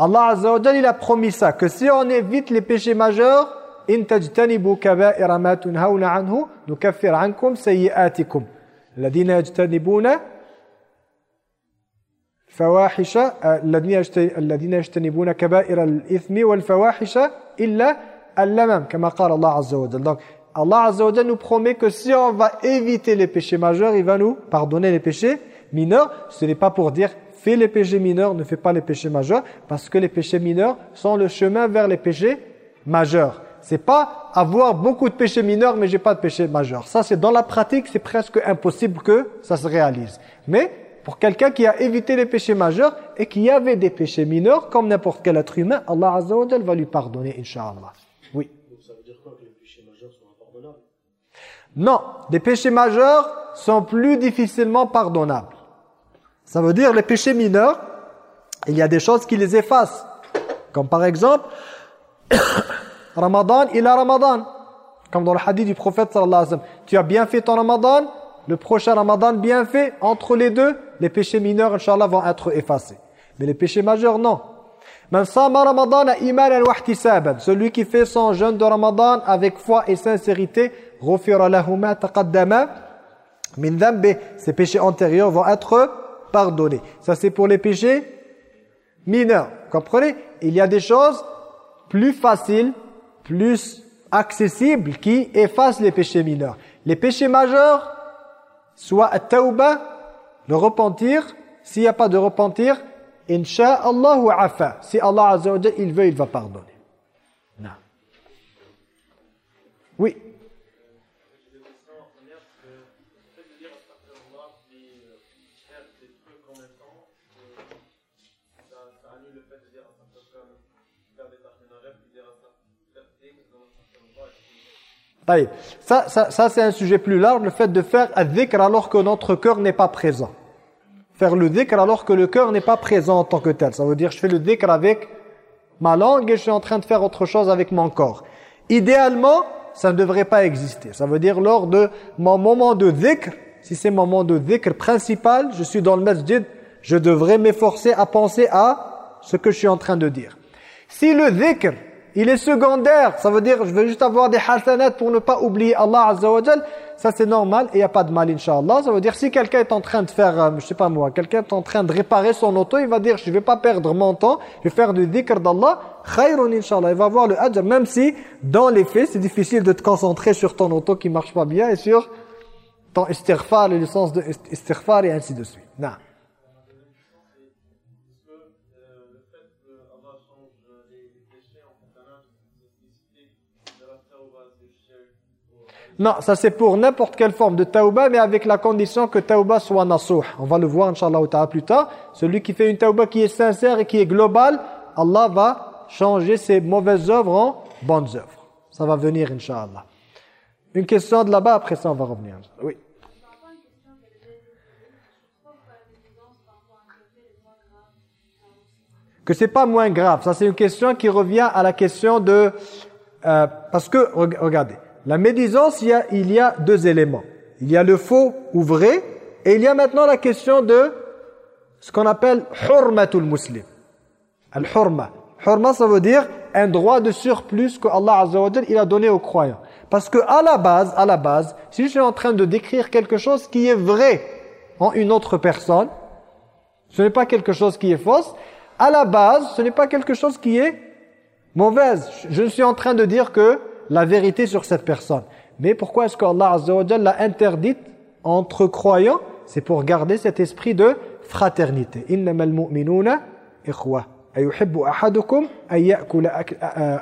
Allah Azza wa il a promis ça, que si on évite les péchés majeurs, إن تجتنبوا كبائر ما تنهون عنه نكفر عنكم سيئاتكم الذين يجتنبون فواحش الذين يجتنبون كبائر الإثم والفواحش إلا اللمم كما قال الله عز وجل Allah Azza wa nous promet que si on va éviter les péchés majeurs il va nous pardonner les péchés mineurs ce n'est pas pour dire fais les péchés mineurs ne fais pas les péchés majeurs parce que les péchés mineurs sont le chemin vers les péchés majeurs c'est pas avoir beaucoup de péchés mineurs mais j'ai pas de péchés majeurs. Ça c'est dans la pratique, c'est presque impossible que ça se réalise. Mais pour quelqu'un qui a évité les péchés majeurs et qui avait des péchés mineurs comme n'importe quel être humain, Allah Azza wa va lui pardonner inshallah. Oui. Donc ça veut dire quoi que les péchés majeurs sont impardonnables? Non, les péchés majeurs sont plus difficilement pardonnables. Ça veut dire les péchés mineurs, il y a des choses qui les effacent. Comme par exemple Ramadan, il a Ramadan. Comme dans le hadith du prophète sallallahu alayhi wa sallam. Tu as bien fait ton Ramadan, le prochain Ramadan bien fait, entre les deux, les péchés mineurs, Inch'Allah, vont être effacés. Mais les péchés majeurs, non. Celui qui fait son jeûne de Ramadan avec foi et sincérité, Ses péchés antérieurs vont être pardonnés. Ça c'est pour les péchés mineurs. Comprenez? Il y a des choses plus faciles plus accessible qui efface les péchés mineurs. Les péchés majeurs, soit tauba Le repentir, s'il n'y a pas de repentir, Inch'Allah ou afa. Si Allah Azza il veut, il va pardonner. Non. Oui. Ça, ça, ça c'est un sujet plus large, le fait de faire dhikr alors que notre cœur n'est pas présent. Faire le dhikr alors que le cœur n'est pas présent en tant que tel. Ça veut dire je fais le dhikr avec ma langue et je suis en train de faire autre chose avec mon corps. Idéalement, ça ne devrait pas exister. Ça veut dire lors de mon moment de dhikr, si c'est mon moment de dhikr principal, je suis dans le masjid, je devrais m'efforcer à penser à ce que je suis en train de dire. Si le dhikr il est secondaire. Ça veut dire, je veux juste avoir des hasanat pour ne pas oublier Allah Azza. Ça, c'est normal et il n'y a pas de mal, Inch'Allah. Ça veut dire, si quelqu'un est en train de faire, euh, je sais pas moi, quelqu'un est en train de réparer son auto, il va dire, je ne vais pas perdre mon temps, je vais faire du dhikr d'Allah. Khayrun, Inch'Allah. Il va avoir le ajr, même si, dans les faits, c'est difficile de te concentrer sur ton auto qui marche pas bien et sur ton istighfar, le sens de istighfar et ainsi de suite. Non, ça c'est pour n'importe quelle forme de tauba, mais avec la condition que tauba soit nasouh. On va le voir, Inch'Allah plus tard. Celui qui fait une tauba qui est sincère et qui est globale, Allah va changer ses mauvaises œuvres en bonnes œuvres. Ça va venir, Inch'Allah. Une question de là-bas, après ça on va revenir. Oui. Que c'est pas moins grave. Ça c'est une question qui revient à la question de... Euh, parce que, regardez, la médisance, il y, a, il y a deux éléments. Il y a le faux ou vrai, et il y a maintenant la question de ce qu'on appelle hurmatul muslim. Al-hurma. Hurma, ça veut dire un droit de surplus que Allah Azza il a donné aux croyants. Parce que à la base, à la base, si je suis en train de décrire quelque chose qui est vrai en une autre personne, ce n'est pas quelque chose qui est fausse. À la base, ce n'est pas quelque chose qui est mauvaise. Je suis en train de dire que la vérité sur cette personne. Mais pourquoi est-ce qu'Allah Azza wa l'a interdite entre croyants C'est pour garder cet esprit de fraternité. Innamal mu'minuna ikhwa. أيحب أحدكم أن يأكل,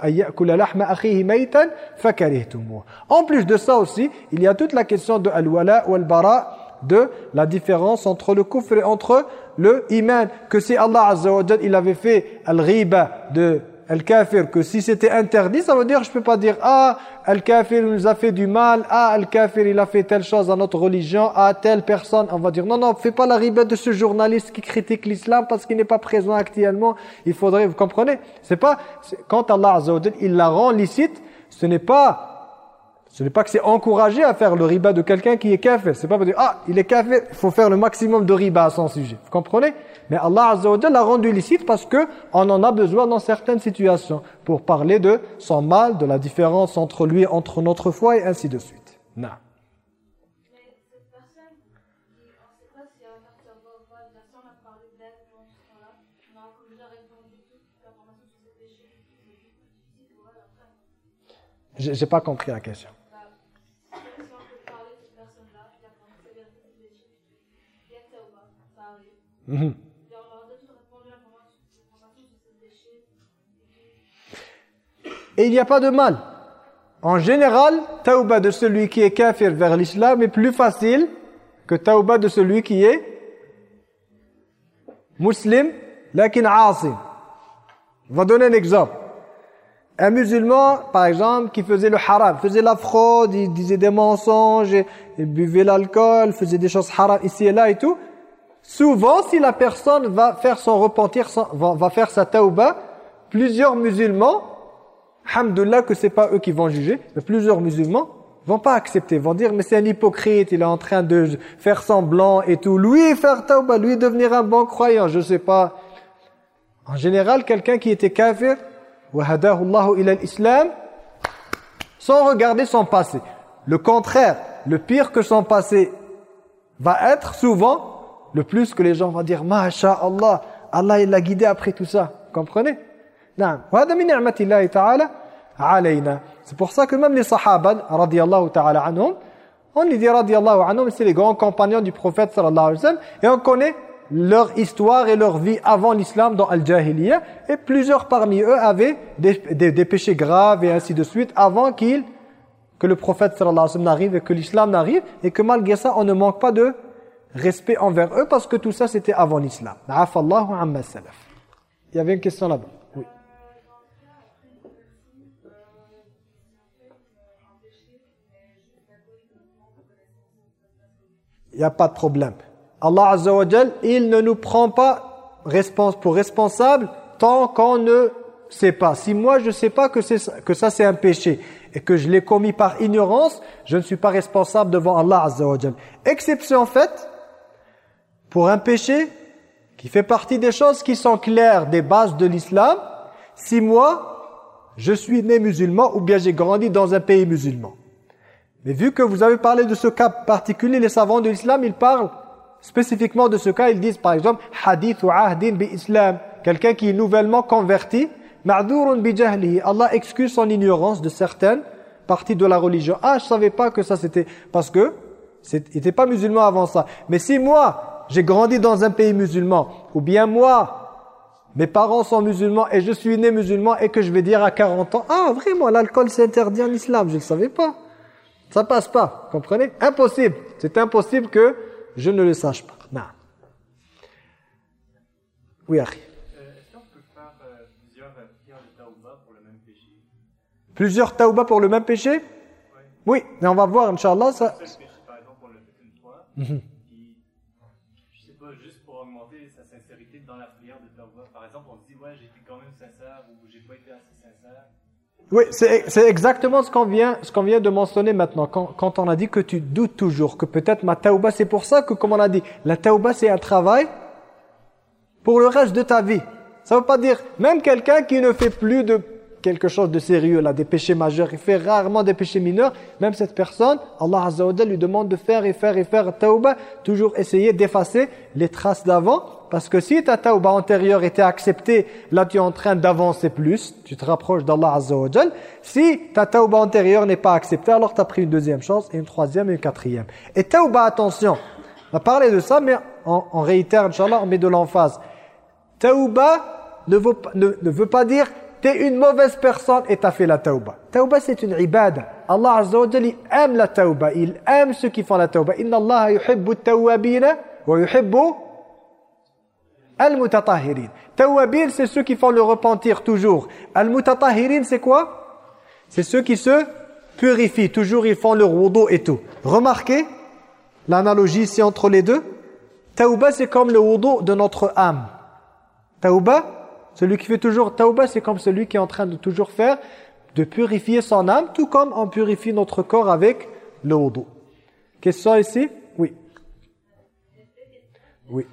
أن يأكل لحم أخيه ميتا فكرهتموه. En plus de ça aussi, il y a toute la question de al-wala ou al-bara de la différence entre le kufr et entre le iman. Que si Allah Azza wa il avait fait al-ghiba de Al-Kafir, que si c'était interdit, ça veut dire je peux pas dire ah Al-Kafir nous a fait du mal, ah Al-Kafir il a fait telle chose à notre religion, ah telle personne, on va dire non non, fais pas la ribette de ce journaliste qui critique l'islam parce qu'il n'est pas présent actuellement. Il faudrait vous comprenez? C'est pas quand Allah Azza il la rend licite, ce n'est pas ce n'est pas que c'est encouragé à faire le riba de quelqu'un qui est kafir. C'est pas pour dire ah, il est kafir, il faut faire le maximum de riba à son sujet. Vous comprenez? Mais Allah Azza wa l'a rendu licite parce que on en a besoin dans certaines situations pour parler de son mal, de la différence entre lui, entre notre foi et ainsi de suite. Non. J'ai pas compris la question. Mm Et il n'y a pas de mal. En général, tauba de celui qui est kafir vers l'islam est plus facile que tauba de celui qui est musulman, lakin asim. On va donner un exemple. Un musulman, par exemple, qui faisait le haram, faisait la fraude, il disait des mensonges, il buvait l'alcool, faisait des choses haram ici et là et tout. Souvent, si la personne va faire son repentir, va faire sa tauba, plusieurs musulmans Alhamdulillah que c'est pas eux qui vont juger, mais plusieurs musulmans vont pas accepter, vont dire mais c'est un hypocrite, il est en train de faire semblant et tout. Lui faire tauba, lui devenir un bon croyant, je sais pas. En général, quelqu'un qui était kafir, ila l'islam, sans regarder son passé. Le contraire, le pire que son passé va être souvent, le plus que les gens vont dire, Allah, Allah il l'a guidé après tout ça. Comprenez? C'est pour ça que même les sahaba, radiallahu ta'ala anhum, On les dit radiallahu anhum, c'est les grands compagnons du prophète sallallahu alayhi wa sallam. Et on connaît leur histoire et leur vie avant l'islam dans Al-Jahiliyyah. Et plusieurs parmi eux avaient des, des, péchés graves et ainsi de suite avant qu'il que le prophète sallallahu alayhi wa sallam n'arrive et que l'islam n'arrive. Et que malgré ça, on ne manque pas de respect envers eux parce que tout ça c'était avant l'islam. Il y avait une question là-bas. Il n'y a pas de problème. Allah Azza il ne nous prend pas pour responsable tant qu'on ne sait pas. Si moi je ne sais pas que, que ça c'est un péché et que je l'ai commis par ignorance, je ne suis pas responsable devant Allah Azza Exception faite pour un péché qui fait partie des choses qui sont claires des bases de l'islam, si moi, je suis né musulman ou bien j'ai grandi dans un pays musulman. Mais vu que vous avez parlé de ce cas particulier, les savants de l'islam, ils parlent spécifiquement de ce cas. Ils disent par exemple, hadith ou ahdin bi islam, quelqu'un qui est nouvellement converti, ma'durun bi jahlihi. Allah excuse son ignorance de certaines parties de la religion. Ah, je savais pas que ça c'était... Parce que, n'était pas musulman avant ça. Mais si moi, j'ai grandi dans un pays musulman, ou bien moi, mes parents sont musulmans et je suis né musulman et que je vais dire à 40 ans, ah vraiment, l'alcool c'est interdit en islam, je ne le savais pas. Ça passe pas, comprenez? Impossible, c'est impossible que je ne le sache pas. Non. Oui, Harry. Est-ce qu'on peut faire plusieurs prières de taouba pour le même péché? Plusieurs taouba pour le même péché? Oui, mais on va voir, Inch'Allah. Ça... Par exemple, on le fait une fois. Mhm. Oui, c'est exactement ce qu'on vient, vient de mentionner maintenant. Quand, quand, on a dit que tu doutes toujours, que peut-être ma taouba, c'est pour ça que, comme on a dit, la taouba, c'est un travail pour le reste de ta vie. Ça veut pas dire, même quelqu'un qui ne fait plus de quelque chose de sérieux, là, des péchés majeurs, il fait rarement des péchés mineurs, même cette personne, Allah Azza wa lui demande de faire et faire et faire taouba, toujours essayer d'effacer les traces d'avant, parce que si ta tauba antérieure était acceptée, là tu es en train d'avancer plus, tu te rapproches d'Allah Azza wa Si ta tauba antérieure n'est pas acceptée, alors tu as pris une deuxième chance, et une troisième et une quatrième. Et tauba, attention, on va parler de ça, mais en, réitère, Inch'Allah, on met de l'emphase. Tauba ne veut pas dire une mauvaise personne et tu as fait la tauba. Tauba c'est une ibada. Allah Azza aime la tauba, il aime ceux qui font la tauba. Inna Allah yuhibbu tawabina wa yuhibbu Al-mutatahirin. Tawabin, c'est ceux qui font le repentir toujours. Al-mutatahirin, c'est quoi? C'est ceux qui se purifient. Toujours, ils font leur wudu et tout. Remarquez l'analogie ici entre les deux. Tauba, c'est comme le wudu de notre âme. Tauba, celui qui fait toujours tauba, c'est comme celui qui est en train de toujours faire, de purifier son âme, tout comme on purifie notre corps avec le wudu. Question ici? Oui. Oui.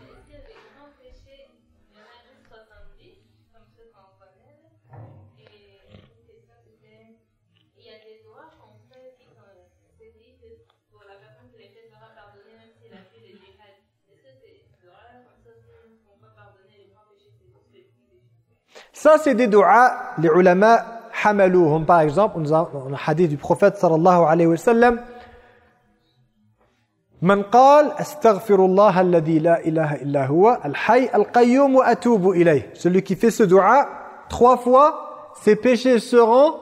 Ça, c'est des doigts, les ulama hamalouhum. Par exemple, on a un hadith du prophète sallallahu alayhi wa sallam. من قال استغفر الله الذي لا إله إلا هو الحي القيوم وأتوب إليه celui qui fait ce dua trois fois ses péchés seront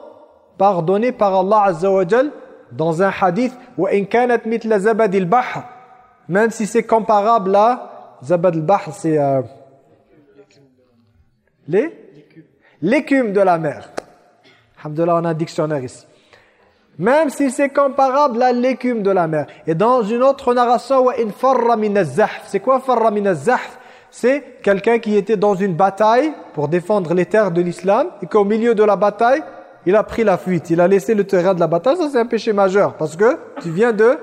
pardonnés par Allah Azza wa Jal dans un hadith وإن كانت مثل زبد البحر même si c'est comparable à زبد البحر c'est euh, les l'écume de la mer. Alhamdulillah, on a un dictionnaire ici. Même si c'est comparable à l'écume de la mer. Et dans une autre narration, c'est quoi farra C'est quelqu'un qui était dans une bataille pour défendre les terres de l'islam et qu'au milieu de la bataille, il a pris la fuite. Il a laissé le terrain de la bataille. Ça, c'est un péché majeur parce que tu viens de,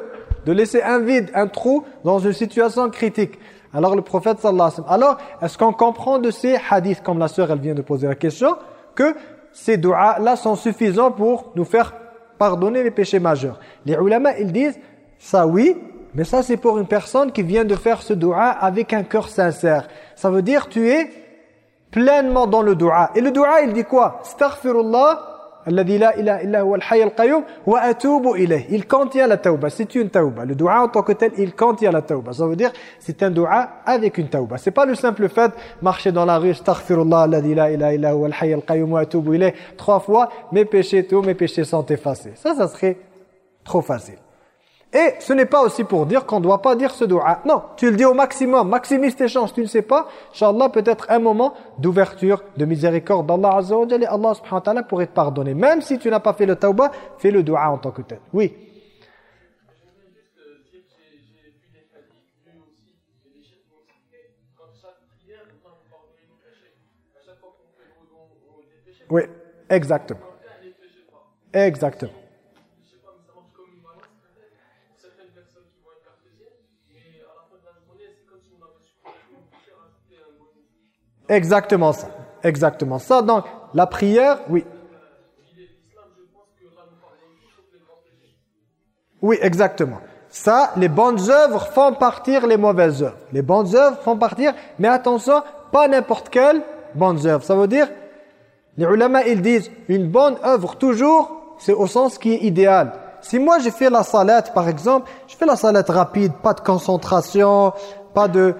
de laisser un vide, un trou dans une situation critique. Alors le prophète sallallahu alayhi wa sallam. Alors, est-ce qu'on comprend de ces hadiths, comme la sœur elle vient de poser la question, que ces doigts-là sont suffisants pour nous faire pardonner les péchés majeurs? Les ulama, ils disent, ça oui, mais ça c'est pour une personne qui vient de faire ce doua avec un cœur sincère. Ça veut dire tu es pleinement dans le doua. Et le doua, il dit quoi? Astaghfirullah Il contient la tauba, c'est une tauba. Le dua en tant que tel, il contient la tauba. Ça veut dire, c'est un dua avec une tauba. C'est pas le simple fait, marcher dans la rue, astaghfirullah, alladhi la ilaha illa huwa al-hayy al-qayyum wa trois fois, mes péchés, tous mes péchés sont effacés. Ça, ça serait trop facile. Et ce n'est pas aussi pour dire qu'on ne doit pas dire ce dua. Non, tu le dis au maximum, maximise tes chances, tu ne sais pas. Inch'Allah, peut-être un moment d'ouverture, de miséricorde d'Allah Azza wa Jalla. Allah subhanahu wa ta'ala pourrait te pardonner. Même si tu n'as pas fait le tauba, fais le dua en tant que tel. Oui. Oui, exactement. Exactement. Exactement ça. Exactement ça. Donc, la prière, oui. Oui, exactement. Ça, les bonnes œuvres font partir les mauvaises œuvres. Les bonnes œuvres font partir, mais attention, pas n'importe quelle bonne œuvre. Ça veut dire, les ulama, ils disent, une bonne œuvre toujours, c'est au sens qui est idéal. Si moi j'ai fait la salade, par exemple, je fais la salade rapide, pas de concentration, pas de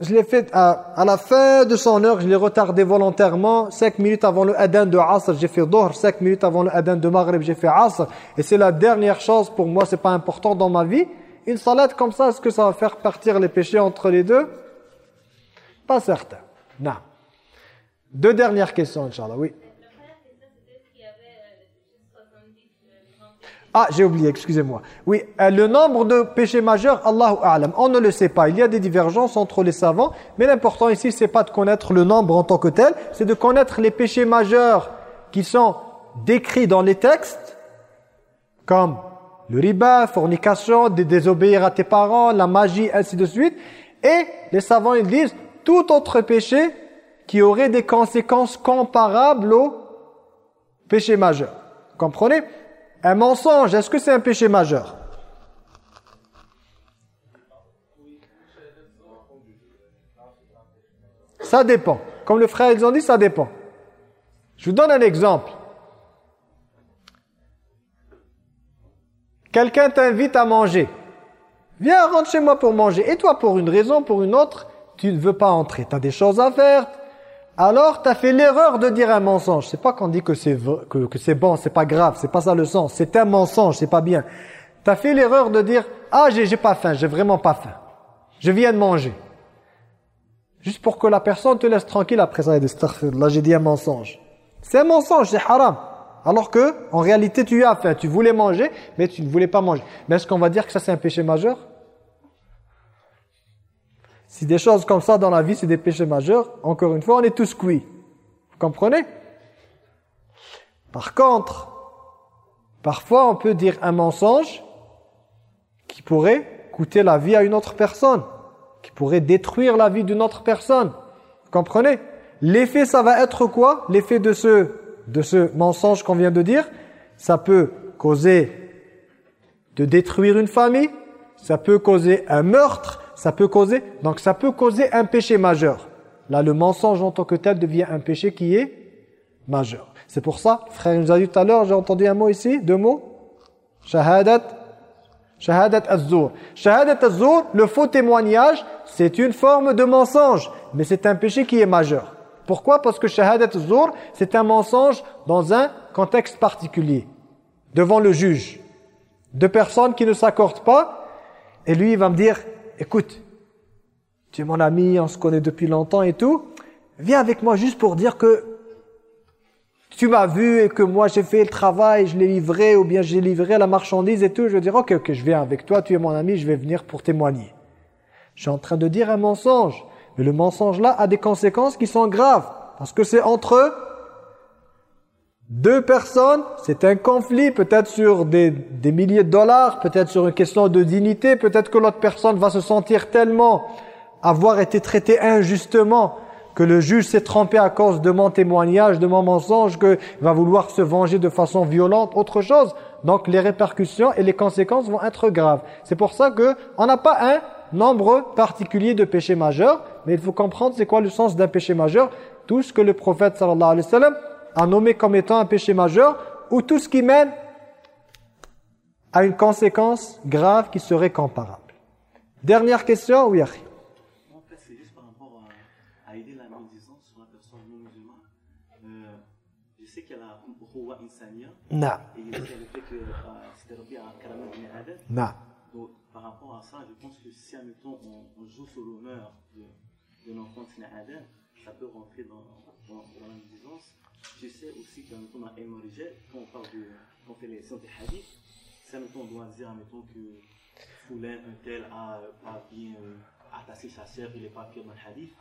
je l'ai fait à, la fin de son heure, je l'ai retardé volontairement. 5 minutes avant le adhan de Asr, j'ai fait Dohr. 5 minutes avant le adhan de Maghrib, j'ai fait Asr. Et c'est la dernière chose pour moi, c'est pas important dans ma vie. Une salade comme ça, est-ce que ça va faire partir les péchés entre les deux? Pas certain. Non. Deux dernières questions, Inch'Allah, oui. Ah, j'ai oublié, excusez-moi. Oui, euh, le nombre de péchés majeurs, Allahu A'lam, on ne le sait pas. Il y a des divergences entre les savants, mais l'important ici, c'est pas de connaître le nombre en tant que tel, c'est de connaître les péchés majeurs qui sont décrits dans les textes, comme le riba, fornication, de désobéir à tes parents, la magie, ainsi de suite. Et les savants, ils disent, tout autre péché qui aurait des conséquences comparables au péché majeur. Comprenez? Un mensonge, est-ce que c'est un péché majeur? Ça dépend. Comme le frère, ils ont dit, ça dépend. Je vous donne un exemple. Quelqu'un t'invite à manger. Viens, rentre chez moi pour manger. Et toi, pour une raison, pour une autre, tu ne veux pas entrer. Tu as des choses à faire, alors tu as fait l'erreur de dire un mensonge. C'est pas qu'on dit que c'est que, c'est bon, c'est pas grave, c'est pas ça le sens. C'est un mensonge, c'est pas bien. Tu as fait l'erreur de dire « Ah, j'ai pas faim, j'ai vraiment pas faim. Je viens de manger. » Juste pour que la personne te laisse tranquille après ça. Là, j'ai dit un mensonge. C'est un mensonge, c'est haram. Alors que, en réalité, tu as faim. Tu voulais manger, mais tu ne voulais pas manger. Mais est-ce qu'on va dire que ça, c'est un péché majeur? Si des choses comme ça dans la vie, c'est des péchés majeurs, encore une fois, on est tous cuits. Vous comprenez? Par contre, parfois on peut dire un mensonge qui pourrait coûter la vie à une autre personne, qui pourrait détruire la vie d'une autre personne. Vous comprenez? L'effet, ça va être quoi? L'effet de ce, de ce mensonge qu'on vient de dire, ça peut causer de détruire une famille, ça peut causer un meurtre, ça peut causer, donc ça peut causer un péché majeur. Là, le mensonge en tant que tel devient un péché qui est majeur. C'est pour ça, frère nous a dit tout à l'heure, j'ai entendu un mot ici, deux mots. Shahadat, shahadat az-zur. Shahadat az-zur, le faux témoignage, c'est une forme de mensonge, mais c'est un péché qui est majeur. Pourquoi? Parce que shahadat az-zur, c'est un mensonge dans un contexte particulier, devant le juge. Deux personnes qui ne s'accordent pas, et lui il va me dire, écoute, tu es mon ami, on se connaît depuis longtemps et tout, viens avec moi juste pour dire que tu m'as vu et que moi j'ai fait le travail, je l'ai livré ou bien j'ai livré la marchandise et tout. Je vais dire, ok, ok, je viens avec toi, tu es mon ami, je vais venir pour témoigner. Je suis en train de dire un mensonge. Mais le mensonge là a des conséquences qui sont graves. Parce que c'est entre deux personnes, c'est un conflit, peut-être sur des, des, milliers de dollars, peut-être sur une question de dignité, peut-être que l'autre personne va se sentir tellement avoir été traité injustement que le juge s'est trompé à cause de mon témoignage, de mon mensonge, qu'il va vouloir se venger de façon violente, autre chose. Donc les répercussions et les conséquences vont être graves. C'est pour ça que on n'a pas un nombre particulier de péchés majeurs, mais il faut comprendre c'est quoi le sens d'un péché majeur. Tout ce que le prophète sallallahu alayhi wa sallam a nommé comme étant un péché majeur, ou tout ce qui mène à une conséquence grave qui serait comparable. Dernière question, oui, Akhi. En fait, c'est juste par rapport à, à aider la médisance sur la personne non musulmane. Euh, je sais qu'elle a Ruwa Insania, Non, et il y a le fait que euh, c'était Rabbi à Karamel bin Adel. non. Donc, par rapport à ça, je pense que si, on, on joue sur l'honneur de, de l'enfant de Adel, ça peut rentrer dans, dans, dans la médisance. Je sais aussi qu'admettons, dans Ilm Rijal, quand on parle de, quand on fait les sciences des hadiths, si, admettons, on doit dire, admettons, que Foulin, un tel, a pas bien euh, attaché sa sœur, il n'est pas fier dans le hadith,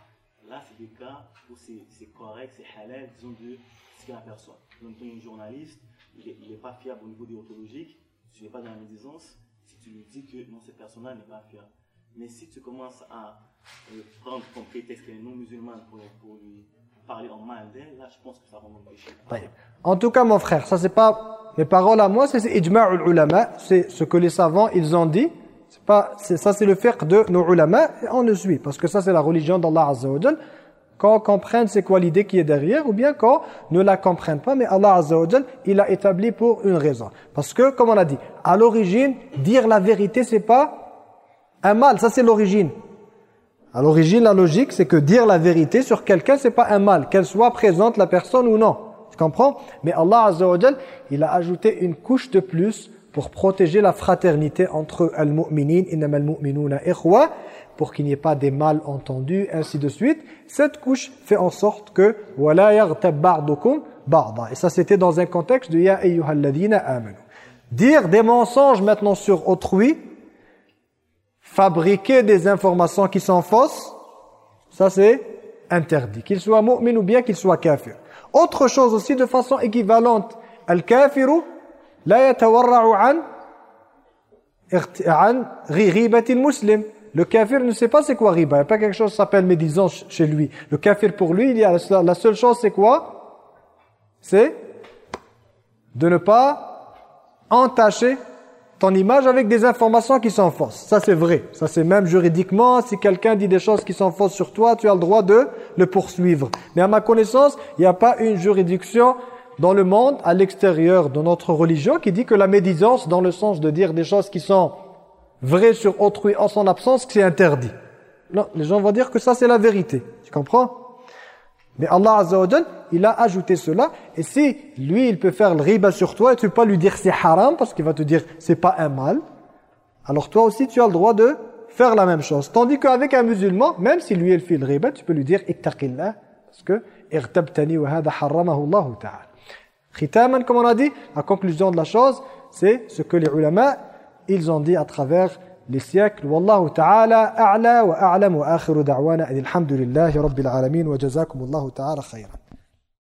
là, c'est des cas où c'est correct, c'est halal, disons, de ce qu'il aperçoit. Donc, un journaliste, il n'est pas fiable au niveau déontologique, tu n'es pas dans la médisance, si tu lui dis que non, cette personne-là n'est pas fiable. Mais si tu commences à euh, prendre comme prétexte qu'elle est non musulmane pour lui en tout cas, mon frère, ça c'est pas mes paroles à moi, c'est ulama, c'est ce que les savants ils ont dit. C'est pas, ça c'est le fiqh de nos ulama, et on le suit, parce que ça c'est la religion d'Allah Azza wa Qu'on comprenne c'est quoi l'idée qui est derrière, ou bien qu'on ne la comprenne pas, mais Allah Azza wa il a établi pour une raison. Parce que, comme on a dit, à l'origine, dire la vérité c'est pas un mal, ça c'est l'origine. À l'origine, la logique, c'est que dire la vérité sur quelqu'un, c'est pas un mal, qu'elle soit présente la personne ou non. Tu comprends? Mais Allah Azza il a ajouté une couche de plus pour protéger la fraternité entre al-mu'minin, innamal mu'minuna ikhwa, pour qu'il n'y ait pas des malentendus, ainsi de suite. Cette couche fait en sorte que wala yaghtab ba'dukum ba'da. Et ça, c'était dans un contexte de ya ayyuhalladhina amanu. Dire des mensonges maintenant sur autrui, fabriquer des informations qui sont fausses, ça c'est interdit. Qu'il soit mu'min ou bien qu'il soit kafir. Autre chose aussi de façon équivalente. Le kafir ne sait pas c'est quoi riba. Il n'y a pas quelque chose qui s'appelle médisance chez lui. Le kafir pour lui, il y a la seule chose c'est quoi? C'est de ne pas entacher ton image avec des informations qui sont fausses. Ça, c'est vrai. Ça, c'est même juridiquement. Si quelqu'un dit des choses qui sont fausses sur toi, tu as le droit de le poursuivre. Mais à ma connaissance, il n'y a pas une juridiction dans le monde, à l'extérieur de notre religion, qui dit que la médisance, dans le sens de dire des choses qui sont vraies sur autrui en son absence, c'est interdit. Non, les gens vont dire que ça, c'est la vérité. Tu comprends? Mais Allah Azza wa Jal, il a ajouté cela. Et si lui, il peut faire le riba sur toi, et tu peux pas lui dire c'est haram, parce qu'il va te dire c'est pas un mal, alors toi aussi tu as le droit de faire la même chose. Tandis qu'avec un musulman, même si lui il fait le riba, tu peux lui dire ittaqillah, parce que irtabtani wa hada harramahu Allah ta'ala. Khitaman, comme on a dit, la conclusion de la chose, c'est ce que les ulama, ils ont dit à travers les siècles. Wallahu ta'ala a'la wa a'lam wa akhiru da'wana alhamdulillahi rabbil alamin wa jazakumullahu ta'ala khayran.